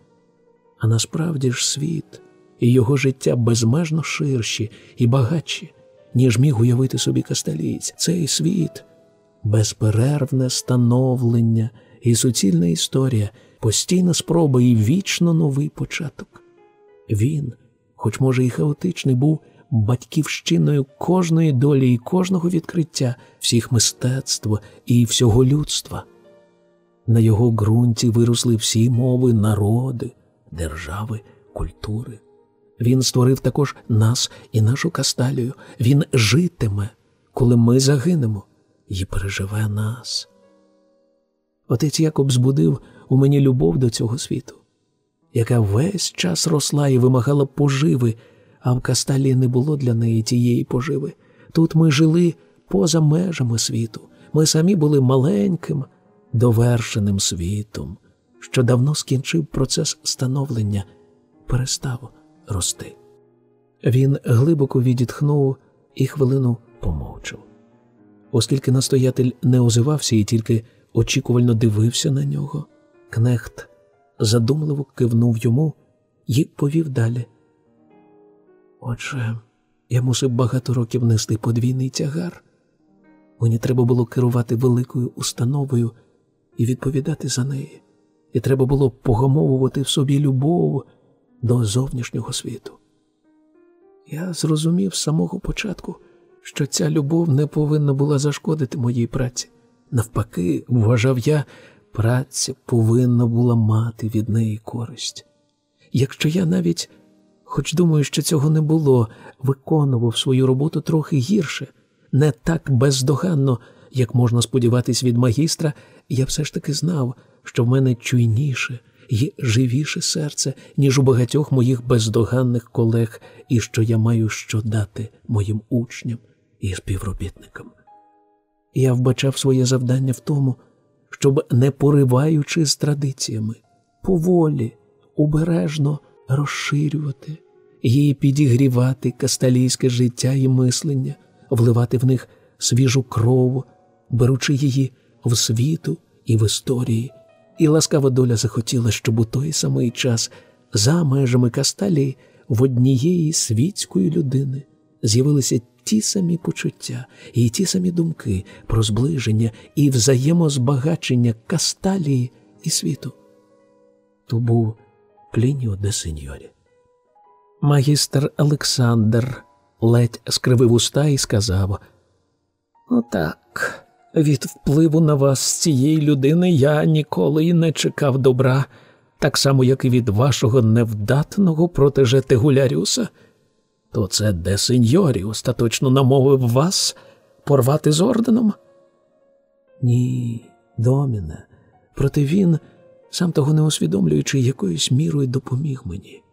А насправді ж світ і його життя безмежно ширші і багатші, ніж міг уявити собі касталієць. Цей світ безперервне становлення і суцільна історія, постійна спроба і вічно новий початок. Він, хоч може і хаотичний, був батьківщиною кожної долі і кожного відкриття, всіх мистецтв і всього людства. На його ґрунті виросли всі мови, народи, держави, культури. Він створив також нас і нашу касталію. Він житиме, коли ми загинемо, і переживе нас. Отець Якоб збудив у мені любов до цього світу, яка весь час росла і вимагала поживи, а в касталії не було для неї тієї поживи. Тут ми жили поза межами світу. Ми самі були маленьким, довершеним світом, що давно скінчив процес становлення, перестав рости. Він глибоко відітхнув і хвилину помовчав. Оскільки настоятель не озивався і тільки очікувально дивився на нього, кнехт задумливо кивнув йому і повів далі. Отже, я мусив багато років нести подвійний тягар. Мені треба було керувати великою установою і відповідати за неї, і треба було погамовувати в собі любов до зовнішнього світу. Я зрозумів з самого початку, що ця любов не повинна була зашкодити моїй праці. Навпаки, вважав я, праця повинна була мати від неї користь. Якщо я навіть, хоч думаю, що цього не було, виконував свою роботу трохи гірше, не так бездоганно, як можна сподіватись від магістра, я все ж таки знав, що в мене чуйніше і живіше серце, ніж у багатьох моїх бездоганних колег, і що я маю що дати моїм учням і співробітникам. Я вбачав своє завдання в тому, щоб, не пориваючи з традиціями, поволі, обережно розширювати і підігрівати касталійське життя і мислення, вливати в них свіжу кров, беручи її в світу і в історії. І ласкава доля захотіла, щоб у той самий час за межами Касталії в однієї світської людини з'явилися ті самі почуття і ті самі думки про зближення і взаємозбагачення Касталії і світу. То був Плініо де Сеньорі. Магістр Олександр ледь скривив уста і сказав: Ну так. Від впливу на вас з цієї людини я ніколи і не чекав добра, так само, як і від вашого невдатного протежети Гулярюса. То це де сеньорі остаточно намовив вас порвати з орденом? Ні, доміне, проте він, сам того не усвідомлюючи, якоюсь мірою допоміг мені.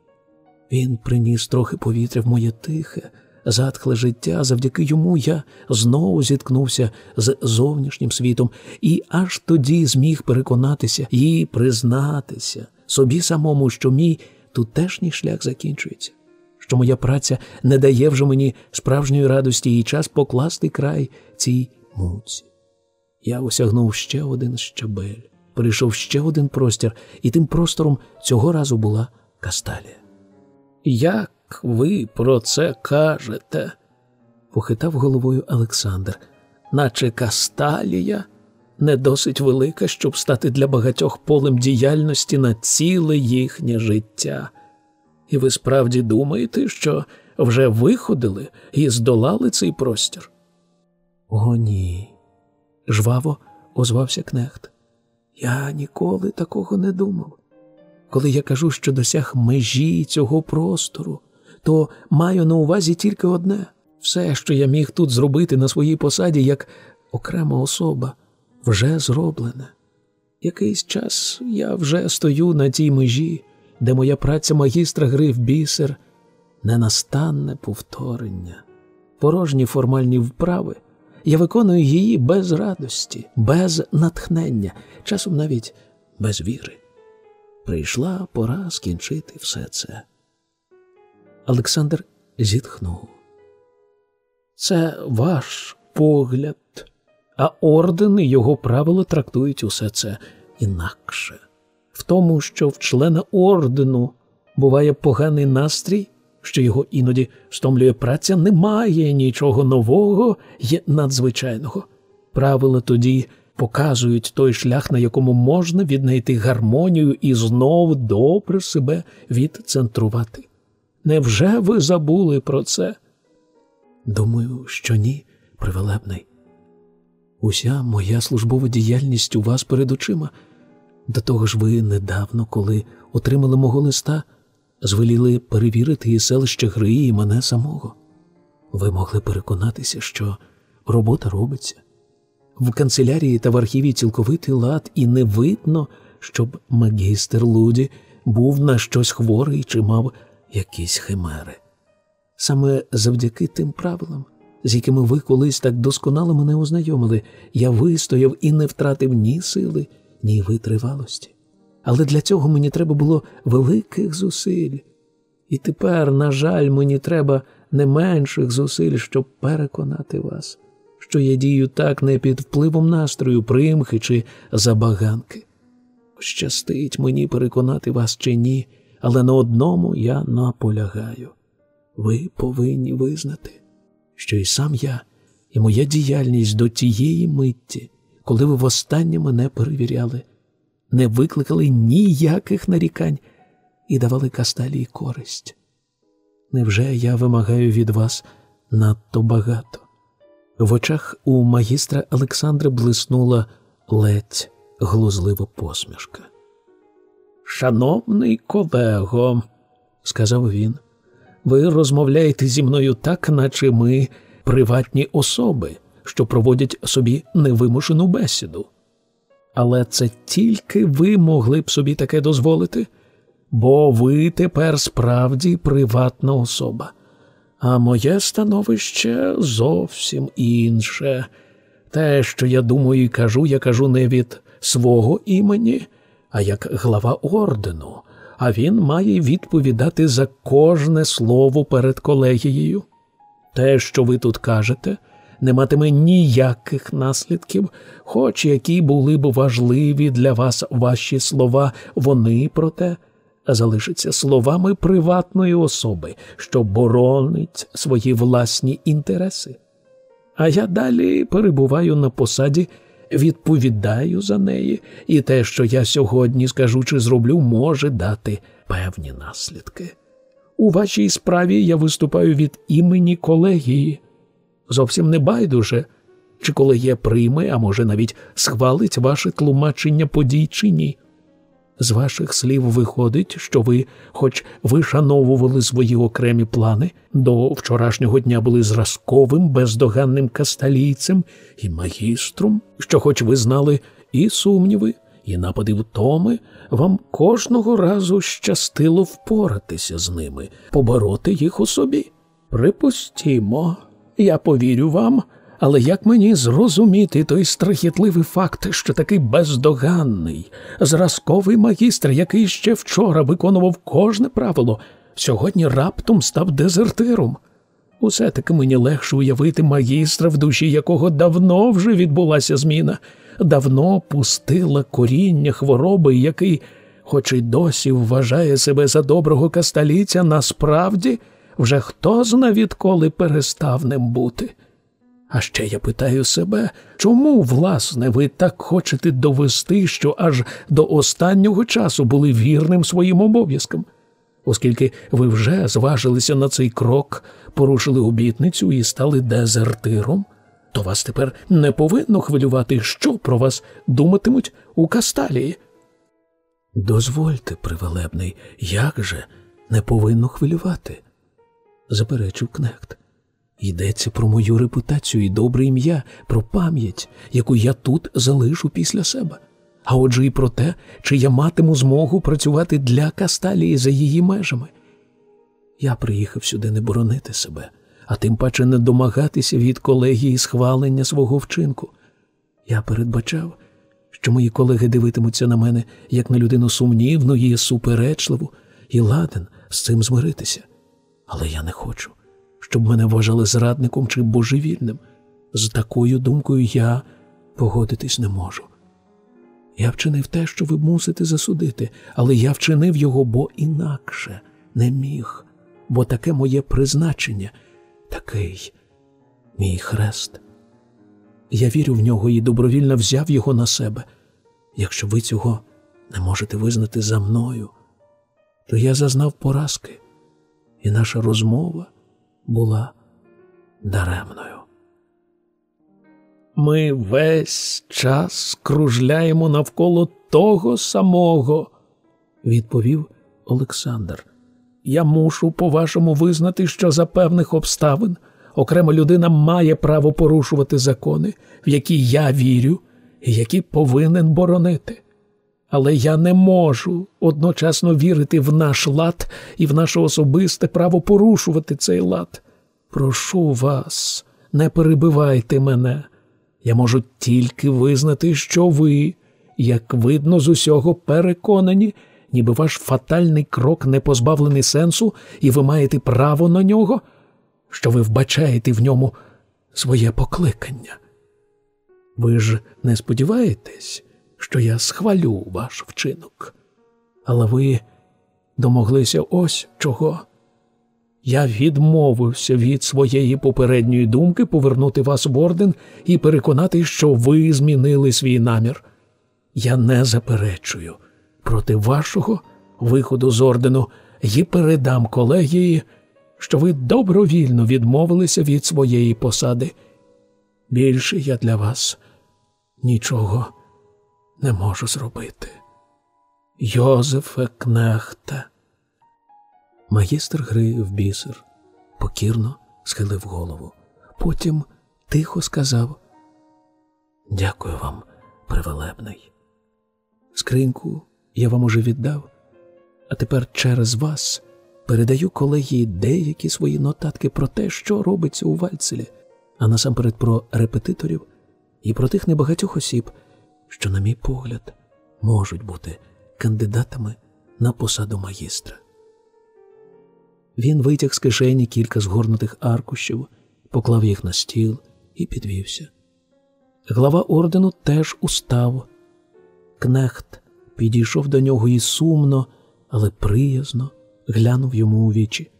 Він приніс трохи повітря в моє тихе затхле життя, завдяки йому я знову зіткнувся з зовнішнім світом і аж тоді зміг переконатися і признатися собі самому, що мій тутешній шлях закінчується, що моя праця не дає вже мені справжньої радості і час покласти край цій муці. Я осягнув ще один щабель, перейшов ще один простір, і тим простором цього разу була Касталія. Як ви про це кажете? похитав головою Олександр. наче касталія, не досить велика, щоб стати для багатьох полем діяльності на ціле їхнє життя. І ви справді думаєте, що вже виходили і здолали цей простір? О, ні. жваво озвався кнехт. Я ніколи такого не думав. Коли я кажу, що досяг межі цього простору, то маю на увазі тільки одне все, що я міг тут зробити на своїй посаді як окрема особа, вже зроблене. Якийсь час я вже стою на тій межі, де моя праця магістра гри в бісер, ненастанне повторення, порожні формальні вправи. Я виконую її без радості, без натхнення, часом навіть без віри. Прийшла пора скінчити все це. Олександр зітхнув. Це ваш погляд, а орден і його правила трактують усе це інакше. В тому, що в члена ордену буває поганий настрій, що його іноді стомлює праця, немає нічого нового і надзвичайного. Правила тоді показують той шлях, на якому можна віднайти гармонію і знов добре себе відцентрувати. Невже ви забули про це? Думаю, що ні, привелебний. Уся моя службова діяльність у вас перед очима. До того ж, ви недавно, коли отримали мого листа, звеліли перевірити і селище гри, і мене самого. Ви могли переконатися, що робота робиться. В канцелярії та в архіві цілковитий лад, і не видно, щоб магістр Луді був на щось хворий чи мав якісь химери. Саме завдяки тим правилам, з якими ви колись так досконало мене ознайомили, я вистояв і не втратив ні сили, ні витривалості. Але для цього мені треба було великих зусиль. І тепер, на жаль, мені треба не менших зусиль, щоб переконати вас, що я дію так не під впливом настрою, примхи чи забаганки. Щастить мені переконати вас чи ні, але на одному я наполягаю. Ви повинні визнати, що і сам я, і моя діяльність до тієї митті, коли ви востаннє мене перевіряли, не викликали ніяких нарікань і давали касталії користь. Невже я вимагаю від вас надто багато? В очах у магістра Олександра блиснула ледь глузлива посмішка. Шановний колего, сказав він, ви розмовляєте зі мною так, наче ми приватні особи, що проводять собі невимушену бесіду. Але це тільки ви могли б собі таке дозволити, бо ви тепер справді приватна особа. А моє становище зовсім інше. Те, що я думаю і кажу, я кажу не від свого імені, а як глава ордену, а він має відповідати за кожне слово перед колегією. Те, що ви тут кажете, не матиме ніяких наслідків, хоч які були б важливі для вас ваші слова, вони проте залишаться словами приватної особи, що боронить свої власні інтереси. А я далі перебуваю на посаді, відповідаю за неї, і те, що я сьогодні скажу чи зроблю, може дати певні наслідки. У вашій справі я виступаю від імені колегії. Зовсім не байдуже, чи колегія прийме, а може навіть схвалить ваше тлумачення подій чи ні. З ваших слів виходить, що ви, хоч вишановували свої окремі плани, до вчорашнього дня були зразковим, бездоганним касталійцем і магістром, що, хоч ви знали і сумніви, і напади втоми, вам кожного разу щастило впоратися з ними, побороти їх у собі. Припустімо, я повірю вам, але як мені зрозуміти той страхітливий факт, що такий бездоганний, зразковий магістр, який ще вчора виконував кожне правило, сьогодні раптом став дезертиром? Усе таки мені легше уявити магістра, в душі якого давно вже відбулася зміна, давно пустила коріння хвороби, який, хоч і досі вважає себе за доброго касталіця, насправді вже хто зна відколи перестав ним бути. А ще я питаю себе, чому, власне, ви так хочете довести, що аж до останнього часу були вірним своїм обов'язкам? Оскільки ви вже зважилися на цей крок, порушили обітницю і стали дезертиром, то вас тепер не повинно хвилювати, що про вас думатимуть у Касталії. Дозвольте, привелебний, як же не повинно хвилювати? заперечив кнехт. Йдеться про мою репутацію і добре ім'я, про пам'ять, яку я тут залишу після себе. А отже, і про те, чи я матиму змогу працювати для Касталії за її межами. Я приїхав сюди не боронити себе, а тим паче не домагатися від колегії схвалення свого вчинку. Я передбачав, що мої колеги дивитимуться на мене як на людину сумнівну і суперечливу, і ладен з цим змиритися. Але я не хочу, щоб мене вважали зрадником чи божевільним. З такою думкою я погодитись не можу. Я вчинив те, що ви мусите засудити, але я вчинив його, бо інакше не міг, бо таке моє призначення, такий мій хрест. Я вірю в нього і добровільно взяв його на себе. Якщо ви цього не можете визнати за мною, то я зазнав поразки, і наша розмова була даремною. Ми весь час кружляємо навколо того самого, відповів Олександр. Я мушу, по-вашому, визнати, що за певних обставин окрема людина має право порушувати закони, в які я вірю і які повинен боронити. Але я не можу одночасно вірити в наш лад і в наше особисте право порушувати цей лад. Прошу вас, не перебивайте мене. Я можу тільки визнати, що ви, як видно, з усього переконані, ніби ваш фатальний крок не позбавлений сенсу, і ви маєте право на нього, що ви вбачаєте в ньому своє покликання. Ви ж не сподіваєтесь, що я схвалю ваш вчинок, але ви домоглися ось чого. Я відмовився від своєї попередньої думки повернути вас в орден і переконати, що ви змінили свій намір. Я не заперечую проти вашого виходу з ордену і передам колегії, що ви добровільно відмовилися від своєї посади. Більше я для вас нічого не можу зробити. Йозефе Кнехте. Магістр гри в бісер покірно схилив голову. Потім тихо сказав: Дякую вам, привелебний. Скриньку я вам уже віддав, а тепер через вас передаю колегії деякі свої нотатки про те, що робиться у Вальцелі, а насамперед про репетиторів і про тих небагатьох осіб, що, на мій погляд, можуть бути кандидатами на посаду магістра. Він витяг з кишені кілька згорнутих аркушів, поклав їх на стіл і підвівся. Глава ордену теж устав. Кнехт підійшов до нього і сумно, але приязно глянув йому у вічі.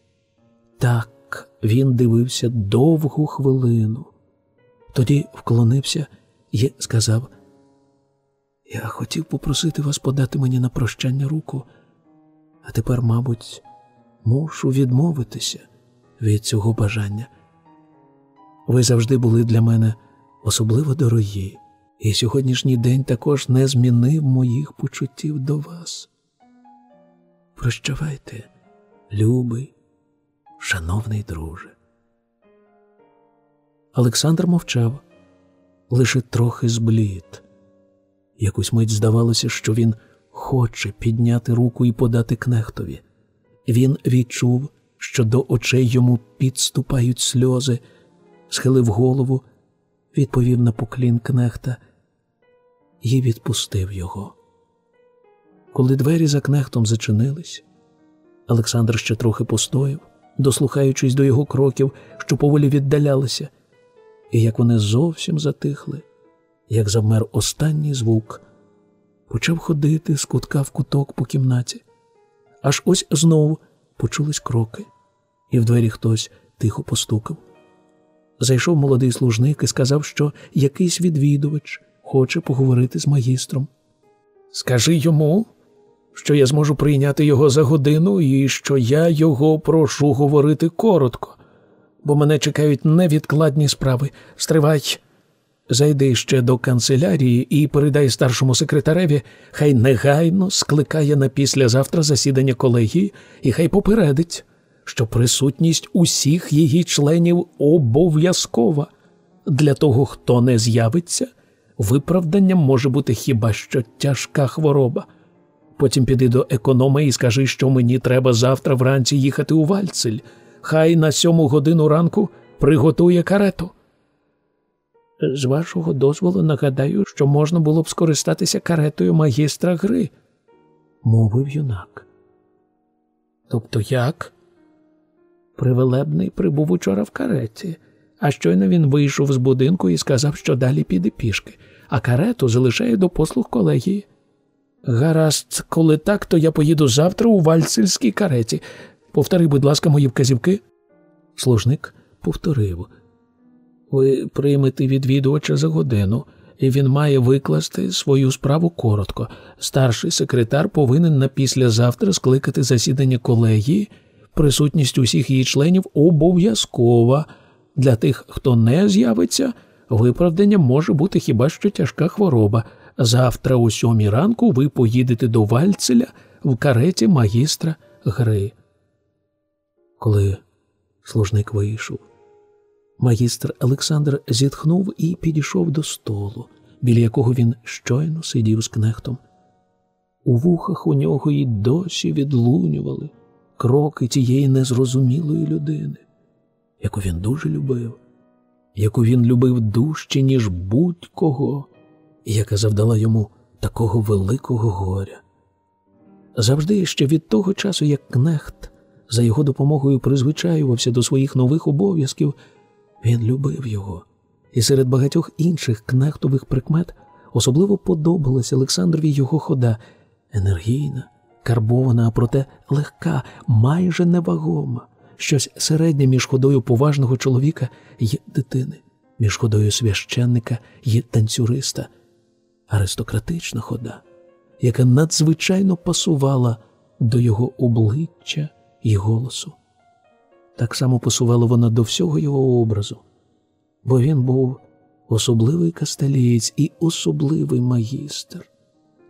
Так він дивився довгу хвилину. Тоді вклонився і сказав: Я хотів попросити вас подати мені на прощання руку, а тепер, мабуть мушу відмовитися від цього бажання. Ви завжди були для мене особливо дорогі, і сьогоднішній день також не змінив моїх почуттів до вас. Прощавайте, любий, шановний друже. Олександр мовчав, лише трохи зблід. Якусь мить здавалося, що він хоче підняти руку і подати кнехтові. Він відчув, що до очей йому підступають сльози, схилив голову, відповів на поклін кнехта і відпустив його. Коли двері за кнехтом зачинились, Олександр ще трохи постояв, дослухаючись до його кроків, що поволі віддалялися, і як вони зовсім затихли, як завмер останній звук, почав ходити з кутка в куток по кімнаті. Аж ось знову почулись кроки, і в двері хтось тихо постукав. Зайшов молодий служник і сказав, що якийсь відвідувач хоче поговорити з магістром. Скажи йому, що я зможу прийняти його за годину і що я його прошу говорити коротко, бо мене чекають невідкладні справи. Стривай. Зайди ще до канцелярії і передай старшому секретареві, хай негайно скликає на післязавтра засідання колегії і хай попередить, що присутність усіх її членів обов'язкова. Для того, хто не з'явиться, виправданням може бути хіба що тяжка хвороба. Потім піди до економа і скажи, що мені треба завтра вранці їхати у Вальцель. Хай на сьому годину ранку приготує карету. З вашого дозволу нагадаю, що можна було б скористатися каретою магістра гри, мовив юнак. Тобто як? Привелебний прибув учора в кареті, а щойно він вийшов з будинку і сказав, що далі піде пішки, а карету залишає до послуг колегії. Гаразд, коли так, то я поїду завтра у вальцельській кареті. Повтори, будь ласка, мої вказівки. Служник повторив. Ви приймете відвідувача за годину, і він має викласти свою справу коротко. Старший секретар повинен на післязавтра скликати засідання колегії. Присутність усіх її членів обов'язкова. Для тих, хто не з'явиться, виправданням може бути хіба що тяжка хвороба. Завтра о сьомій ранку ви поїдете до Вальцеля в кареті магістра гри. Коли служник вийшов, магістр Олександр зітхнув і підійшов до столу, біля якого він щойно сидів з кнехтом. У вухах у нього й досі відлунювали кроки тієї незрозумілої людини, яку він дуже любив, яку він любив дужче, ніж будь-кого яка завдала йому такого великого горя. Завжди ще від того часу, як кнехт за його допомогою призвичаювався до своїх нових обов'язків, він любив його, і серед багатьох інших кнехтових прикмет особливо подобалася Олександрові його хода. Енергійна, карбована, а проте легка, майже невагома, щось середнє між ходою поважного чоловіка і дитини, між ходою священника і танцюриста. Аристократична хода, яка надзвичайно пасувала до його обличчя і голосу. Так само пасувала вона до всього його образу, бо він був особливий касталієць і особливий магістр,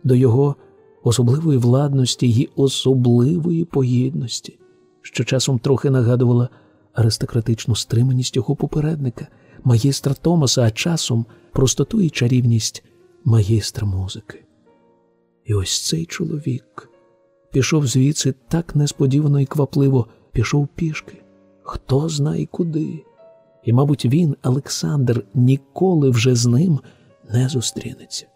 до його особливої владності і особливої погідності, що часом трохи нагадувала аристократичну стриманість його попередника, магістра Томаса, а часом простоту і чарівність магістра музики. І ось цей чоловік пішов звідси так несподівано і квапливо, пішов пішки, хто знає куди. І, мабуть, він, Олександр, ніколи вже з ним не зустрінеться,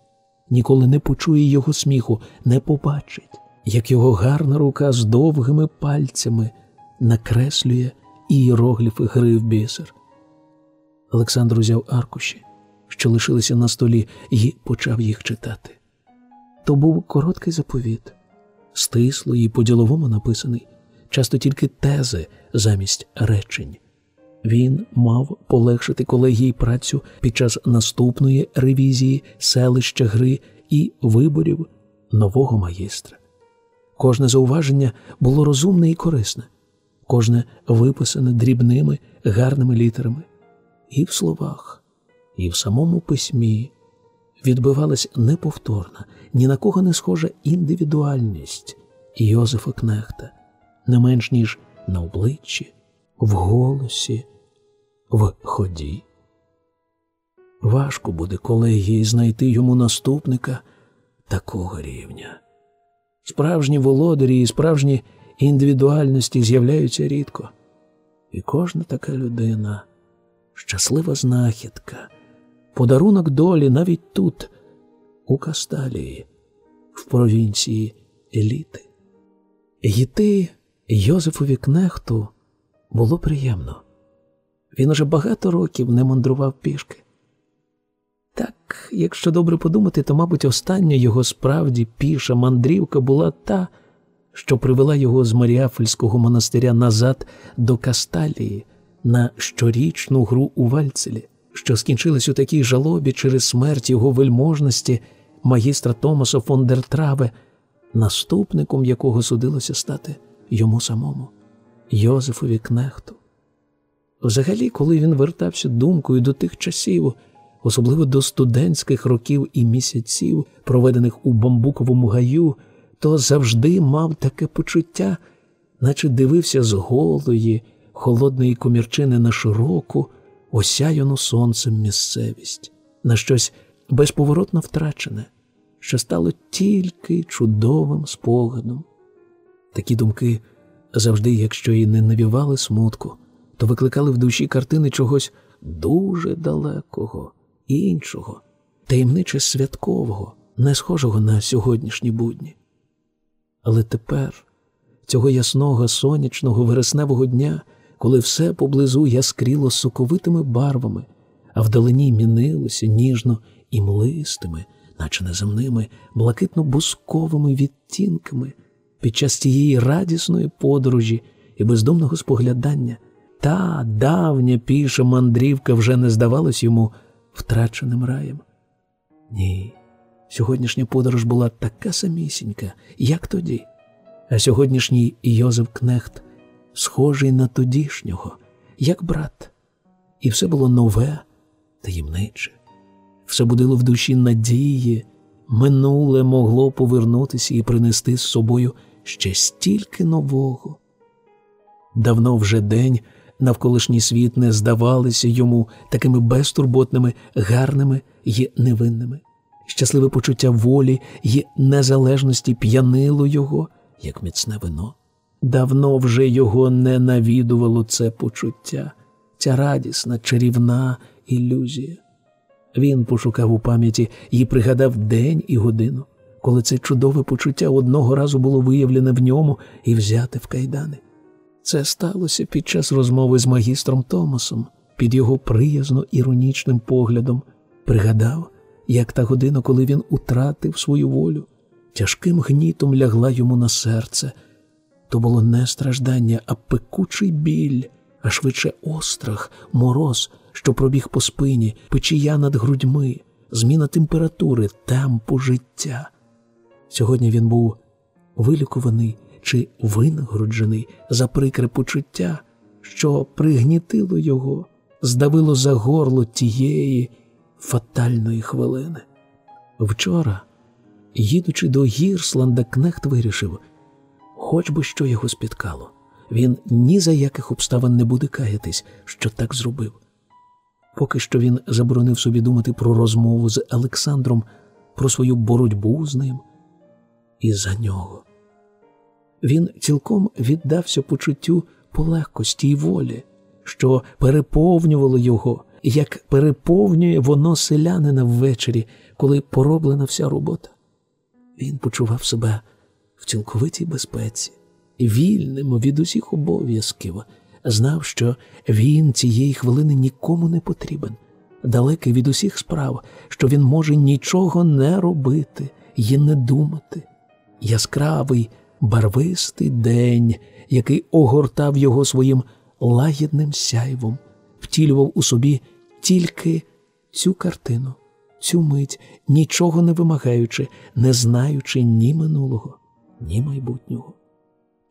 ніколи не почує його сміху, не побачить, як його гарна рука з довгими пальцями накреслює ієрогліфи гри в бісер. Олександр узяв аркуші, що лишилися на столі, і почав їх читати. То був короткий заповіт, стисло і по-діловому написаний, часто тільки тези замість речень. Він мав полегшити колегії працю під час наступної ревізії селища гри і виборів нового магістра. Кожне зауваження було розумне і корисне, кожне виписане дрібними гарними літерами, і в словах, і в самому письмі відбивалась неповторна, ні на кого не схожа індивідуальність Йозефа Кнехта, не менш ніж на обличчі, в голосі, в ході. Важко буде колегії знайти йому наступника такого рівня. Справжні володарі і справжні індивідуальності з'являються рідко, і кожна така людина щаслива знахідка, подарунок долі навіть тут, у Касталії, в провінції еліти. Йти Йозефові Кнехту було приємно. Він уже багато років не мандрував пішки. Так, якщо добре подумати, то, мабуть, остання його справді піша мандрівка була та, що привела його з Маріафельського монастиря назад до Касталії на щорічну гру у Вальцелі, що скінчилась у такій жалобі через смерть його вельможності магістра Томаса фон дер Траве, наступником якого судилося стати йому самому, Йозефові Кнехту. Взагалі, коли він вертався думкою до тих часів, особливо до студентських років і місяців, проведених у бамбуковому гаю, то завжди мав таке почуття, наче дивився з голої, холодної комірчини на широку, осяяну сонцем місцевість, на щось безповоротно втрачене, що стало тільки чудовим спогадом. Такі думки завжди, якщо і не навівали смутку, то викликали в душі картини чогось дуже далекого, іншого, таємниче святкового, не схожого на сьогоднішні будні. Але тепер, цього ясного сонячного вересневого дня, коли все поблизу яскріло соковитими барвами, а вдалині мінилося ніжно і млистими, наче неземними, блакитно-бусковими відтінками, під час тієї радісної подорожі і бездомного споглядання, та давня піша мандрівка вже не здавалась йому втраченим раєм. Ні, сьогоднішня подорож була така самісінька, як тоді, а сьогоднішній Йозеф Кнехт схожий на тодішнього, як брат, і все було нове, таємниче, все будило в душі надії, минуле могло повернутися і принести з собою ще стільки нового. Давно вже день навколишній світ не здавалися йому такими безтурботними, гарними й невинними. Щасливе почуття волі й незалежності п'янило його, як міцне вино. Давно вже його не навідувало це почуття, ця радісна, чарівна ілюзія. Він пошукав у пам'яті і пригадав день і годину, коли це чудове почуття одного разу було виявлене в ньому і взяте в кайдани. Це сталося під час розмови з магістром Томасом, під його приязно іронічним поглядом, пригадав, як та година, коли він утратив свою волю, тяжким гнітом лягла йому на серце. То було не страждання, а пекучий біль, а швидше острах, мороз, що пробіг по спині, печія над грудьми, зміна температури, темпу життя. Сьогодні він був вилікуваний чи винагороджений за прикре почуття, що пригнітило його, здавило за горло тієї фатальної хвилини. Вчора, їдучи до Гірсланда, Кнехт вирішив, хоч би що його спіткало, він ні за яких обставин не буде каятись, що так зробив. Поки що він заборонив собі думати про розмову з Олександром, про свою боротьбу з ним і за нього. Він цілком віддався почуттю полегкості й волі, що переповнювало його, як переповнює воно селянина ввечері, коли пороблена вся робота. Він почував себе в цілковитій безпеці, вільним від усіх обов'язків, знав, що він цієї хвилини нікому не потрібен, далекий від усіх справ, що він може нічого не робити і не думати. Яскравий, барвистий день, який огортав його своїм лагідним сяйвом, втілював у собі тільки цю картину, цю мить, нічого не вимагаючи, не знаючи ні минулого, ні майбутнього.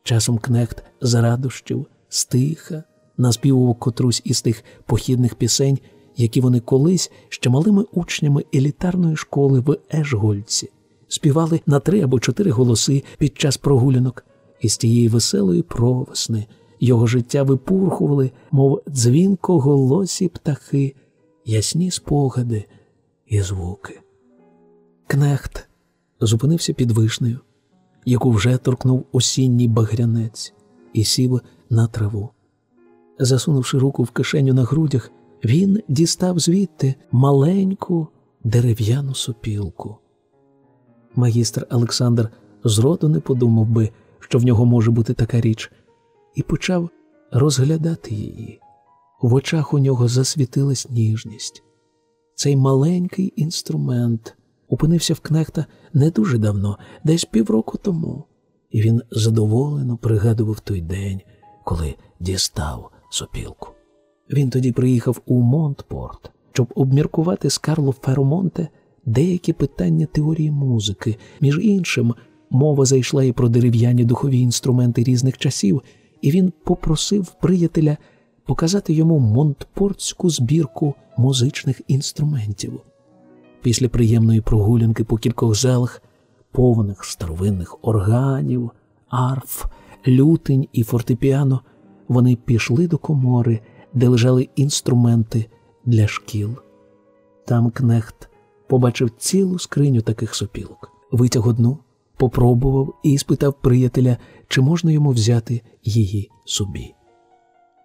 Часом кнехт з радощів, стиха, наспівував котрусь із тих похідних пісень, які вони колись ще малими учнями елітарної школи в Ешгольці співали на три або чотири голоси під час прогулянок, і з тієї веселої провесни його життя випурхували, мов дзвінко голосі птахи, ясні спогади і звуки. Кнехт зупинився під вишнею, яку вже торкнув осінній багрянець, і сів на траву. Засунувши руку в кишеню на грудях, він дістав звідти маленьку дерев'яну сопілку. Магістр Олександр зроду не подумав би, що в нього може бути така річ, і почав розглядати її. В очах у нього засвітилась ніжність. Цей маленький інструмент опинився в кнехта не дуже давно, десь півроку тому, і він задоволено пригадував той день, коли дістав сопілку. Він тоді приїхав у Монтпорт, щоб обміркувати з Карло Феромонте деякі питання теорії музики. Між іншим, мова зайшла і про дерев'яні духові інструменти різних часів, і він попросив приятеля показати йому монтпортську збірку музичних інструментів. Після приємної прогулянки по кількох залах, повних старовинних органів, арф, лютень і фортепіано, вони пішли до комори, де лежали інструменти для шкіл. Там кнехт побачив цілу скриню таких сопілок, витяг одну, попробував і спитав приятеля, чи можна йому взяти її собі.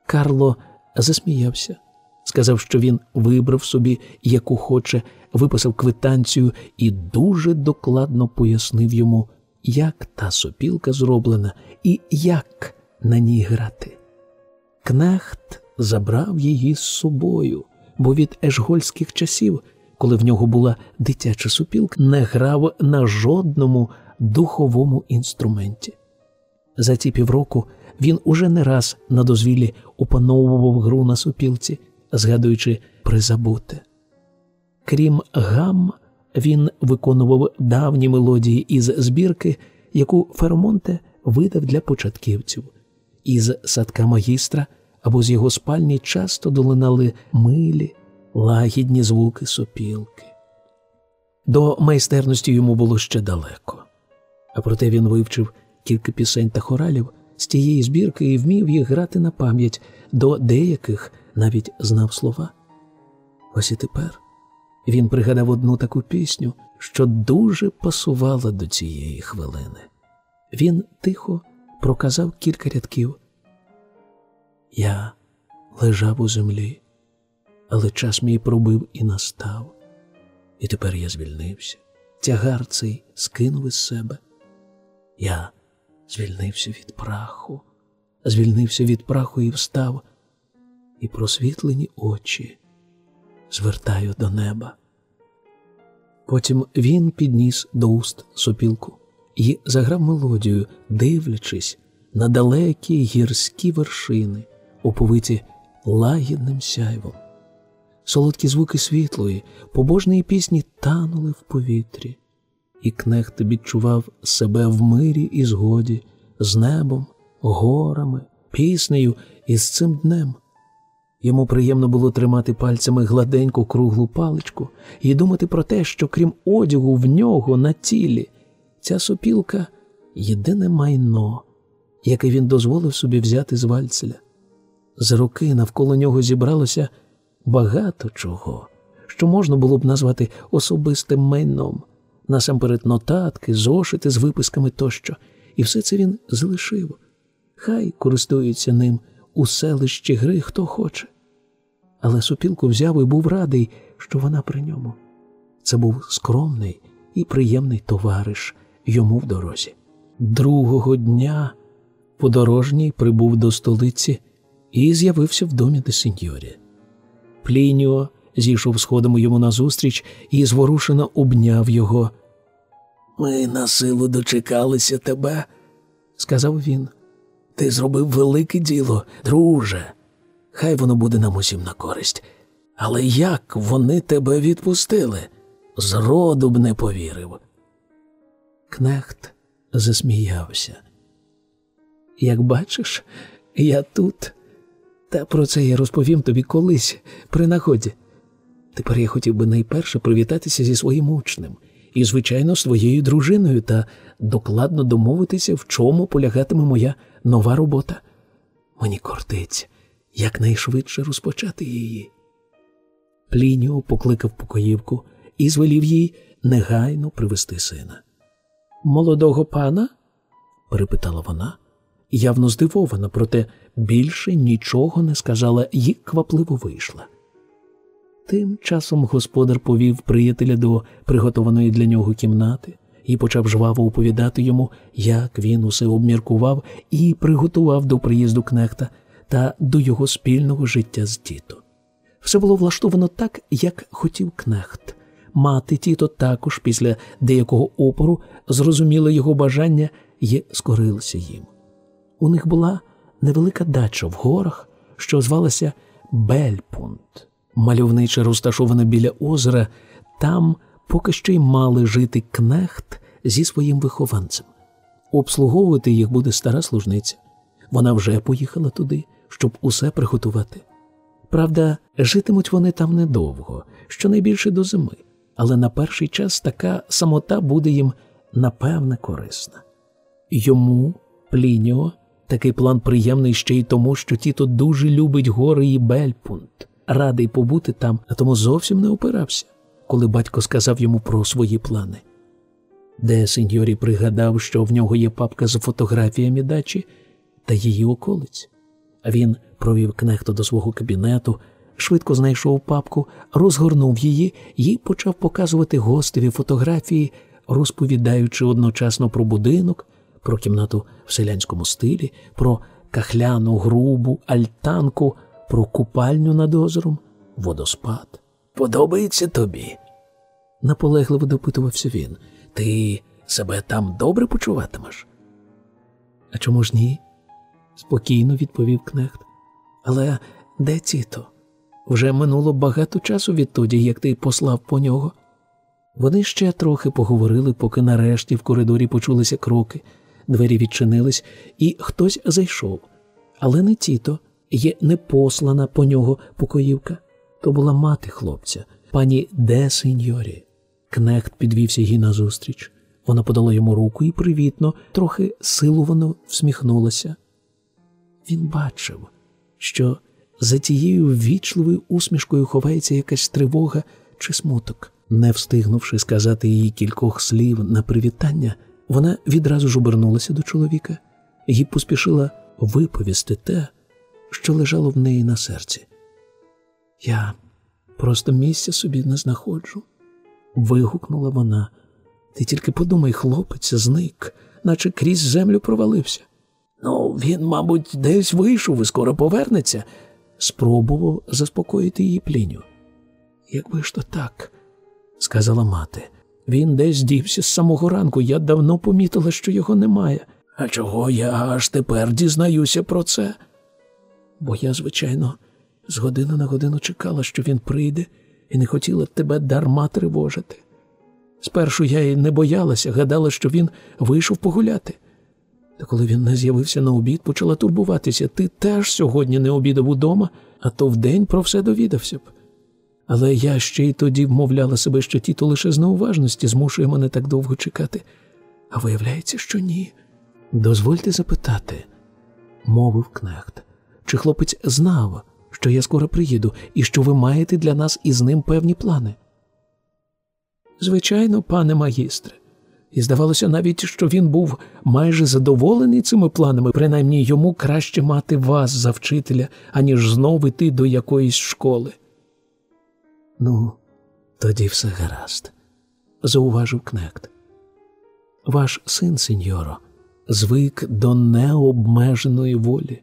Карло засміявся, сказав, що він вибрав собі, яку хоче, виписав квитанцію і дуже докладно пояснив йому, як та сопілка зроблена і як на ній грати. Кнехт забрав її з собою, бо від ешгольських часів, коли в нього була дитяча сопілка, не грав на жодному духовому інструменті. За ті півроку він уже не раз на дозвіллі опановував гру на сопілці, згадуючи призабуте. Крім гам, він виконував давні мелодії із збірки, яку Феромонте видав для початківців. Із садка магістра або з його спальні часто долинали милі, лагідні звуки сопілки. До майстерності йому було ще далеко, а проте він вивчив кілька пісень та хоралів з тієї збірки і вмів їх грати на пам'ять, до деяких навіть знав слова. Ось і тепер він пригадав одну таку пісню, що дуже пасувала до цієї хвилини. Він тихо проказав кілька рядків. Я лежав у землі, але час мій пробив і настав, і тепер я звільнився. Тягар цей скинув із себе. Я звільнився від праху, звільнився від праху і встав, і просвітлені очі звертаю до неба. Потім він підніс до уст сопілку і заграв мелодію, дивлячись на далекі гірські вершини, оповиті лагідним сяйвом. Солодкі звуки світлої, побожної пісні танули в повітрі, і кнехт відчував себе в мирі і згоді з небом, горами, піснею і з цим днем. Йому приємно було тримати пальцями гладеньку круглу паличку і думати про те, що крім одягу в нього на тілі, ця сопілка єдине майно, яке він дозволив собі взяти з вальцеля. З руки навколо нього зібралося багато чого, що можна було б назвати особистим майном, насамперед нотатки, зошити з виписками тощо, і все це він залишив. Хай користується ним у селищі гри хто хоче. Але сопілку взяв і був радий, що вона при ньому. Це був скромний і приємний товариш йому в дорозі. Другого дня подорожній прибув до столиці і з'явився в домі де сеньорі. Плініо зійшов сходами йому назустріч і зворушено обняв його. Ми на силу дочекалися тебе, сказав він. Ти зробив велике діло, друже. Хай воно буде нам усім на користь. Але як вони тебе відпустили? Зроду б не повірив. Кнехт засміявся. Як бачиш, я тут, та про це я розповім тобі колись при наході. Тепер я хотів би найперше привітатися зі своїм учнем і, звичайно, з твоєю дружиною та докладно домовитися, в чому полягатиме моя нова робота. Мені кортить якнайшвидше розпочати її. Плініо покликав покоївку і звелів їй негайно привести сина. Молодого пана? перепитала вона, явно здивована, проте більше нічого не сказала і квапливо вийшла. Тим часом господар повів приятеля до приготованої для нього кімнати і почав жваво оповідати йому, як він усе обміркував і приготував до приїзду кнехта та до його спільного життя з тіто. Все було влаштовано так, як хотів кнехт. Мати тіто також після деякого опору зрозуміла його бажання і скорилася їм. У них була невелика дача в горах, що звалася Бельпунт, мальовниче розташоване біля озера, там поки що й мали жити кнехт зі своїм вихованцем. Обслуговувати їх буде стара служниця. Вона вже поїхала туди, щоб усе приготувати. Правда, житимуть вони там недовго, щонайбільше до зими, але на перший час така самота буде їм напевне корисна. Йому, Плініо, такий план приємний ще й тому, що тіто дуже любить гори і Бельпунт, радий побути там, а тому зовсім не опирався, коли батько сказав йому про свої плани. Де сеньорі пригадав, що в нього є папка з фотографіями дачі та її околиць. Він провів кнехта до свого кабінету, швидко знайшов папку, розгорнув її і почав показувати гостеві фотографії, розповідаючи одночасно про будинок, про кімнату в селянському стилі, про кахляну грубу альтанку, про купальню над озером, водоспад. Подобається тобі? наполегливо допитувався він. Ти себе там добре почуватимеш? А чому ж ні? спокійно відповів кнехт. Але де тіто? Вже минуло багато часу відтоді, як ти послав по нього. Вони ще трохи поговорили, поки нарешті в коридорі почулися кроки, двері відчинились, і хтось зайшов. Але не тіто, є непослана по нього покоївка. То була мати хлопця, пані Де Сеньорі. Кнехт підвівся їй назустріч. Вона подала йому руку і привітно, трохи силувано всміхнулася. Він бачив, що за тією ввічливою усмішкою ховається якась тривога чи смуток. Не встигнувши сказати їй кількох слів на привітання, вона відразу ж обернулася до чоловіка і поспішила виповісти те, що лежало в неї на серці. Я просто місця собі не знаходжу, вигукнула вона. Ти тільки подумай, хлопець зник, наче крізь землю провалився. Ну, він, мабуть, десь вийшов і скоро повернеться, спробував заспокоїти її пліню. Якби ж то так, сказала мати. Він десь дівся з самого ранку, я давно помітила, що його немає. А чого я аж тепер дізнаюся про це? Бо я, звичайно, з години на годину чекала, що він прийде, і не хотіла тебе дарма тривожити. Спершу я й не боялася, гадала, що він вийшов погуляти. Та коли він не з'явився на обід, почала турбуватися. Ти теж сьогодні не обідав удома, а то вдень про все довідався б. Але я ще й тоді вмовляла себе, що тіто лише з неуважності змушує мене так довго чекати. А виявляється, що ні. Дозвольте запитати, мовив кнехт, чи хлопець знав, що я скоро приїду, і що ви маєте для нас із ним певні плани? Звичайно, пане магістре. І здавалося навіть, що він був майже задоволений цими планами, принаймні йому краще мати вас за вчителя, аніж знов іти до якоїсь школи. Ну, тоді все гаразд, зауважив кнект. Ваш син, сеньоро, звик до необмеженої волі,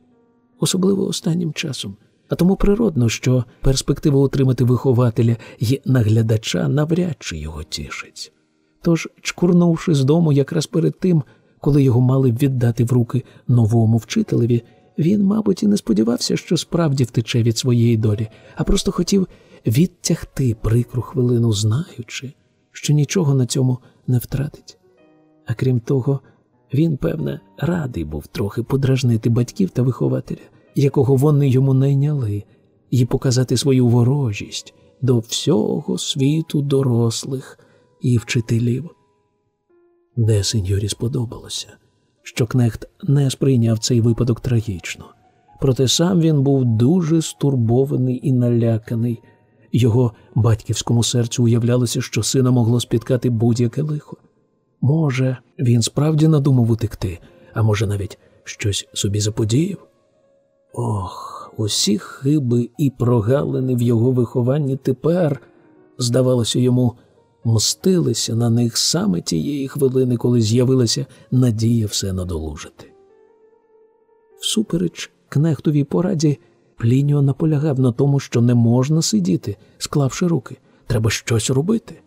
особливо останнім часом, а тому природно, що перспектива отримати вихователя і наглядача навряд чи його тішить. Тож, чкурнувши з дому якраз перед тим, коли його мали віддати в руки новому вчителеві, він, мабуть, і не сподівався, що справді втече від своєї долі, а просто хотів відтягти прикру хвилину, знаючи, що нічого на цьому не втратить. А крім того, він, певне, радий був трохи подражнити батьків та вихователя, якого вони йому найняли, і показати свою ворожість до всього світу дорослих і вчителів. Де сеньорі сподобалося, що кнехт не сприйняв цей випадок трагічно, проте сам він був дуже стурбований і наляканий. Його батьківському серцю уявлялося, що сина могло спіткати будь-яке лихо. Може, він справді надумав утекти, а може, навіть щось собі заподіяв? Ох, усі хиби і прогалини в його вихованні тепер, здавалося йому, мстилися на них саме тієї хвилини, коли з'явилася надія все надолужити. Всупереч кнехтовій пораді, Плініо наполягав на тому, що не можна сидіти, склавши руки, треба щось робити.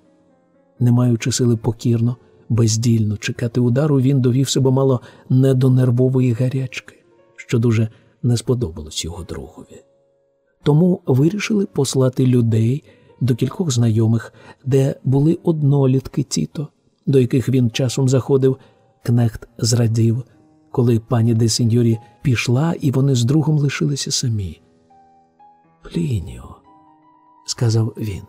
Не маючи сили покірно, бездільно чекати удару, він довів себе мало не до нервової гарячки, що дуже не сподобалось його другові. тому вирішили послати людей до кількох знайомих, де були однолітки Тіто, до яких він часом заходив. Кнехт зрадів, коли пані де Сіньорі пішла, і вони з другом лишилися самі. Плініо, сказав він,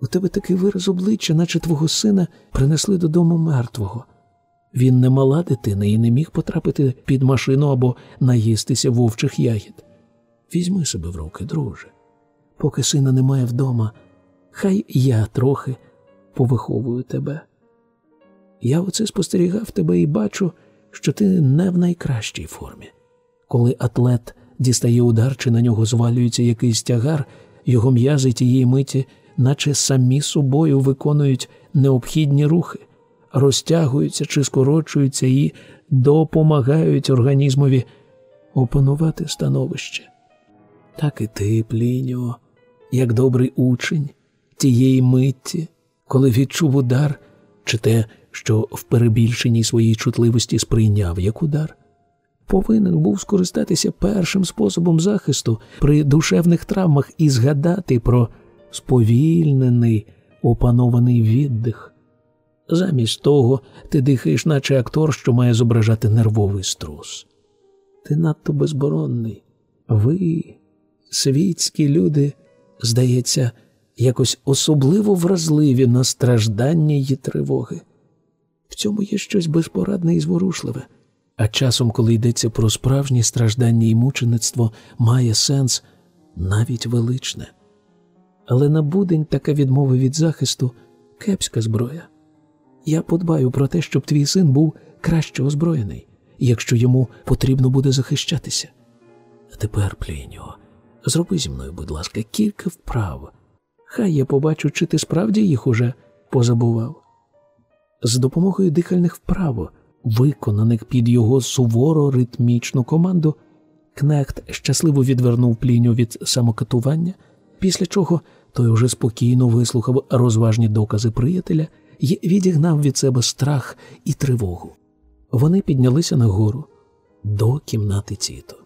у тебе такий вираз обличчя, наче твого сина принесли додому мертвого. Він не мала дитина і не міг потрапити під машину або наїстися вовчих ягід. Візьми себе в руки, друже. Поки сина немає вдома, хай я трохи повиховую тебе. Я оце спостерігав тебе і бачу, що ти не в найкращій формі. Коли атлет дістає удар чи на нього звалюється якийсь тягар, його м'язи тієї миті, наче самі собою виконують необхідні рухи, розтягуються чи скорочуються і допомагають організмові опанувати становище. Так і ти, Плініо, як добрий учень тієї митті, коли відчув удар, чи те, що в перебільшеній своїй чутливості сприйняв як удар, повинен був скористатися першим способом захисту при душевних травмах і згадати про сповільнений, опанований віддих. Замість того ти дихаєш, наче актор, що має зображати нервовий струс. Ти надто безборонний. Ви, світські люди, здається, якось особливо вразливі на страждання й тривоги. В цьому є щось безпорадне і зворушливе, а часом, коли йдеться про справжні страждання і мучеництво, має сенс навіть величне. Але на будень така відмова від захисту кепська зброя. Я подбаю про те, щоб твій син був краще озброєний, якщо йому потрібно буде захищатися. А тепер, Пліньо, зроби зі мною, будь ласка, кілька вправ. Хай я побачу, чи ти справді їх уже позабував. З допомогою дихальних вправ, виконаних під його суворо ритмічну команду, Кнехт щасливо відвернув пліню від самокатування, після чого той уже спокійно вислухав розважні докази приятеля і відігнав від себе страх і тривогу. Вони піднялися нагору до кімнати Тіто.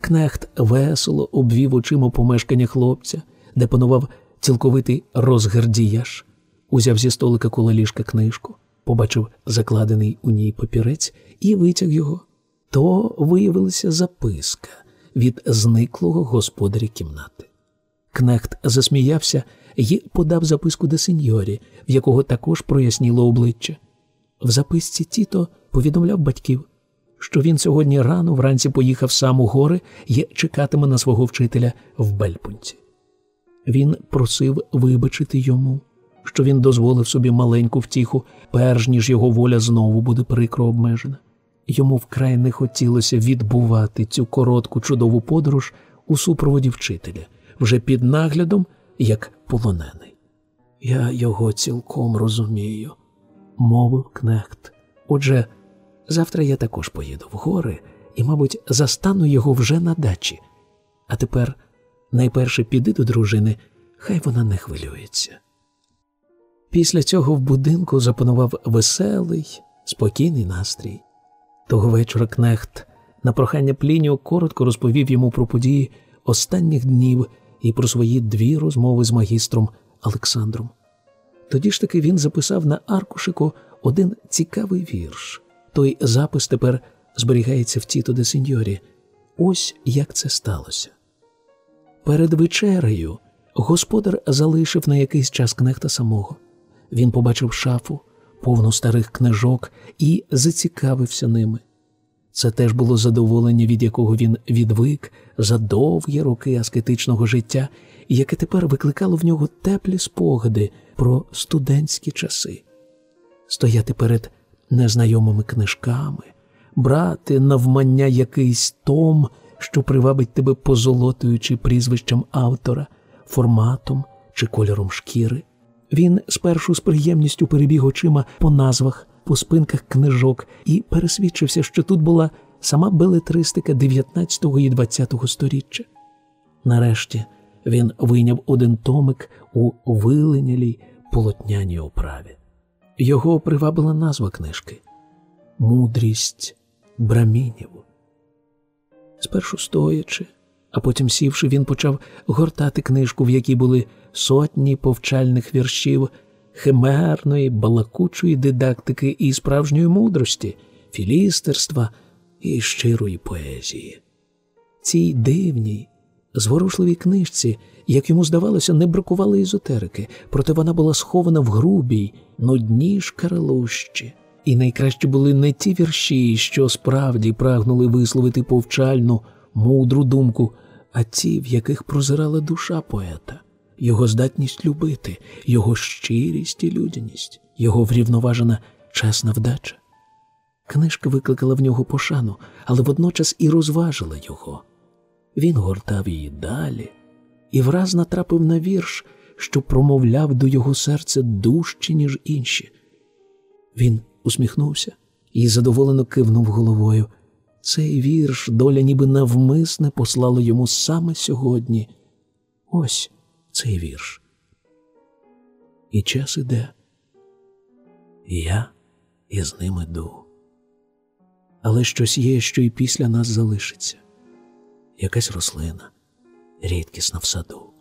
Кнехт весело обвів очима помешкання хлопця, де панував цілковитий розгардіяж, узяв зі столика коло книжку, побачив закладений у ній папірець і витяг його. То виявилася записка від зниклого господаря кімнати. Кнехт засміявся і подав записку до сеньорі, в якого також проясніло обличчя. В записці Тіто повідомляв батьків, що він сьогодні рано вранці поїхав сам у гори і чекатиме на свого вчителя в Бельпунці. Він просив вибачити йому, що він дозволив собі маленьку втіху, перш ніж його воля знову буде прикро обмежена. Йому вкрай не хотілося відбувати цю коротку чудову подорож у супроводі вчителя, вже під наглядом, як полонений. Я його цілком розумію, мовив кнехт. Отже, завтра я також поїду в гори і, мабуть, застану його вже на дачі. А тепер найперше піди до дружини, хай вона не хвилюється. Після цього в будинку запанував веселий, спокійний настрій. Того вечора Кнехт на прохання Плініо коротко розповів йому про події останніх днів і про свої дві розмови з магістром Олександром. Тоді ж таки він записав на аркушику один цікавий вірш. Той запис тепер зберігається в Тіто де Сіньорі. Ось як це сталося. Перед вечерею господар залишив на якийсь час кнехта самого. Він побачив шафу, повну старих книжок і зацікавився ними. Це теж було задоволення, від якого він відвик за довгі роки аскетичного життя, і яке тепер викликало в нього теплі спогади про студентські часи. Стояти перед незнайомими книжками, брати навмання якийсь том, що привабить тебе позолотуючи прізвищем автора, форматом чи кольором шкіри. Він спершу з приємністю перебіг очима по назвах, по спинках книжок і пересвідчився, що тут була сама белетристика 19-го і 20 століття. Нарешті він вийняв один томик у виленялій полотняній оправі. Його привабила назва книжки Мудрість брамінів. Спершу стоячи, а потім, сівши, він почав гортати книжку, в якій були сотні повчальних віршів, химерної, балакучої дидактики і справжньої мудрості, філістерства і щирої поезії. Цій дивній, зворушливій книжці, як йому здавалося, не бракувало езотерики, проте вона була схована в грубій, нудній шкаралущі. І найкраще були не ті вірші, що справді прагнули висловити повчальну, мудру думку, а ті, в яких прозирала душа поета, його здатність любити, його щирість і людяність, його врівноважена чесна вдача. Книжка викликала в нього пошану, але водночас і розважила його. Він гортав її далі і враз натрапив на вірш, що промовляв до його серця дужче, ніж інші. Він усміхнувся і задоволено кивнув головою. Цей вірш доля ніби навмисне послала йому саме сьогодні. Ось цей вірш. І час іде, я із ним іду. Але щось є, що і після нас залишиться якась рослина, рідкісна в саду,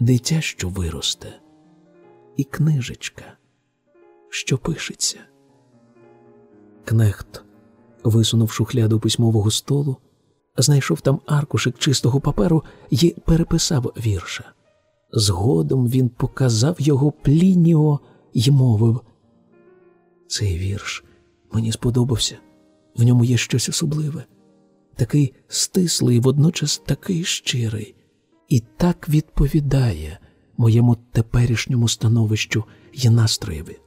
дитя, що виросте, і книжечка, що пишеться. Кнехт висунув шухляду письмового столу, знайшов там аркушик чистого паперу і переписав вірша. Згодом він показав його плініо й мовив. Цей вірш мені сподобався, в ньому є щось особливе, такий стислий, водночас такий щирий, і так відповідає моєму теперішньому становищу й настроєві.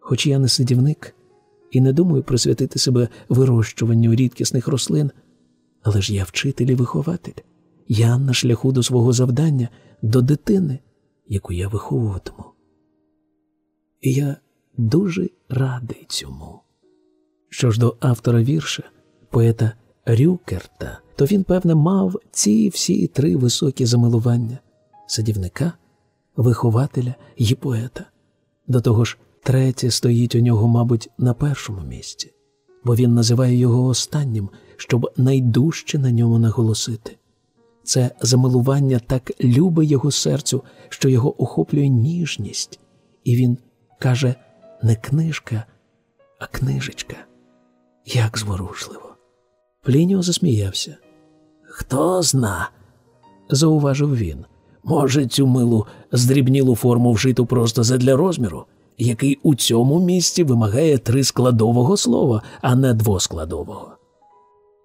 Хоч я не сидівник і не думаю присвятити себе вирощуванню рідкісних рослин, але ж я вчитель і вихователь, я на шляху до свого завдання, до дитини, яку я виховуватиму. І я дуже радий цьому. Що ж до автора вірша, поета Рюкерта, то він, певне, мав ці всі три високі замилування садівника, вихователя і поета. До того ж, третє стоїть у нього, мабуть, на першому місці, бо він називає його останнім, щоб найдужче на ньому наголосити. Це замилування так любе його серцю, що його охоплює ніжність, і він каже не книжка, а книжечка. Як зворушливо. Плініо засміявся. Хто зна, зауважив він. Може, цю милу здрібнілу форму вжиту просто задля розміру, який у цьому місці вимагає трискладового слова, а не двоскладового.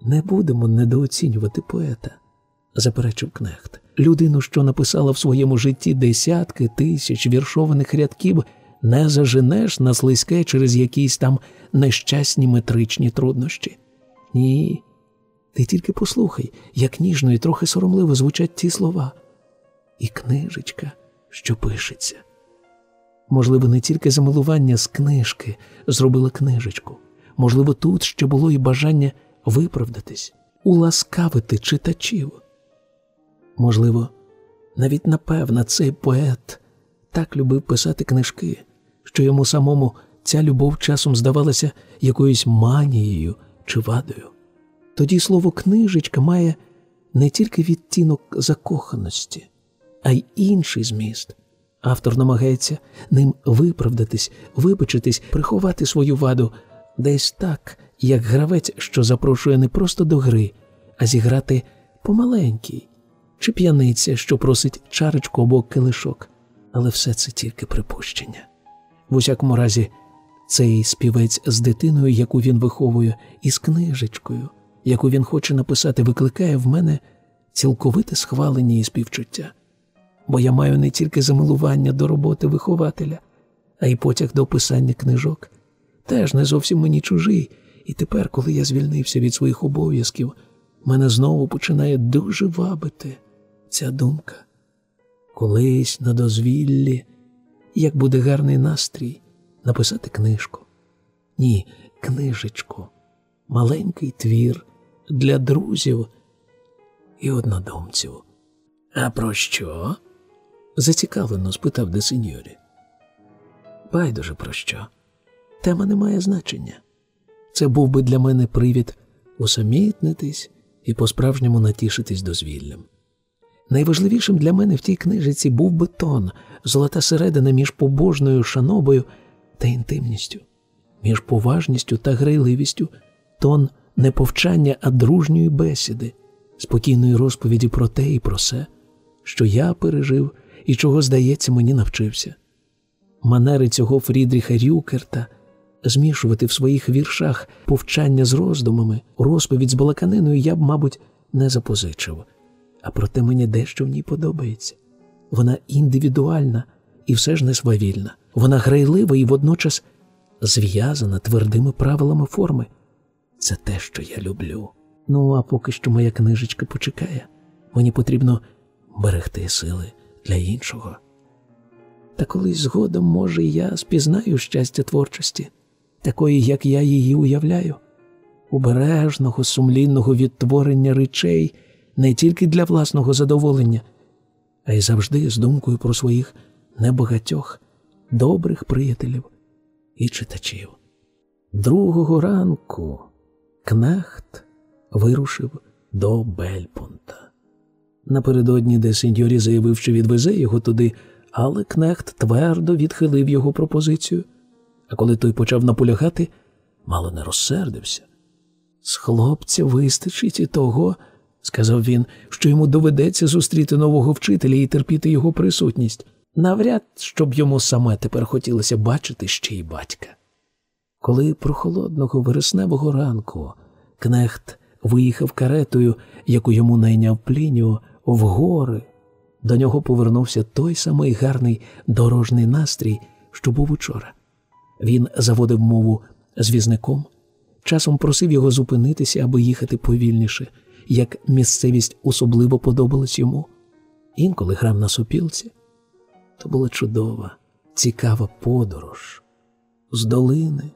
Не будемо недооцінювати поета, заперечив кнехт. Людину, що написала в своєму житті десятки тисяч віршованих рядків, не заженеш на слизьке через якісь там нещасні метричні труднощі. Ні. Ти тільки послухай, як ніжно і трохи соромливо звучать ті слова. І книжечка, що пишеться. Можливо, не тільки замилування з книжки зробила книжечку, можливо, тут ще було і бажання виправдатись, уласкавити читачів. Можливо, навіть напевно, цей поет так любив писати книжки, що йому самому ця любов часом здавалася якоюсь манією чи вадою. Тоді слово книжечка має не тільки відтінок закоханості, а й інший зміст. Автор намагається ним виправдатись, вибачитись, приховати свою ваду десь так, як гравець, що запрошує не просто до гри, а зіграти помаленький, чи п'яниця, що просить чарочку або килишок. Але все це тільки припущення. В усякому разі, цей співець з дитиною, яку він виховує, і з книжечкою, яку він хоче написати, викликає в мене цілковите схвалення і співчуття. Бо я маю не тільки замилування до роботи вихователя, а й потяг до писання книжок. Теж не зовсім мені чужий, і тепер, коли я звільнився від своїх обов'язків, мене знову починає дуже вабити ця думка. Колись на дозвіллі, як буде гарний настрій, написати книжку. Ні, книжечку, маленький твір для друзів і однодумців. А про що? Зацікавлено спитав де сеньорі. Байдуже про що? Тема не має значення. Це був би для мене привід усамітнитись і по-справжньому натішитись дозвіллям. Найважливішим для мене в тій книжиці був би тон, золота середина між побожною шанобою та інтимністю, між поважністю та грайливістю, тон не повчання, а дружньої бесіди, спокійної розповіді про те і про се, що я пережив і чого, здається, мені навчився. Манери цього Фрідріха Рюкерта змішувати в своїх віршах повчання з роздумами, розповідь з балаканиною я б, мабуть, не запозичив. А проте мені дещо в ній подобається. Вона індивідуальна і все ж не свавільна. Вона грайлива і водночас зв'язана твердими правилами форми. Це те, що я люблю. Ну, а поки що моя книжечка почекає. Мені потрібно берегти сили для іншого. Та колись згодом, може, я спізнаю щастя творчості, такої, як я її уявляю, убережного, сумлінного відтворення речей не тільки для власного задоволення, а й завжди з думкою про своїх небагатьох добрих приятелів і читачів. Другого ранку Кнехт вирушив до Бельпунта. Напередодні, де сеньорі заявив, що відвезе його туди, але Кнехт твердо відхилив його пропозицію. А коли той почав наполягати, мало не розсердився. З хлопця вистачить і того, сказав він, що йому доведеться зустріти нового вчителя і терпіти його присутність. Навряд, щоб йому саме тепер хотілося бачити ще й батька. Коли прохолодного вересневого ранку Кнехт виїхав каретою, яку йому найняв Плініо, в гори, до нього повернувся той самий гарний дорожній настрій, що був учора. Він заводив мову з візником, часом просив його зупинитися, аби їхати повільніше, як місцевість особливо подобалась йому. Інколи грав на сопілці. То була чудова, цікава подорож з долини,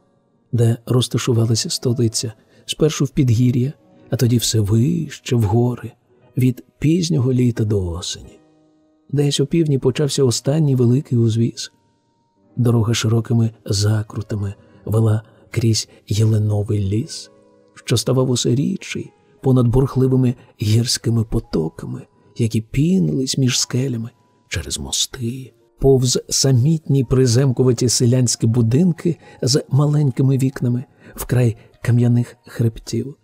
де розташувалася столиця, спершу в підгір'я, а тоді все вище в гори, від пізнього літа до осені. Десь у півдні почався останній великий узвіз. Дорога широкими закрутами вела крізь Єленовий ліс, що ставав усе рідший, понад бурхливими гірськими потоками, які пінились між скелями через мости, повз самітні приземкуваті селянські будинки з маленькими вікнами, вкрай кам'яних хребтів,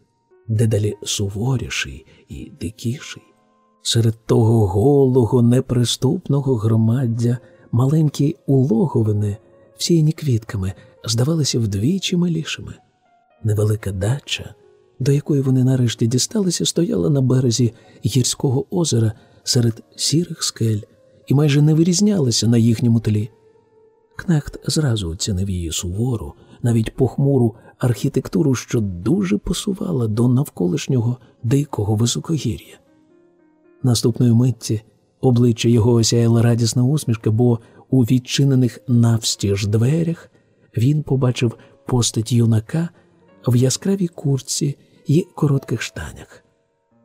дедалі суворіший і дикіший. Серед того голого, неприступного громаддя маленькі улоговини, всіяні квітками, здавалися вдвічі милішими. Невелика дача, до якої вони нарешті дісталися, стояла на березі гірського озера серед сірих скель і майже не вирізнялася на їхньому тлі. Кнехт зразу оцінив її сувору, навіть похмуру архітектуру, що дуже посувала до навколишнього дикого високогір'я. Наступної митті обличчя його осяяла радісна усмішка, бо у відчинених навстіж дверях він побачив постать юнака в яскравій курці і коротких штанях.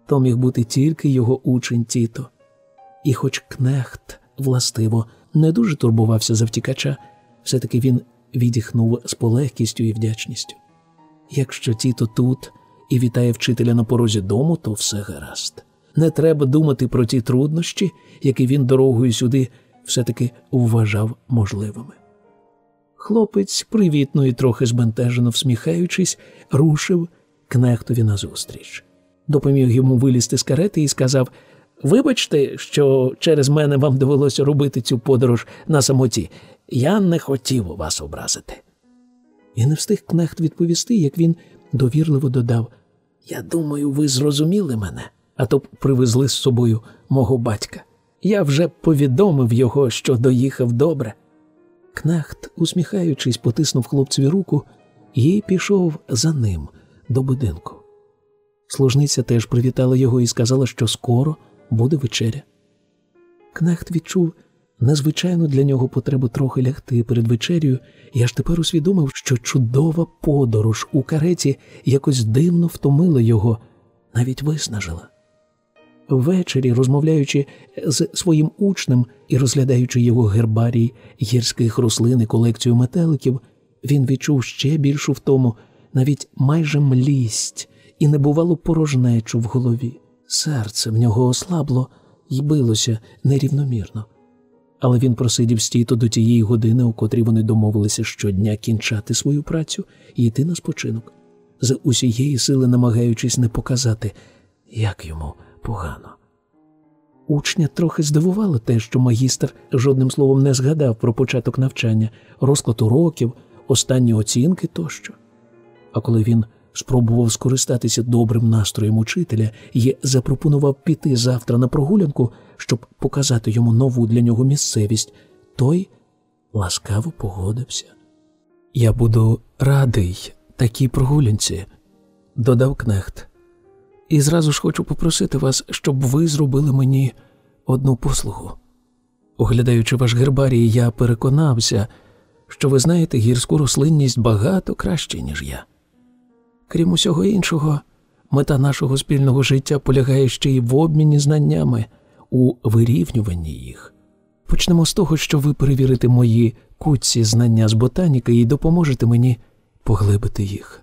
То міг бути тільки його учень Тіто. І, хоч кнехт, властиво, не дуже турбувався за втікача, все-таки він відіхнув з полегкістю і вдячністю. Якщо Тіто тут і вітає вчителя на порозі дому, то все гаразд. Не треба думати про ті труднощі, які він дорогою сюди все-таки вважав можливими. Хлопець, привітно і трохи збентежено всміхаючись, рушив кнехтові назустріч. Допоміг йому вилізти з карети і сказав Вибачте, що через мене вам довелося робити цю подорож на самоті. Я не хотів вас образити. І не встиг кнехт відповісти, як він довірливо додав Я думаю, ви зрозуміли мене, а то б привезли з собою мого батька. Я вже повідомив його, що доїхав добре. Кнехт, усміхаючись, потиснув хлопцеві руку і пішов за ним до будинку. Служниця теж привітала його і сказала, що скоро буде вечеря. Кнехт відчув незвичайну для нього потребу трохи лягти перед вечерю, і аж тепер усвідомив, що чудова подорож у кареті якось дивно втомила його, навіть виснажила. Ввечері, розмовляючи з своїм учнем і розглядаючи його гербарій гірських рослин і колекцію метеликів, він відчув ще більшу втому, навіть майже млість і небувалу порожнечу в голові. Серце в нього ослабло і билося нерівномірно. Але він просидів стійто до тієї години, у котрій вони домовилися щодня кінчати свою працю і йти на спочинок, з усієї сили намагаючись не показати, як йому погано. Учня трохи здивувало те, що магістр жодним словом не згадав про початок навчання, розклад уроків, останні оцінки тощо. А коли він спробував скористатися добрим настроєм учителя і запропонував піти завтра на прогулянку, щоб показати йому нову для нього місцевість, той ласкаво погодився. Я буду радий такій прогулянці, додав кнехт. І зразу ж хочу попросити вас, щоб ви зробили мені одну послугу. Оглядаючи ваш гербарій, я переконався, що ви знаєте гірську рослинність багато краще, ніж я. Крім усього іншого, мета нашого спільного життя полягає ще й в обміні знаннями, у вирівнюванні їх. Почнемо з того, що ви перевірите мої куці знання з ботаніки і допоможете мені поглибити їх.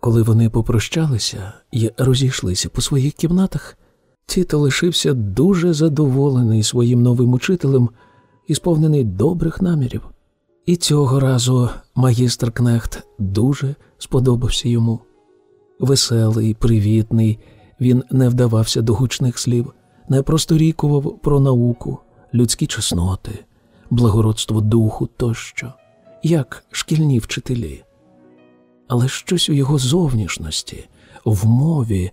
Коли вони попрощалися і розійшлися по своїх кімнатах, Тіто лишився дуже задоволений своїм новим учителем і сповнений добрих намірів. І цього разу магістр Кнехт дуже сподобався йому. Веселий, привітний, він не вдавався до гучних слів, не просторікував про науку, людські чесноти, благородство духу тощо, як шкільні вчителі. Але щось у його зовнішності, в мові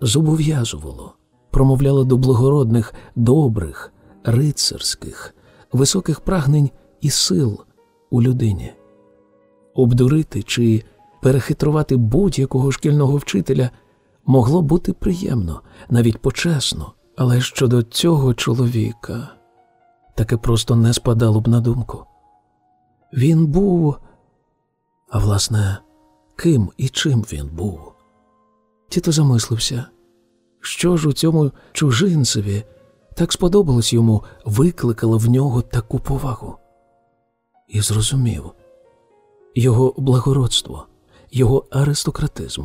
зобов'язувало, промовляло до благородних, добрих, рицарських, високих прагнень і сил у людині. Обдурити чи перехитрувати будь-якого шкільного вчителя могло бути приємно, навіть почесно, але щодо цього чоловіка таке просто не спадало б на думку. Він був, а власне, ким і чим він був. Тіто замислився, що ж у цьому чужинцеві так сподобалось йому, викликало в нього таку повагу. І зрозумів його благородство, його аристократизм,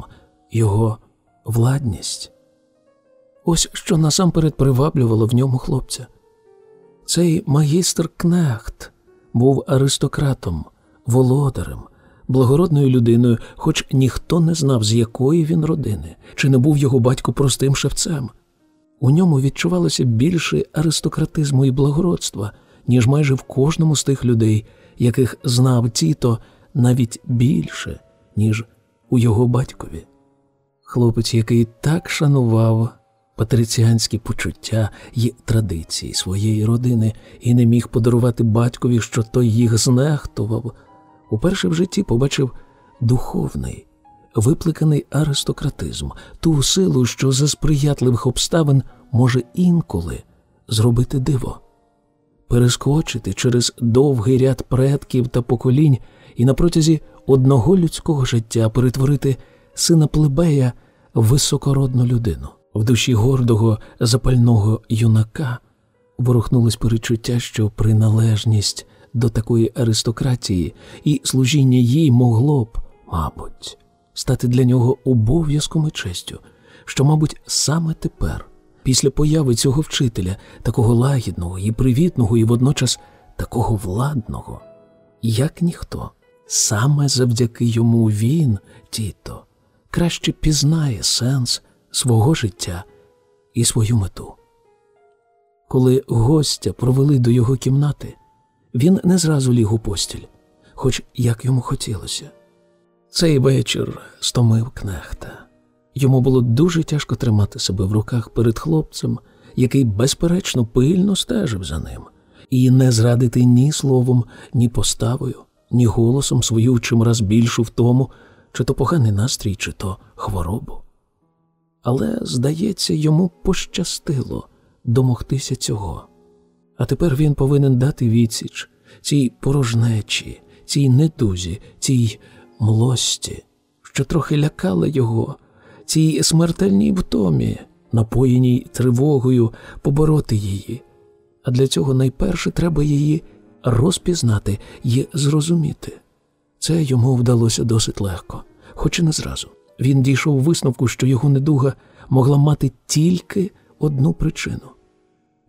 його владність. Ось що насамперед приваблювало в ньому хлопця. Цей магістр Кнехт був аристократом, володарем, благородною людиною, хоч ніхто не знав, з якої він родини, чи не був його батько простим шевцем. У ньому відчувалося більше аристократизму і благородства, ніж майже в кожному з тих людей, яких знав Тіто навіть більше, ніж у його батькові. Хлопець, який так шанував патриціанські почуття й традиції своєї родини і не міг подарувати батькові, що той їх знехтував, уперше в житті побачив духовний, випликаний аристократизм, ту силу, що за сприятливих обставин може інколи зробити диво, перескочити через довгий ряд предків та поколінь і на протязі одного людського життя перетворити сина плебея в високородну людину. В душі гордого, запального юнака ворухнулось перечуття, що приналежність до такої аристократії і служіння їй могло б, мабуть, стати для нього обов'язком і честю, що, мабуть, саме тепер, після появи цього вчителя, такого лагідного і привітного, і водночас такого владного, як ніхто, саме завдяки йому він, Тіто, краще пізнає сенс свого життя і свою мету. Коли гостя провели до його кімнати, він не зразу ліг у постіль, хоч як йому хотілося. Цей вечір стомив кнехта. Йому було дуже тяжко тримати себе в руках перед хлопцем, який безперечно пильно стежив за ним, і не зрадити ні словом, ні поставою, ні голосом свою чимраз більшу в тому, чи то поганий настрій, чи то хворобу. Але, здається, йому пощастило домогтися цього. А тепер він повинен дати відсіч цій порожнечі, цій недузі, цій млості, що трохи лякала його, цій смертельній втомі, напоєній тривогою, побороти її. А для цього найперше треба її розпізнати і зрозуміти. Це йому вдалося досить легко, хоч і не зразу. він дійшов висновку, що його недуга могла мати тільки одну причину.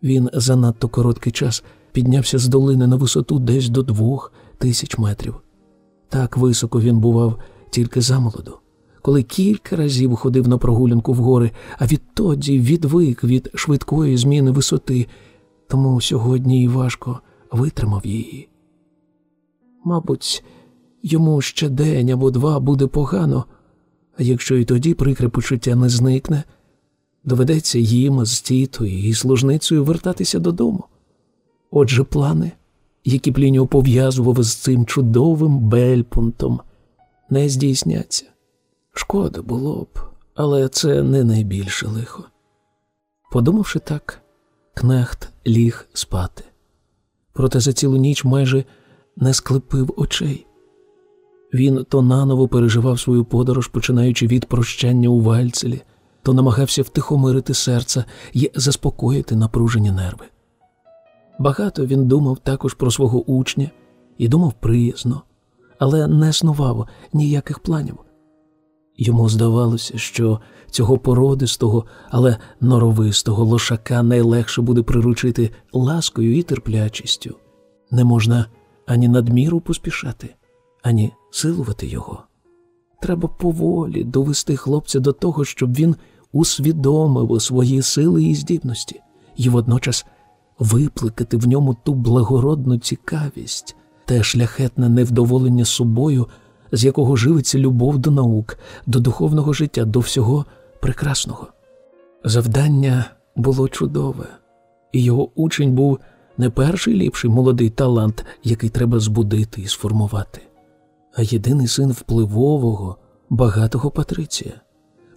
Він за надто короткий час піднявся з долини на висоту десь до двох тисяч метрів. Так високо він бував тільки замолоду, коли кілька разів ходив на прогулянку в гори, а відтоді відвик від швидкої зміни висоти, тому сьогодні і важко витримав її. Мабуть, йому ще день або два буде погано, а якщо і тоді прикре почуття не зникне, доведеться їм з тітою і служницею вертатися додому. Отже, плани, які Плініо пов'язував з цим чудовим бельпунтом, не здійсняться. Шкода було б, але це не найбільше лихо. Подумавши так, кнехт ліг спати. Проте за цілу ніч майже не склепив очей. Він то наново переживав свою подорож, починаючи від прощання у Вальцелі, то намагався втихомирити серце і заспокоїти напружені нерви. Багато він думав також про свого учня і думав приязно, але не снував ніяких планів. Йому здавалося, що цього породистого, але норовистого лошака найлегше буде приручити ласкою і терплячістю. Не можна ані надміру поспішати, ані силувати його. Треба поволі довести хлопця до того, щоб він усвідомив свої сили і здібності, і водночас випликати в ньому ту благородну цікавість, те шляхетне невдоволення собою, з якого живиться любов до наук, до духовного життя, до всього прекрасного. Завдання було чудове, і його учень був не перший ліпший молодий талант, який треба збудити і сформувати, а єдиний син впливового, багатого Патриція,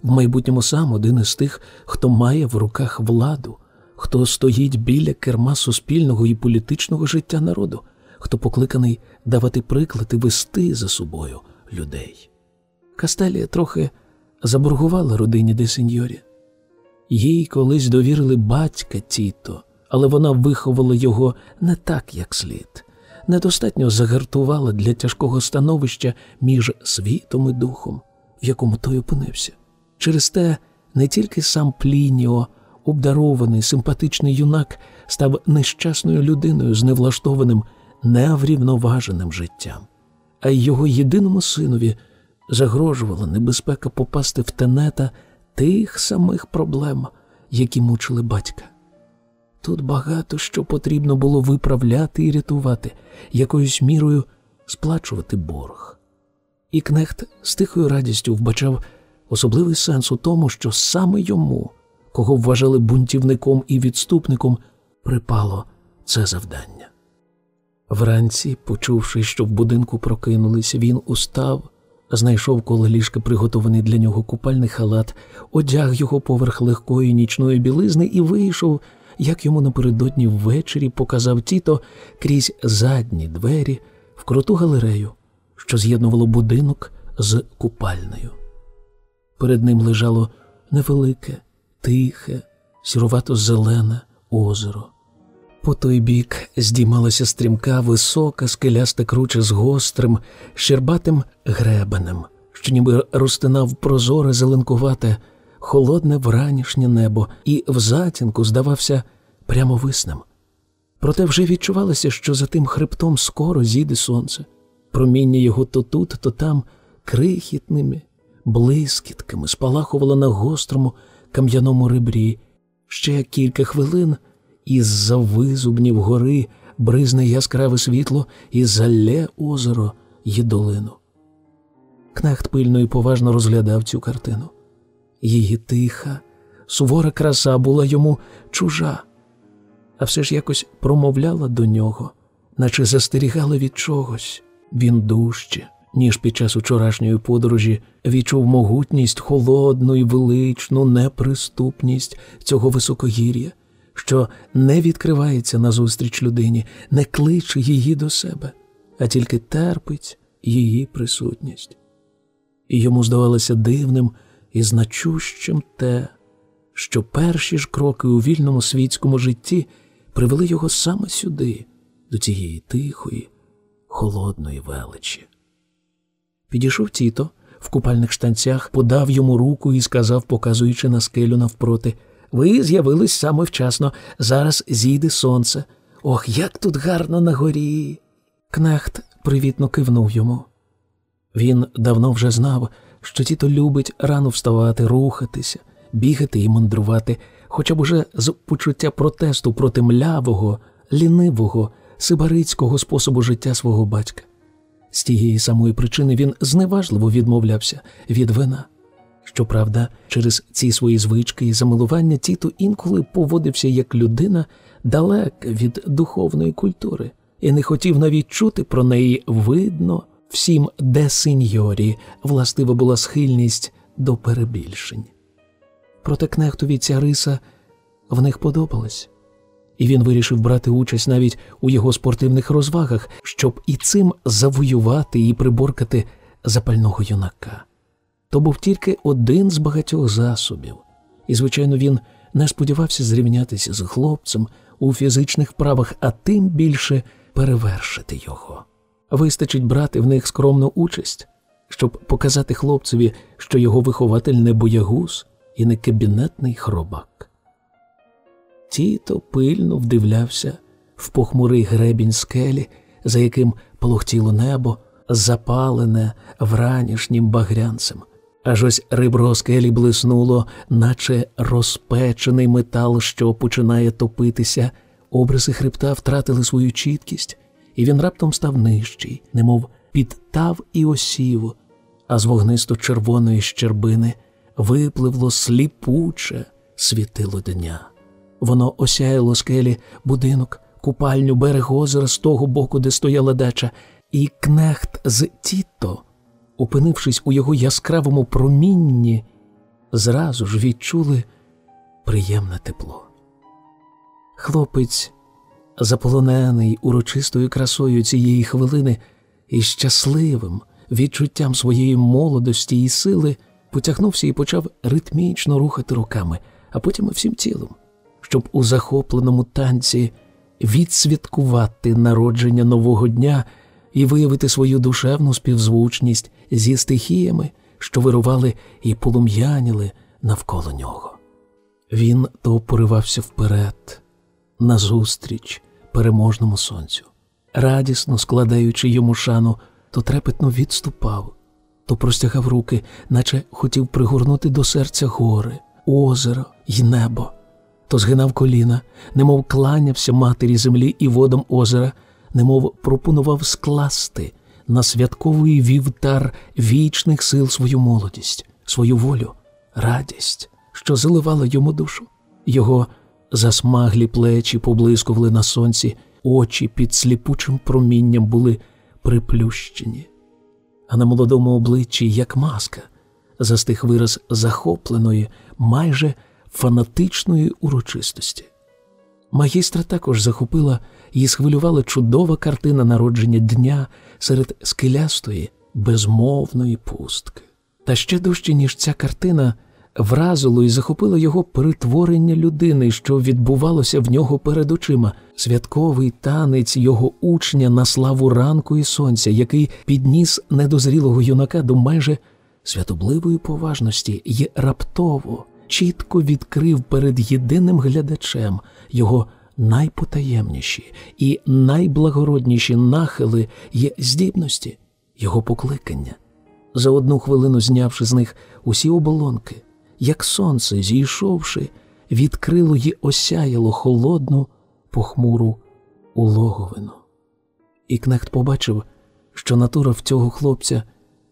в майбутньому сам один із тих, хто має в руках владу, хто стоїть біля керма суспільного і політичного життя народу, хто покликаний давати приклад і вести за собою людей. Кастелія трохи заборгувала родині де сеньорі. Їй колись довірили батька Тіто, але вона виховала його не так, як слід, недостатньо загартувала для тяжкого становища між світом і духом, в якому той опинився. Через те не тільки сам Плініо, обдарований, симпатичний юнак, став нещасною людиною з невлаштованим, неврівноваженим життям, а й його єдиному синові загрожувала небезпека попасти в тенета тих самих проблем, які мучили батька. Тут багато що потрібно було виправляти і рятувати, якоюсь мірою сплачувати борг. І кнехт з тихою радістю вбачав особливий сенс у тому, що саме йому, кого вважали бунтівником і відступником, припало це завдання. Вранці, почувши, що в будинку прокинулись, він устав, знайшов коло ліжка приготований для нього купальний халат, одяг його поверх легкої нічної білизни і вийшов, як йому напередодні ввечері показав тіто крізь задні двері в круту галерею, що з'єднувало будинок з купальнею. Перед ним лежало невелике, тихе, сірувато зелене озеро. По той бік здіймалася стрімка, висока, скеляста круче з гострим, щербатим гребенем, що ніби розтинав прозоре, зеленкувате, холодне вранішнє небо, і в затінку здавався прямовисним. Проте вже відчувалося, що за тим хребтом скоро зійде сонце, проміння його то тут, то там крихітними блискітками спалахувало на гострому кам'яному ребрі. Ще кілька хвилин із за визубнів гори бризне яскраве світло і залє озеро й долину. Кнехт пильно і поважно розглядав цю картину. Її тиха, сувора краса була йому чужа, а все ж якось промовляла до нього, наче застерігала від чогось. Він дужче, ніж під час учорашньої подорожі відчув могутність, холодну і величну неприступність цього високогір'я, що не відкривається назустріч людині, не кличе її до себе, а тільки терпить її присутність. І йому здавалося дивним і значущим те, що перші ж кроки у вільному світському житті привели його саме сюди, до цієї тихої, холодної величі. Підійшов тіто, в купальних штанцях, подав йому руку і сказав, показуючи на скелю навпроти Ви з'явились саме вчасно, зараз зійде сонце. Ох, як тут гарно на горі. Кнехт привітно кивнув йому. Він давно вже знав, що тіто любить рано вставати, рухатися, бігати і мандрувати, хоча б уже з почуття протесту проти млявого, лінивого, сибарицького способу життя свого батька. З тієї самої причини він зневажливо відмовлявся від вина. Щоправда, через ці свої звички і замилування тіто інколи поводився як людина далека від духовної культури і не хотів навіть чути про неї видно всім, де сеньорі властива була схильність до перебільшень. Проте кнехтові ця риса в них подобалась, і він вирішив брати участь навіть у його спортивних розвагах, щоб і цим завоювати і приборкати запального юнака. То був тільки один з багатьох засобів, і, звичайно, він не сподівався зрівнятися з хлопцем у фізичних правах, а тим більше перевершити його. Вистачить брати в них скромну участь, щоб показати хлопцеві, що його вихователь не боягуз і не кабінетний хробак. Тіто пильно вдивлявся в похмурий гребінь скелі, за яким полохтіло небо, запалене вранішнім багрянцем. Аж ось ребро скелі блиснуло, наче розпечений метал, що починає топитися, обриси хребта втратили свою чіткість, і він раптом став нижчий, немов підтав і осів, а з вогнисто червоної щербини випливло сліпуче світило дня. Воно осяяло скелі, будинок, купальню, берег озера з того боку, де стояла дача, і кнехт з Тіто, опинившись у його яскравому промінні, зразу ж відчули приємне тепло. Хлопець, заполонений урочистою красою цієї хвилини і щасливим відчуттям своєї молодості і сили, потягнувся і почав ритмічно рухати руками, а потім і всім тілом, щоб у захопленому танці відсвяткувати народження нового дня і виявити свою душевну співзвучність зі стихіями, що вирували і полум'яніли навколо нього. Він то поривався вперед, назустріч переможному сонцю, радісно складаючи йому шану, то трепетно відступав, то простягав руки, наче хотів пригорнути до серця гори, озеро й небо, то згинав коліна, немов кланявся матері землі і водам озера, немов пропонував скласти на святковий вівтар вічних сил свою молодість, свою волю, радість, що заливала йому душу. Його засмаглі плечі поблискували на сонці, очі під сліпучим промінням були приплющені, а на молодому обличчі, як маска, застиг вираз захопленої, майже фанатичної урочистості. Магістра також захопила і схвилювала чудова картина народження дня серед скелястої, безмовної пустки. Та ще дужче, ніж ця картина, вразило і захопило його перетворення людини, що відбувалося в нього перед очима, святковий танець його учня на славу ранку і сонця, який підніс недозрілого юнака до майже святобливої поважності і раптово чітко відкрив перед єдиним глядачем його найпотаємніші і найблагородніші нахили й здібності, його покликання, за одну хвилину знявши з них усі оболонки, як сонце, зійшовши, відкрило й осяяло холодну, похмуру улоговину. І кнехт побачив, що натура в цього хлопця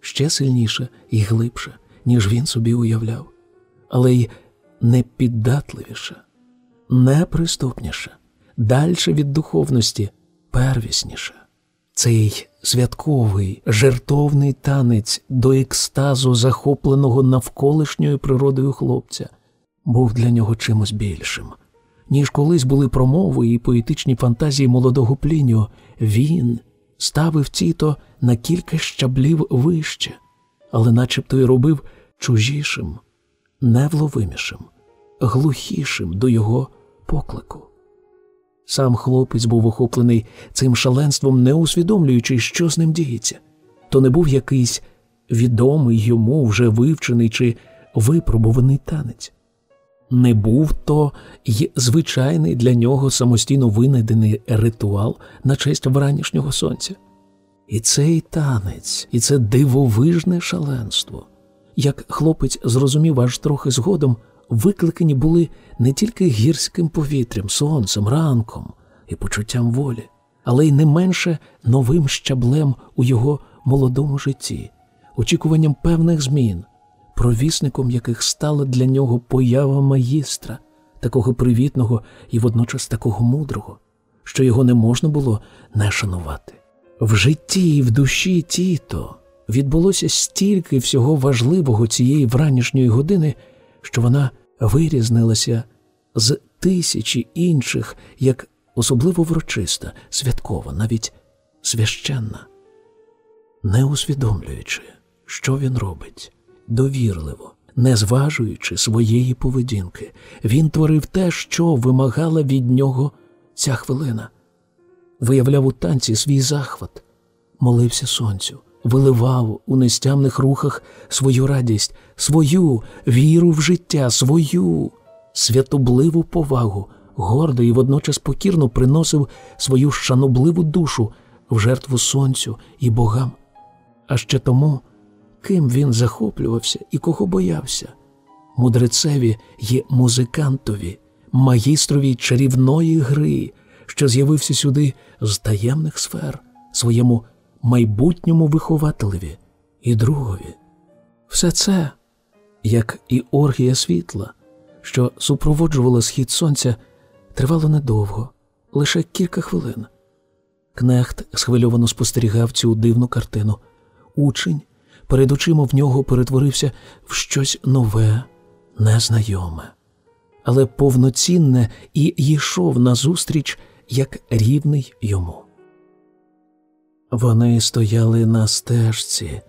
ще сильніша і глибша, ніж він собі уявляв, але й непіддатливіша, неприступніша, дальше від духовності, первісніша. Цей святковий, жертовний танець до екстазу, захопленого навколишньою природою хлопця, був для нього чимось більшим. Ніж колись були промови і поетичні фантазії молодого пліню, він ставив тіто на кілька щаблів вище, але начебто й робив чужішим, невловимішим, глухішим до його поклику. Сам хлопець був охоплений цим шаленством, не усвідомлюючи, що з ним діється. То не був якийсь відомий йому вже вивчений чи випробуваний танець. Не був то й звичайний для нього самостійно винайдений ритуал на честь вранішнього сонця. І цей танець, і це дивовижне шаленство, як хлопець зрозумів аж трохи згодом, викликані були не тільки гірським повітрям, сонцем, ранком і почуттям волі, але й не менше новим щаблем у його молодому житті, очікуванням певних змін, провісником яких стала для нього поява магістра, такого привітного і водночас такого мудрого, що його не можна було не шанувати. В житті і в душі Тіто відбулося стільки всього важливого цієї вранішньої години, що вона вирізнилася з тисячі інших, як особливо врочиста, святкова, навіть священна, не усвідомлюючи, що він робить, довірливо, не зважуючи своєї поведінки, він творив те, що вимагала від нього ця хвилина, виявляв у танці свій захват, молився сонцю, виливав у нестямних рухах свою радість, свою віру в життя, свою святобливу повагу, гордо і водночас покірно приносив свою шанобливу душу в жертву сонцю і богам. А ще тому, ким він захоплювався і кого боявся, мудрецеві й музикантові, магістрові чарівної гри, що з'явився сюди з таємних сфер, своєму майбутньому вихователеві і другові. Все це, як і оргія світла, що супроводжувала схід сонця, тривало недовго, лише кілька хвилин. Кнехт схвильовано спостерігав цю дивну картину. Учень перед очима в нього перетворився в щось нове, незнайоме, але повноцінне і йшов назустріч як рівний йому. Вони стояли на стежці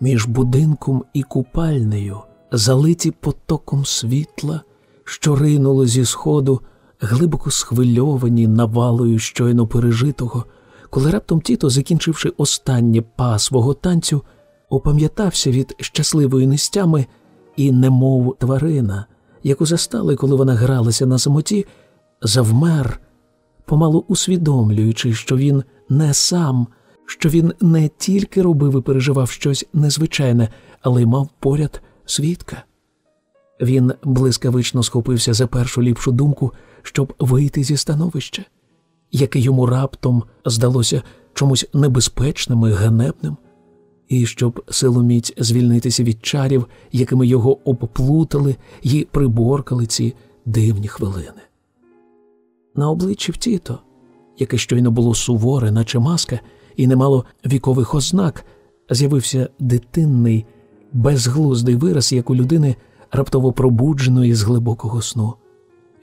між будинком і купальнею, залиті потоком світла, що ринуло зі сходу, глибоко схвильовані навалою щойно пережитого, коли раптом тіто, закінчивши останнє па свого танцю, опам'ятався від щасливої нестями і, немов тварина, яку застали, коли вона гралася на самоті, завмер, помалу усвідомлюючи, що він не сам що він не тільки робив і переживав щось незвичайне, але й мав поряд свідка. Він блискавично схопився за першу ліпшу думку, щоб вийти зі становища, яке йому раптом здалося чомусь небезпечним і ганебним, і щоб силоміць звільнитися від чарів, якими його обплутали і приборкали ці дивні хвилини. На обличчі Тіто, яке щойно було суворе, наче маска, і немало вікових ознак, з'явився дитинний, безглуздий вираз, як у людини раптово пробудженої з глибокого сну.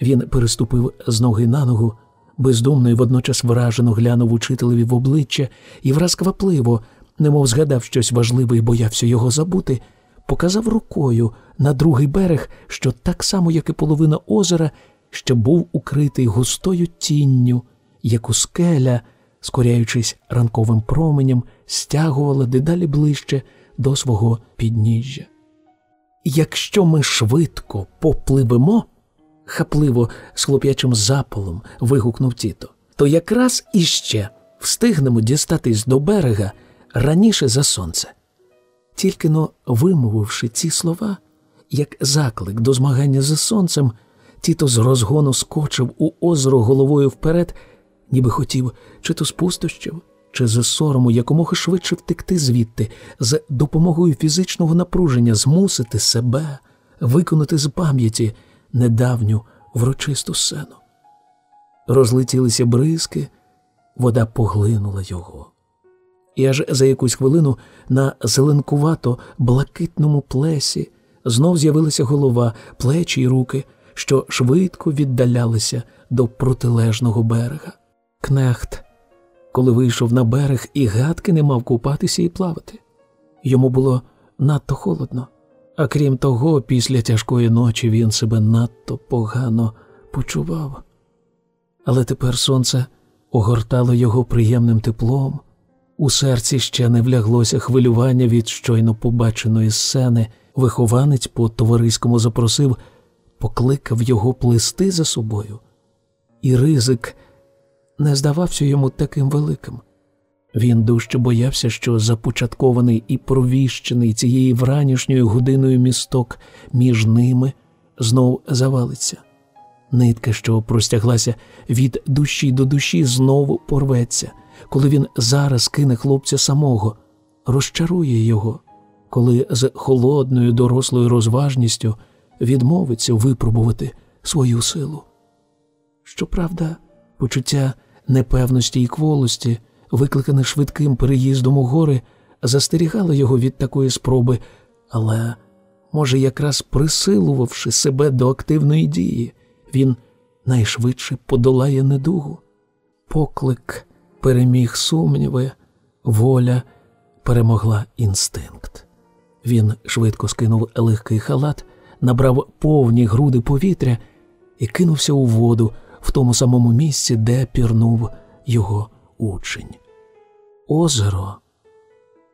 Він переступив з ноги на ногу, бездумно і водночас вражено глянув учителеві в обличчя і враз квапливо, немов згадав щось важливе і боявся його забути, показав рукою на другий берег, що так само, як і половина озера, ще був укритий густою тінню, як у скеля скоряючись ранковим променем, стягувала дедалі ближче до свого підніжжя. Якщо ми швидко попливемо, хапливо з хлоп'ячим запалом вигукнув тіто, то якраз іще встигнемо дістатись до берега раніше за сонце. Тільки но вимовивши ці слова, як заклик до змагання за сонцем, тіто з розгону скочив у озеро головою вперед ніби хотів чи то з пустощів, чи з сорому якомога швидше втекти звідти, з допомогою фізичного напруження змусити себе виконати з пам'яті недавню врочисту сцену. Розлетілися бризки, вода поглинула його. І аж за якусь хвилину на зеленкувато блакитному плесі знов з'явилася голова, плечі й руки, що швидко віддалялися до протилежного берега. Кнехт, коли вийшов на берег і гадки не мав купатися і плавати. Йому було надто холодно, а крім того, після тяжкої ночі він себе надто погано почував. Але тепер сонце огортало його приємним теплом, У серці ще не вляглося хвилювання від щойно побаченої сцени. Вихованець по товариському запросив, покликав його плести за собою, і ризик не здавався йому таким великим. Він дужче боявся, що започаткований і провіщений цією вранішньою годиною місток між ними знов завалиться. Нитка, що простяглася від душі до душі, знову порветься, коли він зараз кине хлопця самого, розчарує його, коли з холодною дорослою розважністю відмовиться випробувати свою силу. Щоправда, почуття непевності і кволості, викликане швидким переїздом у гори, застерігало його від такої спроби, але, може, якраз присилувавши себе до активної дії, він найшвидше подолає недугу. Поклик переміг сумніви, воля перемогла інстинкт. Він швидко скинув легкий халат, набрав повні груди повітря і кинувся у воду в тому самому місці, де пірнув його учень. Озеро,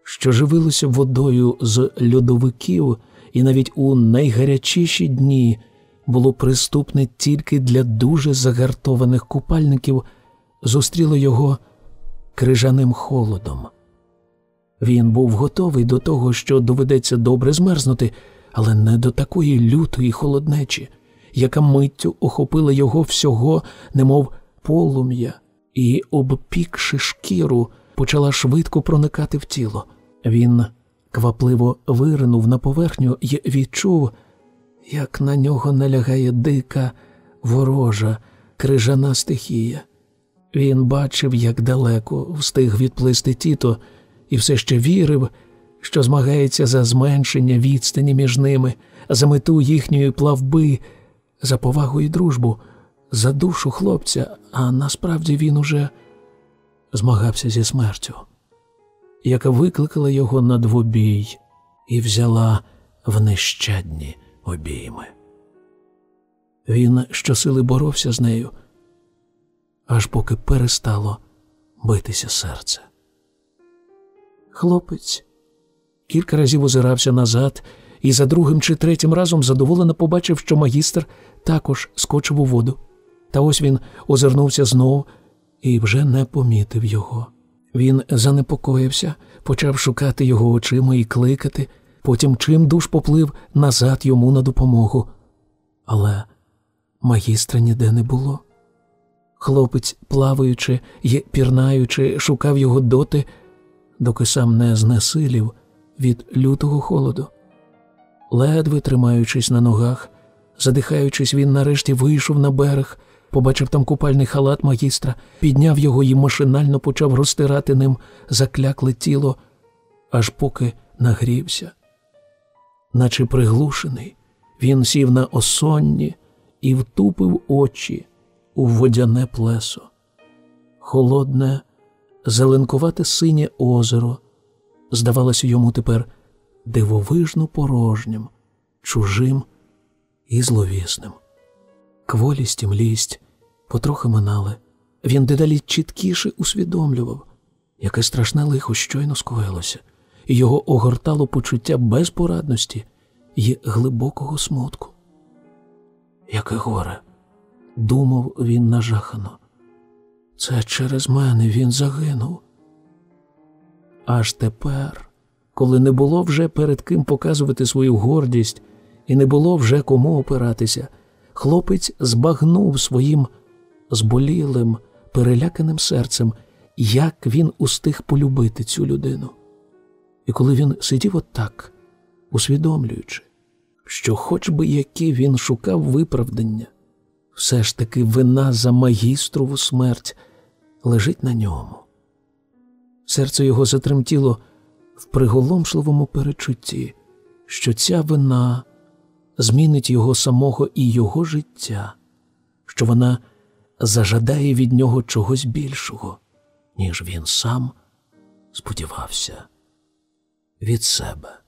що живилося водою з льодовиків, і навіть у найгарячіші дні було приступне тільки для дуже загартованих купальників, зустріло його крижаним холодом. Він був готовий до того, що доведеться добре змерзнути, але не до такої лютої холоднечі, яка миттю охопила його всього, немов полум'я, і, обпікши шкіру, почала швидко проникати в тіло. Він квапливо виринув на поверхню і відчув, як на нього налягає дика, ворожа, крижана стихія. Він бачив, як далеко встиг відплисти тіто, і все ще вірив, що змагається за зменшення відстані між ними, за мету їхньої плавби, за повагу і дружбу, за душу хлопця, а насправді він уже змагався зі смертю, яка викликала його на двобій і взяла в нещадні обійми. Він щосили боровся з нею, аж поки перестало битися серце. Хлопець кілька разів озирався назад і за другим чи третім разом задоволено побачив, що магістр також скочив у воду. Та ось він озирнувся знов і вже не помітив його. Він занепокоївся, почав шукати його очима і кликати, потім чим душ поплив назад йому на допомогу. Але магістра ніде не було. Хлопець, плаваючи й пірнаючи, шукав його доти, доки сам не знесилів від лютого холоду. Ледве тримаючись на ногах, задихаючись, він нарешті вийшов на берег, побачив там купальний халат магістра, підняв його і машинально почав розтирати ним заклякле тіло, аж поки нагрівся. Наче приглушений, він сів на осонні і втупив очі у водяне плесо. Холодне, зеленкувате синє озеро здавалося йому тепер дивовижно порожнім, чужим і зловісним. Кволість і млість потрохи минали. Він дедалі чіткіше усвідомлював, яке страшне лихо щойно скоїлося, і його огортало почуття безпорадності і глибокого смутку. Яке горе, думав він нажахано. Це через мене він загинув. Аж тепер, коли не було вже перед ким показувати свою гордість і не було вже кому опиратися, хлопець збагнув своїм зболілим, переляканим серцем, як він устиг полюбити цю людину. І коли він сидів отак, усвідомлюючи, що, хоч би які він шукав виправдання, все ж таки вина за магістрову смерть лежить на ньому. Серце його затремтіло в приголомшливому перечутті, що ця вина змінить його самого і його життя, що вона зажадає від нього чогось більшого, ніж він сам сподівався від себе.